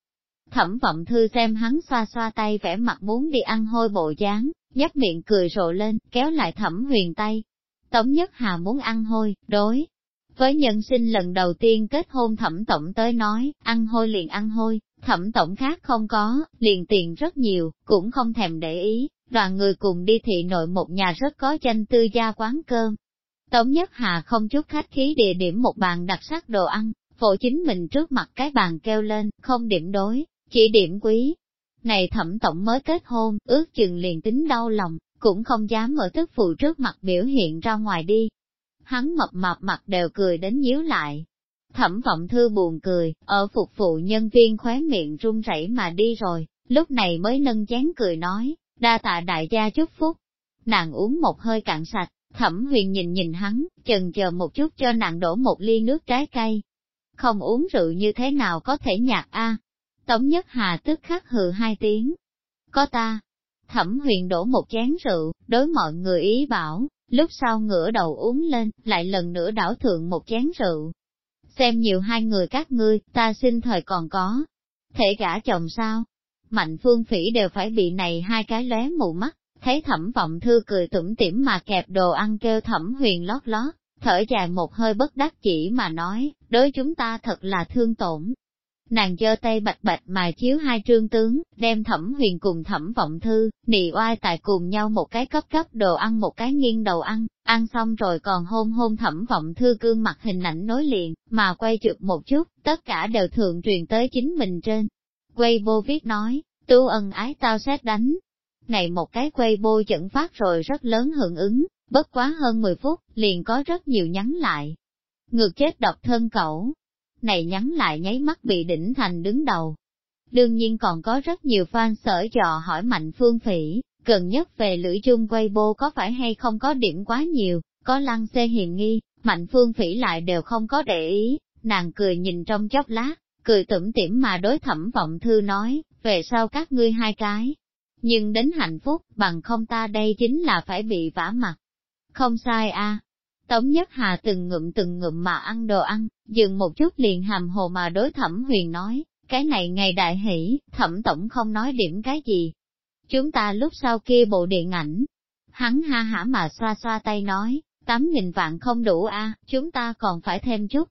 Thẩm vọng thư xem hắn xoa xoa tay vẻ mặt muốn đi ăn hôi bộ dáng, nhấp miệng cười rộ lên, kéo lại thẩm huyền tay. Tống Nhất Hà muốn ăn hôi, đối. Với nhân sinh lần đầu tiên kết hôn thẩm tổng tới nói, ăn hôi liền ăn hôi, thẩm tổng khác không có, liền tiền rất nhiều, cũng không thèm để ý, đoàn người cùng đi thị nội một nhà rất có danh tư gia quán cơm. Tống Nhất Hà không chút khách khí địa điểm một bàn đặc sắc đồ ăn, phổ chính mình trước mặt cái bàn kêu lên, không điểm đối, chỉ điểm quý, này thẩm tổng mới kết hôn, ước chừng liền tính đau lòng, cũng không dám ở tức phụ trước mặt biểu hiện ra ngoài đi. Hắn mập mập mặt đều cười đến nhíu lại. Thẩm vọng thư buồn cười, ở phục vụ nhân viên khóe miệng run rẩy mà đi rồi, lúc này mới nâng chén cười nói, đa tạ đại gia chúc phúc. Nàng uống một hơi cạn sạch, thẩm huyền nhìn nhìn hắn, chần chờ một chút cho nàng đổ một ly nước trái cây. Không uống rượu như thế nào có thể nhạt a? Tống nhất hà tức khắc hừ hai tiếng. Có ta. Thẩm huyền đổ một chén rượu, đối mọi người ý bảo, lúc sau ngửa đầu uống lên, lại lần nữa đảo thượng một chén rượu. Xem nhiều hai người các ngươi, ta xin thời còn có. Thể gả chồng sao? Mạnh phương phỉ đều phải bị này hai cái lóe mù mắt, thấy thẩm vọng thư cười tủm tỉm mà kẹp đồ ăn kêu thẩm huyền lót lót, thở dài một hơi bất đắc chỉ mà nói, đối chúng ta thật là thương tổn. Nàng giơ tay bạch bạch mà chiếu hai trương tướng, đem thẩm huyền cùng thẩm vọng thư, nị oai tại cùng nhau một cái cấp cấp đồ ăn một cái nghiêng đầu ăn, ăn xong rồi còn hôn hôn thẩm vọng thư gương mặt hình ảnh nối liền, mà quay chụp một chút, tất cả đều thường truyền tới chính mình trên. Quay vô viết nói, tu ân ái tao xét đánh. Này một cái quay bô dẫn phát rồi rất lớn hưởng ứng, bất quá hơn 10 phút, liền có rất nhiều nhắn lại. Ngược chết độc thân cậu, này nhắn lại nháy mắt bị đỉnh thành đứng đầu. Đương nhiên còn có rất nhiều fan sở dò hỏi Mạnh Phương Phỉ, gần nhất về lưỡi chung Weibo có phải hay không có điểm quá nhiều, có lăng xê hiền nghi, Mạnh Phương Phỉ lại đều không có để ý, nàng cười nhìn trong chốc lát, cười tủm tỉm mà đối thẩm vọng thư nói, về sau các ngươi hai cái. Nhưng đến hạnh phúc, bằng không ta đây chính là phải bị vả mặt. Không sai a, Tống Nhất Hà từng ngụm từng ngụm mà ăn đồ ăn, dừng một chút liền hàm hồ mà đối thẩm huyền nói, cái này ngày đại hỷ, thẩm tổng không nói điểm cái gì. Chúng ta lúc sau kia bộ điện ảnh, hắn ha hả mà xoa xoa tay nói, tám nghìn vạn không đủ a, chúng ta còn phải thêm chút.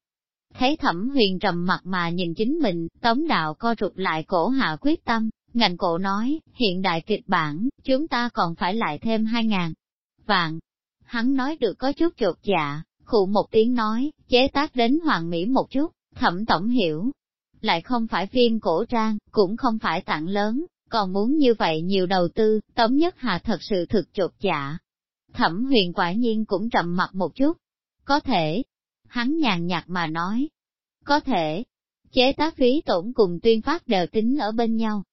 Thấy thẩm huyền trầm mặt mà nhìn chính mình, tống đạo co rụt lại cổ hạ quyết tâm, ngành cổ nói, hiện đại kịch bản, chúng ta còn phải lại thêm hai ngàn vạn, Hắn nói được có chút chột dạ, khụ một tiếng nói, chế tác đến hoàng mỹ một chút, thẩm tổng hiểu. Lại không phải phim cổ trang, cũng không phải tặng lớn, còn muốn như vậy nhiều đầu tư, Tống Nhất Hà thật sự thực chột dạ. Thẩm huyền quả nhiên cũng trầm mặt một chút. Có thể. Hắn nhàn nhạt mà nói. Có thể. Chế tác phí tổn cùng tuyên phát đều tính ở bên nhau.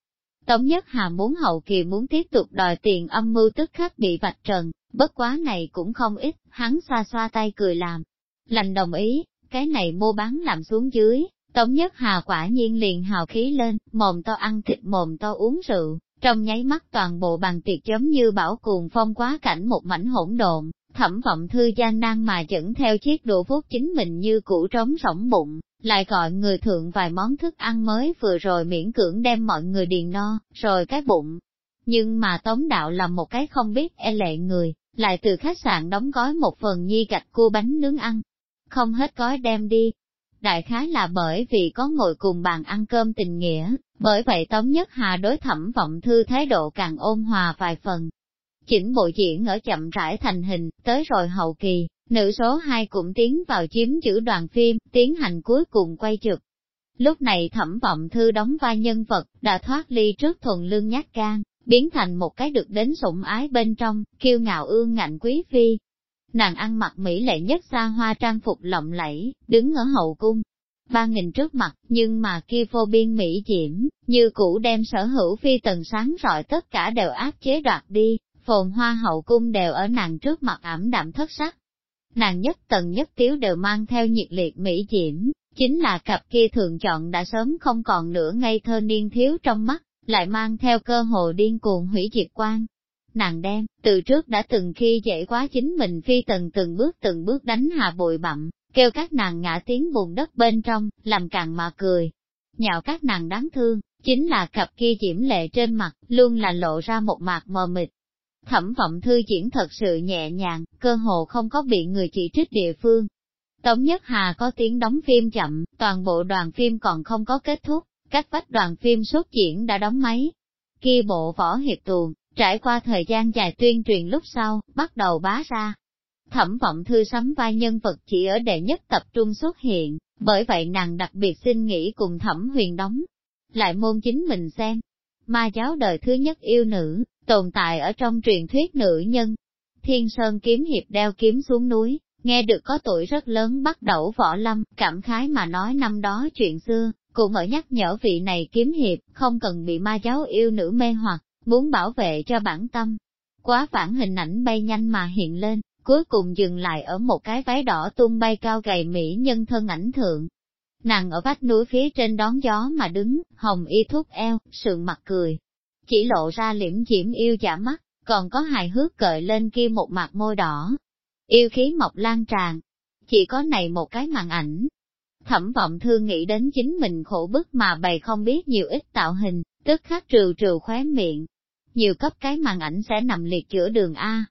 Tống Nhất Hà muốn hậu kỳ muốn tiếp tục đòi tiền âm mưu tức khắc bị vạch trần, bất quá này cũng không ít, hắn xoa xoa tay cười làm. Lành đồng ý, cái này mua bán làm xuống dưới, Tống Nhất Hà quả nhiên liền hào khí lên, mồm to ăn thịt mồm to uống rượu, trong nháy mắt toàn bộ bàn tiệc giống như bảo cuồng phong quá cảnh một mảnh hỗn độn, thẩm vọng thư gian nan mà dẫn theo chiếc đũa vuốt chính mình như củ trống rỗng bụng, lại gọi người thượng vài món thức ăn mới vừa rồi miễn cưỡng đem mọi người điền no, rồi cái bụng. Nhưng mà Tống Đạo là một cái không biết e lệ người, lại từ khách sạn đóng gói một phần nhi gạch cua bánh nướng ăn. Không hết gói đem đi. Đại khái là bởi vì có ngồi cùng bàn ăn cơm tình nghĩa, bởi vậy Tống Nhất Hà đối thẩm vọng thư thái độ càng ôn hòa vài phần. Chỉnh bộ diễn ở chậm rãi thành hình, tới rồi hậu kỳ, nữ số 2 cũng tiến vào chiếm chữ đoàn phim, tiến hành cuối cùng quay trực Lúc này thẩm vọng thư đóng vai nhân vật, đã thoát ly trước thuần lương nhát gan, biến thành một cái được đến sủng ái bên trong, kiêu ngạo ương ngạnh quý phi. Nàng ăn mặc mỹ lệ nhất xa hoa trang phục lộng lẫy, đứng ở hậu cung. Ba nghìn trước mặt, nhưng mà kia vô biên mỹ diễm, như cũ đem sở hữu phi tần sáng rọi tất cả đều áp chế đoạt đi, phồn hoa hậu cung đều ở nàng trước mặt ảm đạm thất sắc. Nàng nhất tần nhất tiếu đều mang theo nhiệt liệt mỹ diễm, chính là cặp kia thường chọn đã sớm không còn nữa ngây thơ niên thiếu trong mắt, lại mang theo cơ hồ điên cuồng hủy diệt quan. Nàng đem, từ trước đã từng khi dễ quá chính mình phi tần từng bước từng bước đánh hạ bụi bặm, kêu các nàng ngã tiếng bùn đất bên trong, làm càng mà cười. Nhạo các nàng đáng thương, chính là cặp kia diễm lệ trên mặt, luôn là lộ ra một mặt mờ mịt. Thẩm vọng thư diễn thật sự nhẹ nhàng, cơ hồ không có bị người chỉ trích địa phương. Tống Nhất Hà có tiếng đóng phim chậm, toàn bộ đoàn phim còn không có kết thúc, các bách đoàn phim xuất diễn đã đóng máy. Kia bộ võ hiệp tuồng, trải qua thời gian dài tuyên truyền lúc sau, bắt đầu bá ra. Thẩm vọng thư sắm vai nhân vật chỉ ở đệ nhất tập trung xuất hiện, bởi vậy nàng đặc biệt xin nghỉ cùng thẩm huyền đóng. Lại môn chính mình xem. Ma giáo đời thứ nhất yêu nữ, tồn tại ở trong truyền thuyết nữ nhân. Thiên Sơn kiếm hiệp đeo kiếm xuống núi, Nghe được có tuổi rất lớn bắt đầu võ lâm, cảm khái mà nói năm đó chuyện xưa, cũng ở nhắc nhở vị này kiếm hiệp, không cần bị ma giáo yêu nữ mê hoặc, muốn bảo vệ cho bản tâm. Quá phản hình ảnh bay nhanh mà hiện lên, cuối cùng dừng lại ở một cái váy đỏ tung bay cao gầy mỹ nhân thân ảnh thượng. Nàng ở vách núi phía trên đón gió mà đứng, hồng y thúc eo, sườn mặt cười. Chỉ lộ ra liễm diễm yêu giả mắt, còn có hài hước cợi lên kia một mặt môi đỏ. Yêu khí mọc lan tràn. Chỉ có này một cái màn ảnh. Thẩm vọng thương nghĩ đến chính mình khổ bức mà bày không biết nhiều ít tạo hình, tức khắc trừ trừ khóe miệng. Nhiều cấp cái màn ảnh sẽ nằm liệt giữa đường A,